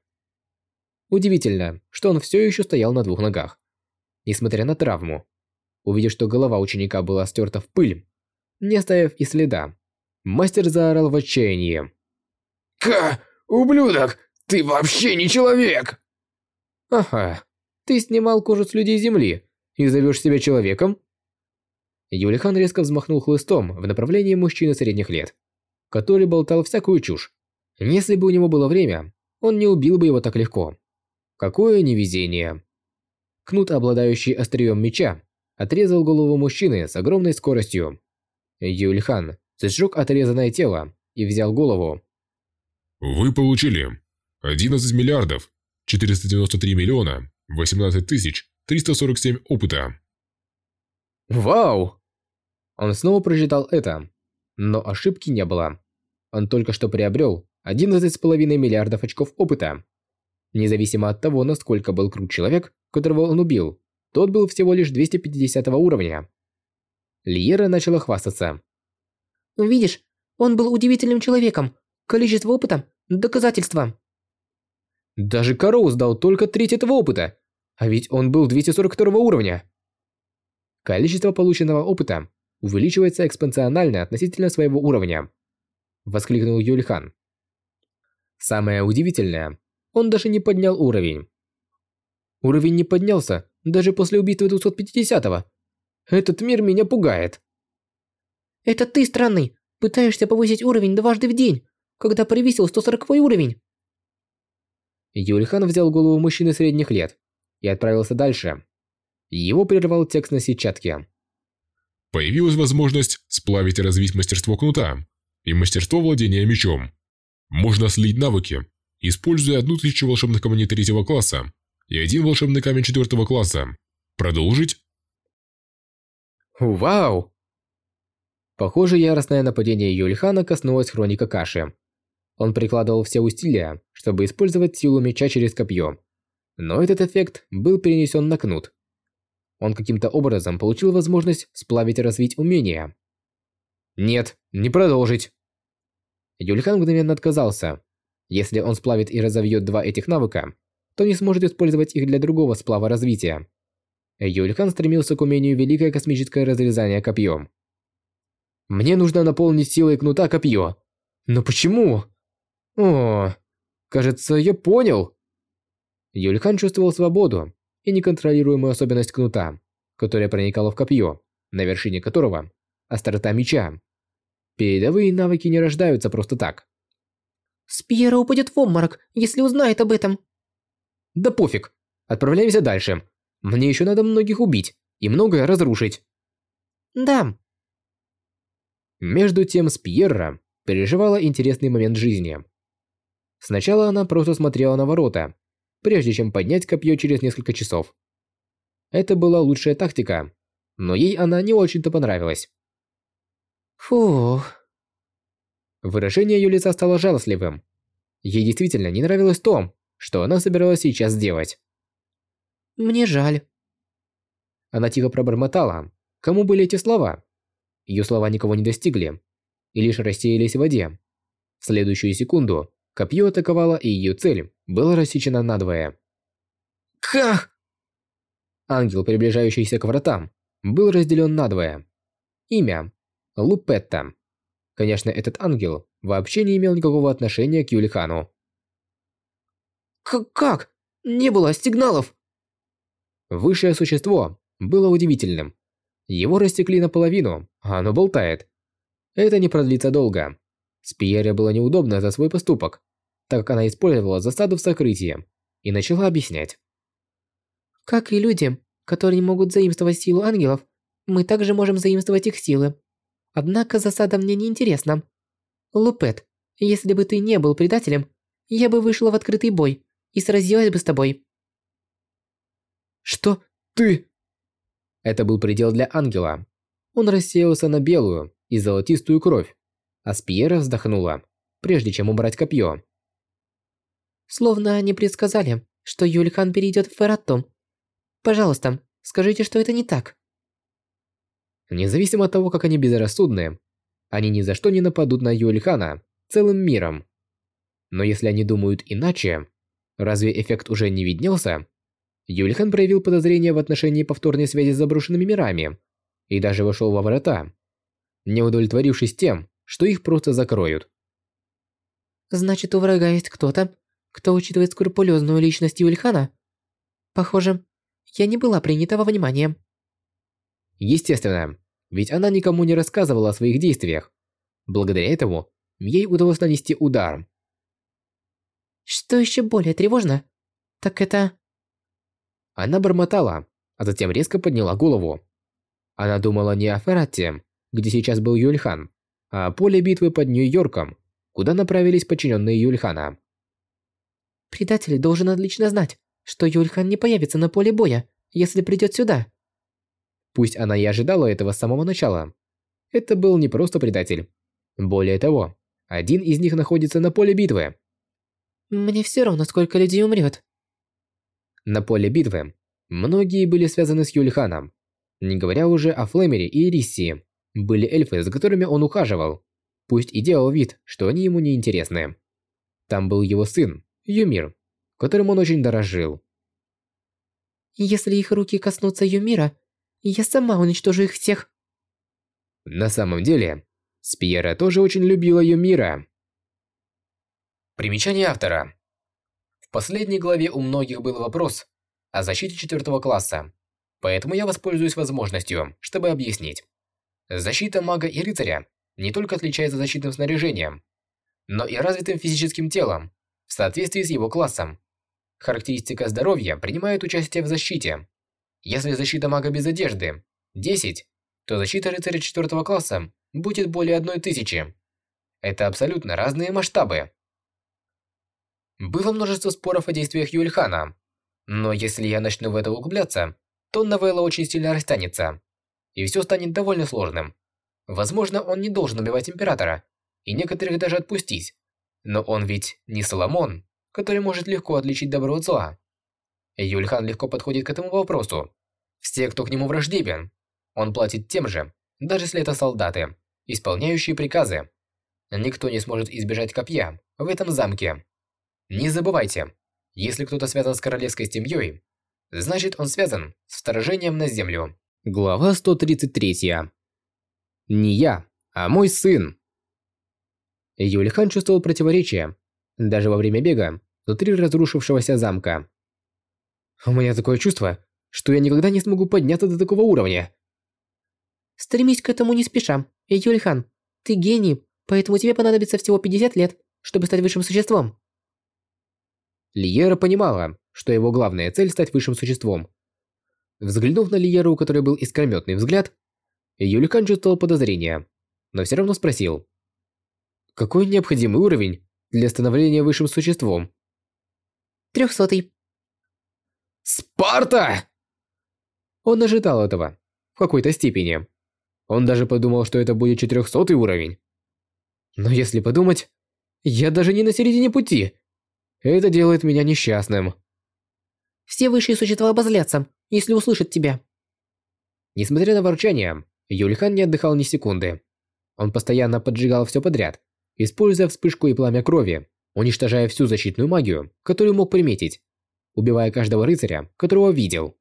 Удивительно, что он все еще стоял на двух ногах. Несмотря на травму. Увидев, что голова ученика была стерта в пыль, не оставив и следа, мастер заорал в отчаянии. «Ка, ублюдок, ты вообще не человек!» «Ага, ты снимал кожу с людей Земли и зовешь себя человеком?» Юлихан резко взмахнул хлыстом в направлении мужчины средних лет, который болтал всякую чушь. Если бы у него было время, он не убил бы его так легко. Какое невезение. Кнут, обладающий острием меча, отрезал голову мужчины с огромной скоростью. Юльхан сжег отрезанное тело и взял голову. Вы получили 11 миллиардов 493 миллиона 18 тысяч 347 опыта. Вау! Он снова прочитал это, но ошибки не было. Он только что приобрел 11,5 миллиардов очков опыта. Независимо от того, насколько был крут человек, которого он убил, тот был всего лишь 250 уровня. Лиера начала хвастаться. Видишь, он был удивительным человеком. Количество опыта – доказательство. Даже Кароу сдал только треть этого опыта, а ведь он был 242 уровня. Количество полученного опыта увеличивается экспоненциально относительно своего уровня. Воскликнул Юльхан. Самое удивительное, он даже не поднял уровень. Уровень не поднялся даже после убийства 250-го. Этот мир меня пугает. Это ты странный. Пытаешься повысить уровень дважды в день, когда превысил 140 уровень. Юльхан взял голову мужчины средних лет и отправился дальше. Его прервал текст на сетчатке. Появилась возможность сплавить и развить мастерство кнута и мастерство владения мечом. Можно слить навыки, используя одну тысячу волшебных камней третьего класса и один волшебный камень четвертого класса. Продолжить? Вау! Похоже, яростное нападение Юльхана коснулось хроника Каши. Он прикладывал все усилия, чтобы использовать силу меча через копье. Но этот эффект был перенесен на кнут. Он каким-то образом получил возможность сплавить и развить умения. Нет, не продолжить. Юльхан мгновенно отказался. Если он сплавит и разовьет два этих навыка, то не сможет использовать их для другого сплава развития. Юльхан стремился к умению великое космическое разрезание копьем. Мне нужно наполнить силой кнута копье. Но почему? О, кажется, я понял. Юльхан чувствовал свободу и неконтролируемую особенность кнута, которая проникала в копье, на вершине которого острота меча. Передовые навыки не рождаются просто так. Спьера упадет в обморок, если узнает об этом. Да пофиг. Отправляемся дальше. Мне еще надо многих убить и многое разрушить. Да. Между тем Спьерра переживала интересный момент жизни. Сначала она просто смотрела на ворота, прежде чем поднять копье через несколько часов. Это была лучшая тактика, но ей она не очень-то понравилась. Фух. Выражение ее лица стало жалостливым. Ей действительно не нравилось то, что она собиралась сейчас сделать. Мне жаль. Она тихо пробормотала. Кому были эти слова? Ее слова никого не достигли и лишь рассеялись в воде. В следующую секунду копье атаковало, и ее цель была рассечена надвое. Ках! Ангел, приближающийся к вратам, был разделен надвое. Имя – Лупетта. Конечно, этот ангел вообще не имел никакого отношения к Юлихану. Как? Не было сигналов. Высшее существо было удивительным. Его растекли наполовину, а оно болтает. Это не продлится долго. Спиере было неудобно за свой поступок, так как она использовала засаду в сокрытии и начала объяснять. Как и люди, которые не могут заимствовать силу ангелов, мы также можем заимствовать их силы. Однако засада мне не интересна. Лупет, если бы ты не был предателем, я бы вышла в открытый бой и сразилась бы с тобой. Что? Ты? Это был предел для ангела. Он рассеялся на белую и золотистую кровь, а Спиера вздохнула, прежде чем убрать копье. Словно они предсказали, что Юльхан перейдет в Ферратту. Пожалуйста, скажите, что это не так. Независимо от того, как они безрассудны, они ни за что не нападут на Юльхана целым миром. Но если они думают иначе, разве эффект уже не виднелся? Юльхан проявил подозрение в отношении повторной связи с заброшенными мирами и даже вошел во врата, не удовлетворившись тем, что их просто закроют. Значит, у врага есть кто-то, кто учитывает скрупулезную личность Юльхана? Похоже, я не была принята во внимание. Естественно, ведь она никому не рассказывала о своих действиях. Благодаря этому ей удалось нанести удар. Что еще более тревожно, так это... Она бормотала, а затем резко подняла голову. Она думала не о Ферратте, где сейчас был Юльхан, а поле битвы под Нью-Йорком, куда направились подчиненные Юльхана. Предатель должен отлично знать, что Юльхан не появится на поле боя, если придет сюда. Пусть она и ожидала этого с самого начала. Это был не просто предатель. Более того, Один из них находится на поле битвы. Мне все равно, сколько людей умрет. На поле битвы многие были связаны с Юльханом. Не говоря уже о Флемере и Ириссии. Были эльфы, за которыми он ухаживал. Пусть и делал вид, что они ему не интересны. Там был его сын, Юмир, которым он очень дорожил. Если их руки коснутся Юмира, я сама уничтожу их всех. На самом деле, Спьера тоже очень любила Юмира. Примечание автора. В последней главе у многих был вопрос о защите четвертого класса, поэтому я воспользуюсь возможностью, чтобы объяснить. Защита мага и рыцаря не только отличается защитным снаряжением, но и развитым физическим телом в соответствии с его классом. Характеристика здоровья принимает участие в защите. Если защита мага без одежды 10, то защита рыцаря 4 класса будет более 1000. Это абсолютно разные масштабы. Было множество споров о действиях Юльхана, но если я начну в это углубляться, то новелла очень сильно растянется, и все станет довольно сложным. Возможно, он не должен убивать императора, и некоторых даже отпустить. Но он ведь не Соломон, который может легко отличить добро от зла. Юльхан легко подходит к этому вопросу. Все, кто к нему враждебен, он платит тем же, даже если это солдаты, исполняющие приказы. Никто не сможет избежать копья в этом замке. Не забывайте, если кто-то связан с королевской семьей, значит он связан с вторжением на землю. Глава 133. Не я, а мой сын. Юльхан чувствовал противоречие, даже во время бега, внутри разрушившегося замка. У меня такое чувство, что я никогда не смогу подняться до такого уровня. Стремись к этому не спеша. Юльхан, ты гений, поэтому тебе понадобится всего 50 лет, чтобы стать высшим существом. Лиера понимала, что его главная цель стать высшим существом. Взглянув на Лиеру, у которой был искрометный взгляд, Юльхан чувствовал подозрение, но все равно спросил. Какой необходимый уровень для становления высшим существом? Трехсотый. Спарта! Он ожидал этого, в какой-то степени. Он даже подумал, что это будет 400 уровень. Но если подумать, я даже не на середине пути. Это делает меня несчастным. Все высшие существа обозлятся, если услышат тебя. Несмотря на ворчание, Юльхан не отдыхал ни секунды. Он постоянно поджигал все подряд, используя вспышку и пламя крови, уничтожая всю защитную магию, которую мог приметить, убивая каждого рыцаря, которого видел.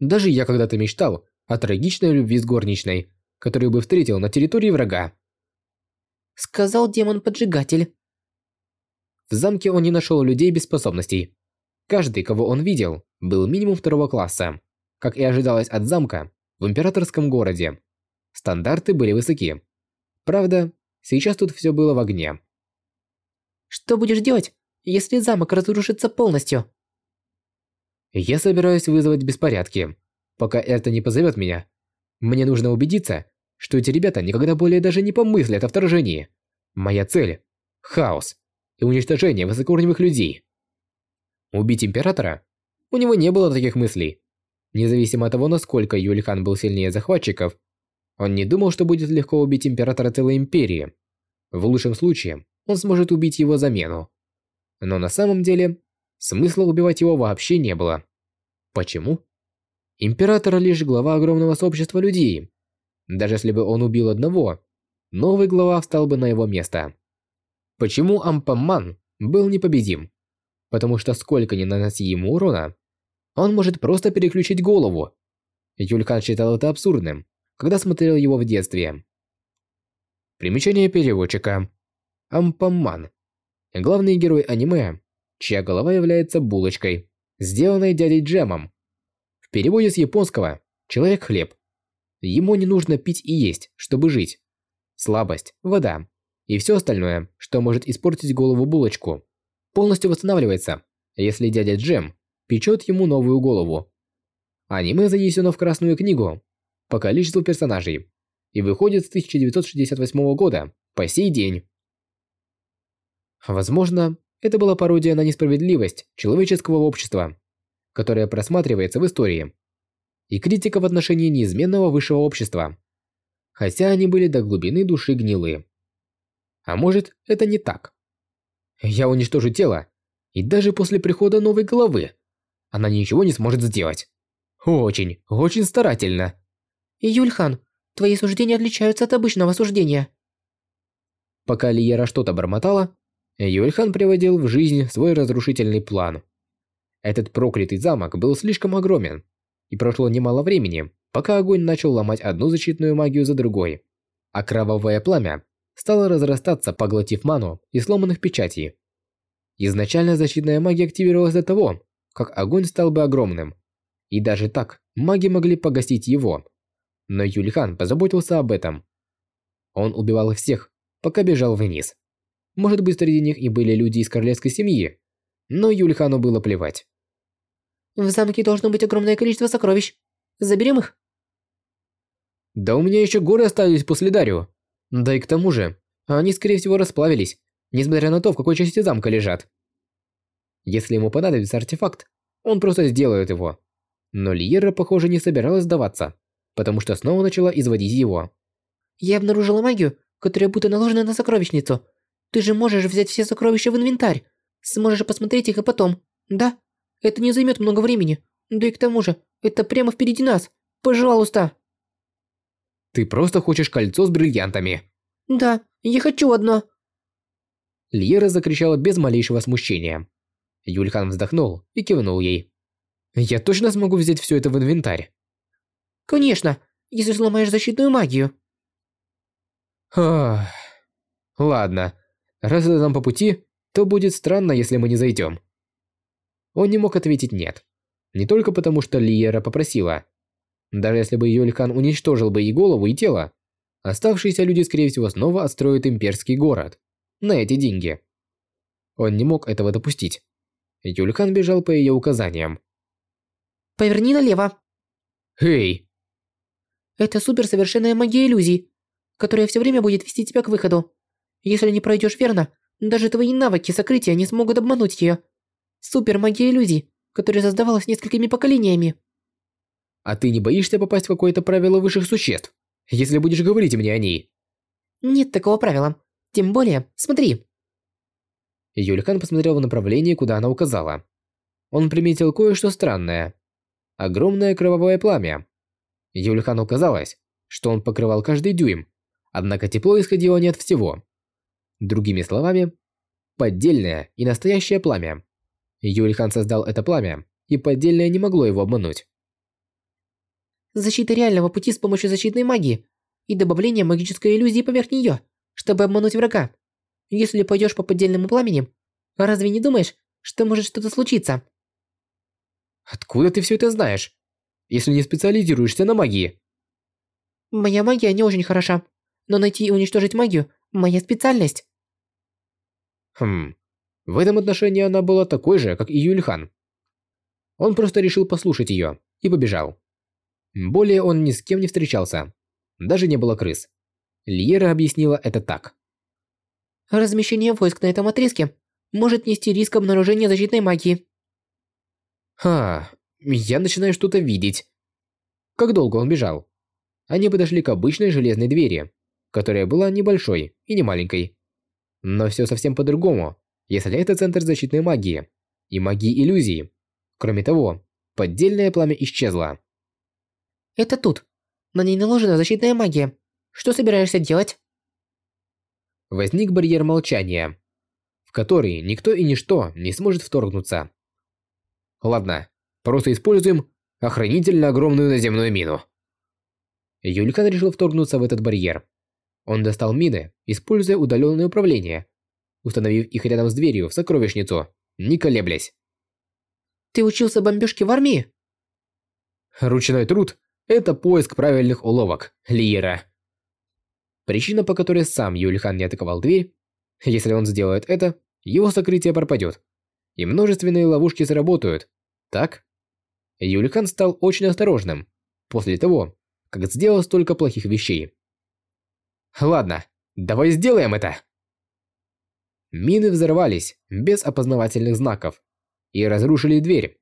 Даже я когда-то мечтал о трагичной любви с горничной, которую бы встретил на территории врага. Сказал демон-поджигатель. В замке он не нашел людей без способностей. Каждый, кого он видел, был минимум второго класса. Как и ожидалось от замка в императорском городе. Стандарты были высоки. Правда, сейчас тут все было в огне. Что будешь делать, если замок разрушится полностью? Я собираюсь вызвать беспорядки, пока это не позовет меня. Мне нужно убедиться, что эти ребята никогда более даже не помыслят о вторжении. Моя цель – хаос и уничтожение высокоуровневых людей. Убить императора? У него не было таких мыслей. Независимо от того, насколько Юльхан был сильнее захватчиков, он не думал, что будет легко убить императора целой империи. В лучшем случае, он сможет убить его замену. Но на самом деле, смысла убивать его вообще не было. Почему? Император лишь глава огромного сообщества людей. Даже если бы он убил одного, новый глава встал бы на его место. Почему Ампамман был непобедим? Потому что сколько ни наноси ему урона, он может просто переключить голову. Юлькан считал это абсурдным, когда смотрел его в детстве. Примечание переводчика. Ампамман. Главный герой аниме, чья голова является булочкой, сделанной дядей Джемом. В переводе с японского «человек-хлеб». Ему не нужно пить и есть, чтобы жить. Слабость, вода, и все остальное, что может испортить голову булочку, полностью восстанавливается, если дядя Джем печет ему новую голову. Аниме занесено в Красную книгу по количеству персонажей и выходит с 1968 года по сей день. Возможно, это была пародия на несправедливость человеческого общества, которая просматривается в истории, и критика в отношении неизменного высшего общества, хотя они были до глубины души гнилы. А может, это не так? Я уничтожу тело, и даже после прихода новой головы она ничего не сможет сделать. Очень, очень старательно. Юльхан, твои суждения отличаются от обычного суждения. Пока Лиера что-то бормотала, Юльхан приводил в жизнь свой разрушительный план. Этот проклятый замок был слишком огромен, и прошло немало времени, пока огонь начал ломать одну защитную магию за другой, а кровавое пламя стало разрастаться, поглотив ману и сломанных печатей. Изначально защитная магия активировалась до того, как огонь стал бы огромным, и даже так маги могли погасить его. Но Юльхан позаботился об этом. Он убивал всех, пока бежал вниз. Может быть, среди них и были люди из королевской семьи, но Юльхану было плевать. В замке должно быть огромное количество сокровищ. Заберем их? Да у меня еще горы остались после Дарио. Да и к тому же, они скорее всего расплавились, несмотря на то, в какой части замка лежат. Если ему понадобится артефакт, он просто сделает его. Но Лиера, похоже, не собиралась сдаваться, потому что снова начала изводить его. Я обнаружила магию, которая будто наложена на сокровищницу. Ты же можешь взять все сокровища в инвентарь. Сможешь посмотреть их и потом. Да? Это не займет много времени. Да и к тому же, это прямо впереди нас. Пожалуйста. Ты просто хочешь кольцо с бриллиантами. Да, я хочу одно. Льера закричала без малейшего смущения. Юльхан вздохнул и кивнул ей. Я точно смогу взять все это в инвентарь. Конечно, если сломаешь защитную магию. Ах. Ладно. Раз это нам по пути, то будет странно, если мы не зайдем. Он не мог ответить «нет». Не только потому, что Лиера попросила. Даже если бы Юлькан уничтожил бы и голову, и тело, оставшиеся люди, скорее всего, снова отстроят имперский город. На эти деньги. Он не мог этого допустить. Юлькан бежал по ее указаниям. «Поверни налево». «Эй!» «Это суперсовершенная магия иллюзий, которая все время будет вести тебя к выходу. Если не пройдешь верно, даже твои навыки сокрытия не смогут обмануть ее. Супер магия иллюзий, которая создавалась несколькими поколениями. А ты не боишься попасть в какое-то правило высших существ, если будешь говорить мне о ней? Нет такого правила. Тем более, смотри. Юлькан посмотрел в направлении, куда она указала. Он приметил кое-что странное. Огромное кровавое пламя. Юлькану казалось, что он покрывал каждый дюйм, однако тепло исходило не от всего. Другими словами, поддельное и настоящее пламя. Юльхан создал это пламя, и поддельное не могло его обмануть. Защита реального пути с помощью защитной магии и добавление магической иллюзии поверх нее, чтобы обмануть врага. Если пойдешь по поддельному пламени, разве не думаешь, что может что-то случиться? Откуда ты все это знаешь? Если не специализируешься на магии? Моя магия не очень хороша, но найти и уничтожить магию – моя специальность. Хм, в этом отношении она была такой же, как и Юльхан. Он просто решил послушать ее и побежал. Более он ни с кем не встречался. Даже не было крыс. Льера объяснила это так. Размещение войск на этом отрезке может нести риск обнаружения защитной магии. Ха, я начинаю что-то видеть. Как долго он бежал? Они подошли к обычной железной двери, которая была небольшой и не маленькой. Но все совсем по-другому если это центр защитной магии и магии иллюзий. Кроме того, поддельное пламя исчезло. Это тут. На ней наложена защитная магия. Что собираешься делать? Возник барьер молчания, в который никто и ничто не сможет вторгнуться. Ладно, просто используем охранительно огромную наземную мину. Юлькан решил вторгнуться в этот барьер. Он достал мины, используя удаленное управление, установив их рядом с дверью в сокровищницу, не колеблясь. «Ты учился бомбежке в армии?» Ручной труд – это поиск правильных уловок, Лиера. Причина, по которой сам Юльхан не атаковал дверь, если он сделает это, его сокрытие пропадет, и множественные ловушки сработают, так? Юльхан стал очень осторожным после того, как сделал столько плохих вещей. Ладно, давай сделаем это. Мины взорвались без опознавательных знаков и разрушили дверь.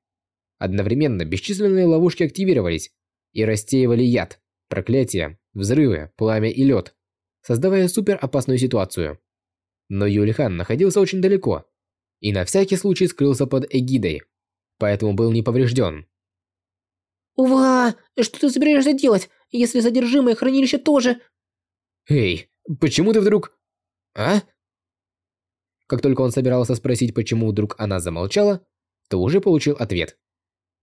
Одновременно бесчисленные ловушки активировались и рассеивали яд, проклятия, взрывы, пламя и лед, создавая супер опасную ситуацию. Но Юльхан находился очень далеко и на всякий случай скрылся под эгидой, поэтому был не поврежден. Ува, что ты собираешься делать, если содержимое хранилища тоже... Эй, почему ты вдруг... А? Как только он собирался спросить, почему вдруг она замолчала, то уже получил ответ.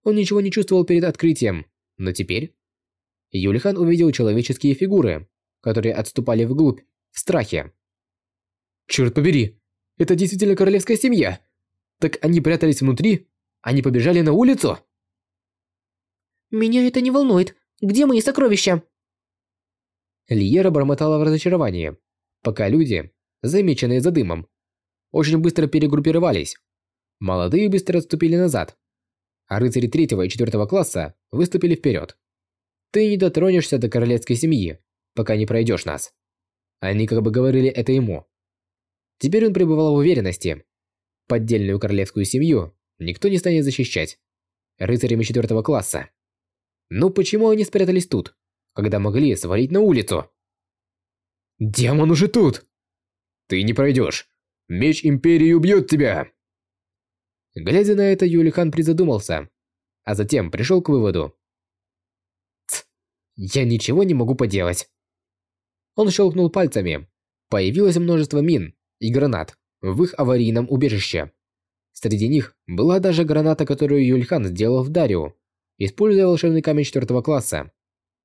Он ничего не чувствовал перед открытием, но теперь... Юлихан увидел человеческие фигуры, которые отступали вглубь, в страхе. Черт побери, это действительно королевская семья. Так они прятались внутри? Они побежали на улицу? Меня это не волнует. Где мои сокровища? Лиера бормотала в разочаровании, пока люди, замеченные за дымом, очень быстро перегруппировались. Молодые быстро отступили назад, а рыцари третьего и четвертого класса выступили вперед. Ты не дотронешься до королевской семьи, пока не пройдешь нас. Они как бы говорили это ему. Теперь он пребывал в уверенности. Поддельную королевскую семью никто не станет защищать. Рыцарями четвертого класса. Ну почему они спрятались тут, когда могли свалить на улицу? Демон уже тут! Ты не пройдешь. Меч Империи убьет тебя! Глядя на это, Юлихан призадумался, а затем пришел к выводу. Ц, я ничего не могу поделать. Он щелкнул пальцами. Появилось множество мин и гранат в их аварийном убежище. Среди них была даже граната, которую Юльхан сделал в Дарио, используя волшебный камень четвертого класса.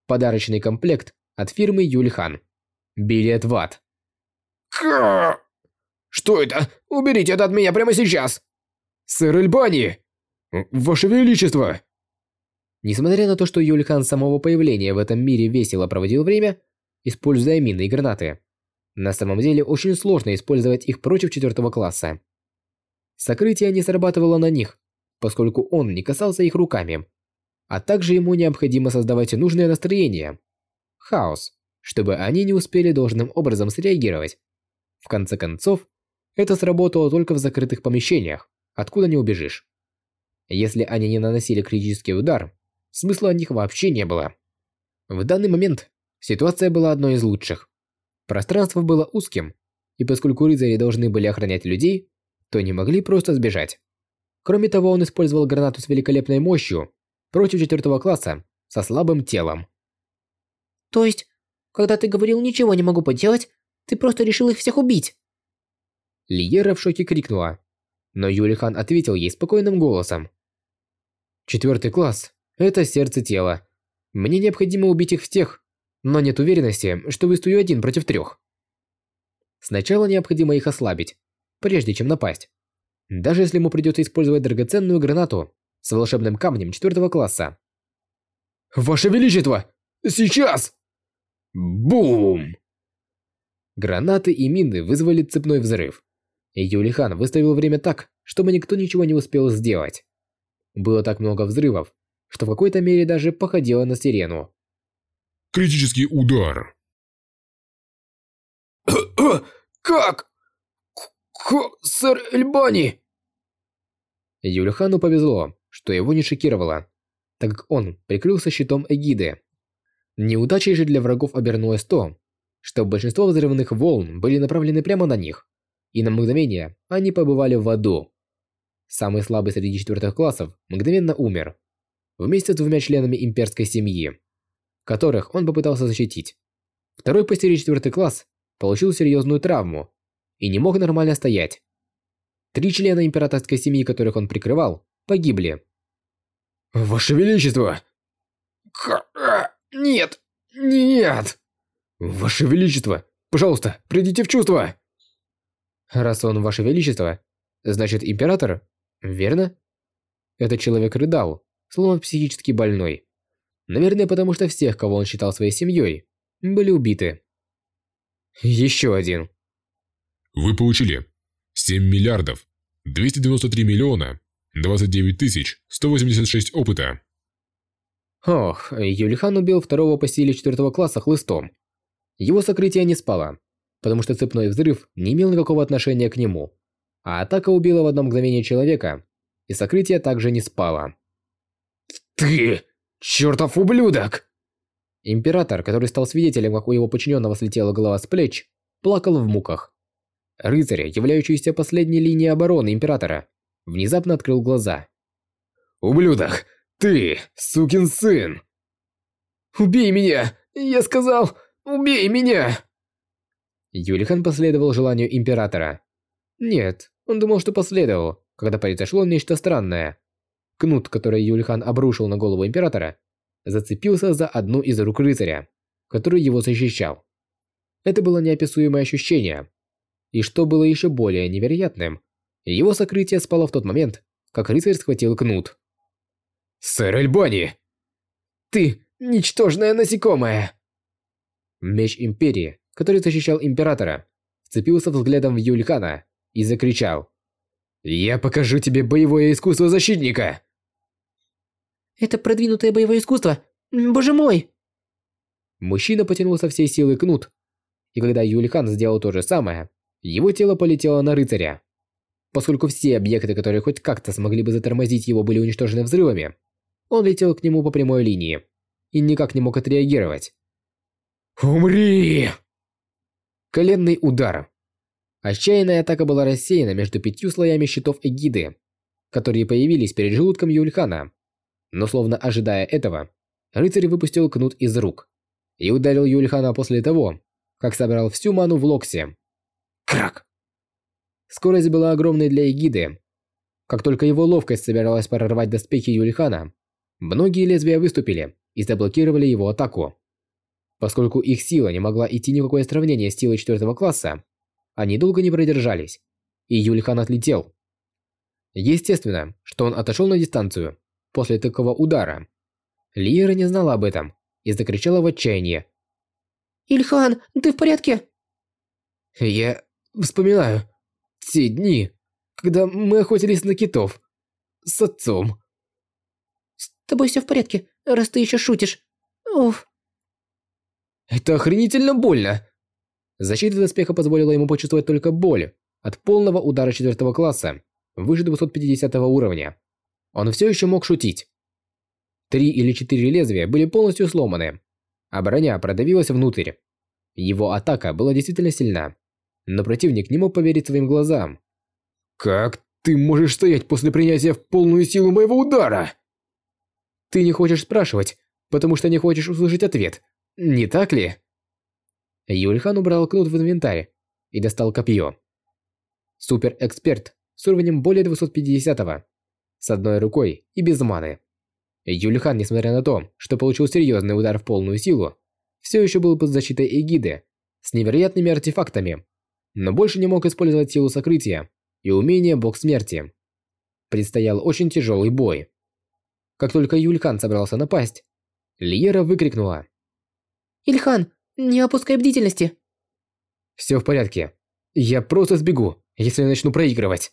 Подарочный комплект от фирмы Юльхан. Билет в ад. Что это? Уберите это от меня прямо сейчас! Сэр Эльбани! Ваше Величество! Несмотря на то, что Юльхан с самого появления в этом мире весело проводил время, используя мины и гранаты, на самом деле очень сложно использовать их против четвертого класса. Сокрытие не срабатывало на них, поскольку он не касался их руками, а также ему необходимо создавать нужное настроение. Хаос, чтобы они не успели должным образом среагировать. В конце концов, это сработало только в закрытых помещениях, откуда не убежишь. Если они не наносили критический удар, смысла от них вообще не было. В данный момент ситуация была одной из лучших. Пространство было узким, и поскольку рыцари должны были охранять людей, то не могли просто сбежать. Кроме того, он использовал гранату с великолепной мощью против четвертого класса со слабым телом. То есть, когда ты говорил «ничего не могу поделать», ты просто решил их всех убить? Лиера в шоке крикнула, но Юлихан ответил ей спокойным голосом. Четвертый класс – это сердце тела. Мне необходимо убить их всех, но нет уверенности, что выстою один против трех. Сначала необходимо их ослабить, прежде чем напасть. Даже если ему придется использовать драгоценную гранату с волшебным камнем четвертого класса. Ваше Величество! Сейчас! Бум! Гранаты и мины вызвали цепной взрыв. И Юлихан выставил время так, чтобы никто ничего не успел сделать. Было так много взрывов, что в какой-то мере даже походило на сирену. Критический удар. Как? К сэр Эльбани! Юлихану повезло, что его не шокировало, так как он прикрылся щитом эгиды. Неудачей же для врагов обернулось то, что большинство взрывных волн были направлены прямо на них и на мгновение они побывали в аду. Самый слабый среди четвертых классов мгновенно умер, вместе с двумя членами имперской семьи, которых он попытался защитить. Второй по серии четвертый класс получил серьезную травму и не мог нормально стоять. Три члена императорской семьи, которых он прикрывал, погибли. «Ваше Величество!» К а, Нет! Нет! «Ваше Величество! Пожалуйста, придите в чувство!» Раз он ваше величество, значит император, верно? Этот человек рыдал, словно психически больной. Наверное, потому что всех, кого он считал своей семьей, были убиты. Еще один. Вы получили 7 миллиардов 293 миллиона 29 тысяч 186 опыта. Ох, Юлихан убил второго по силе четвертого класса хлыстом. Его сокрытие не спало потому что цепной взрыв не имел никакого отношения к нему. А атака убила в одно мгновение человека, и сокрытие также не спало. «Ты! Чертов ублюдок!» Император, который стал свидетелем, как у его подчиненного слетела голова с плеч, плакал в муках. Рыцарь, являющийся последней линией обороны Императора, внезапно открыл глаза. «Ублюдок! Ты, сукин сын!» «Убей меня! Я сказал, убей меня!» Юлихан последовал желанию Императора. Нет, он думал, что последовал, когда произошло нечто странное. Кнут, который Юлихан обрушил на голову Императора, зацепился за одну из рук рыцаря, который его защищал. Это было неописуемое ощущение. И что было еще более невероятным, его сокрытие спало в тот момент, как рыцарь схватил кнут. «Сэр Эльбони! Ты ничтожное насекомое!» Меч Империи, который защищал Императора, вцепился взглядом в Юлькана и закричал. «Я покажу тебе боевое искусство защитника!» Это продвинутое боевое искусство. Боже мой! Мужчина потянул со всей силы кнут, и когда Юлихан сделал то же самое, его тело полетело на рыцаря. Поскольку все объекты, которые хоть как-то смогли бы затормозить его, были уничтожены взрывами, он летел к нему по прямой линии и никак не мог отреагировать. «Умри!» Коленный удар. Отчаянная атака была рассеяна между пятью слоями щитов эгиды, которые появились перед желудком Юльхана. Но словно ожидая этого, рыцарь выпустил кнут из рук и ударил Юльхана после того, как собрал всю ману в локсе. Крак! Скорость была огромной для эгиды. Как только его ловкость собиралась прорвать доспехи Юльхана, многие лезвия выступили и заблокировали его атаку. Поскольку их сила не могла идти ни в какое сравнение с силой четвертого класса, они долго не продержались, и Юльхан отлетел. Естественно, что он отошел на дистанцию после такого удара. Лиера не знала об этом и закричала в отчаянии. Ильхан, ты в порядке? Я вспоминаю те дни, когда мы охотились на китов с отцом. С тобой все в порядке, раз ты еще шутишь. Уф. Это охренительно больно. Защита доспеха позволила ему почувствовать только боль от полного удара четвертого класса, выше 250 уровня. Он все еще мог шутить. Три или четыре лезвия были полностью сломаны, а броня продавилась внутрь. Его атака была действительно сильна, но противник не мог поверить своим глазам. «Как ты можешь стоять после принятия в полную силу моего удара?» «Ты не хочешь спрашивать, потому что не хочешь услышать ответ, не так ли?» Юльхан убрал кнут в инвентарь и достал копье. Супер-эксперт с уровнем более 250-го, с одной рукой и без маны. Юльхан, несмотря на то, что получил серьезный удар в полную силу, все еще был под защитой эгиды, с невероятными артефактами, но больше не мог использовать силу сокрытия и умение бог смерти. Предстоял очень тяжелый бой. Как только Юльхан собрался напасть, Лиера выкрикнула. «Ильхан, не опускай бдительности. Все в порядке. Я просто сбегу, если начну проигрывать.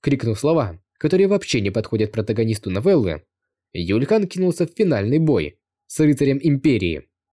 Крикнув слова, которые вообще не подходят протагонисту новеллы, Юльхан кинулся в финальный бой с рыцарем Империи.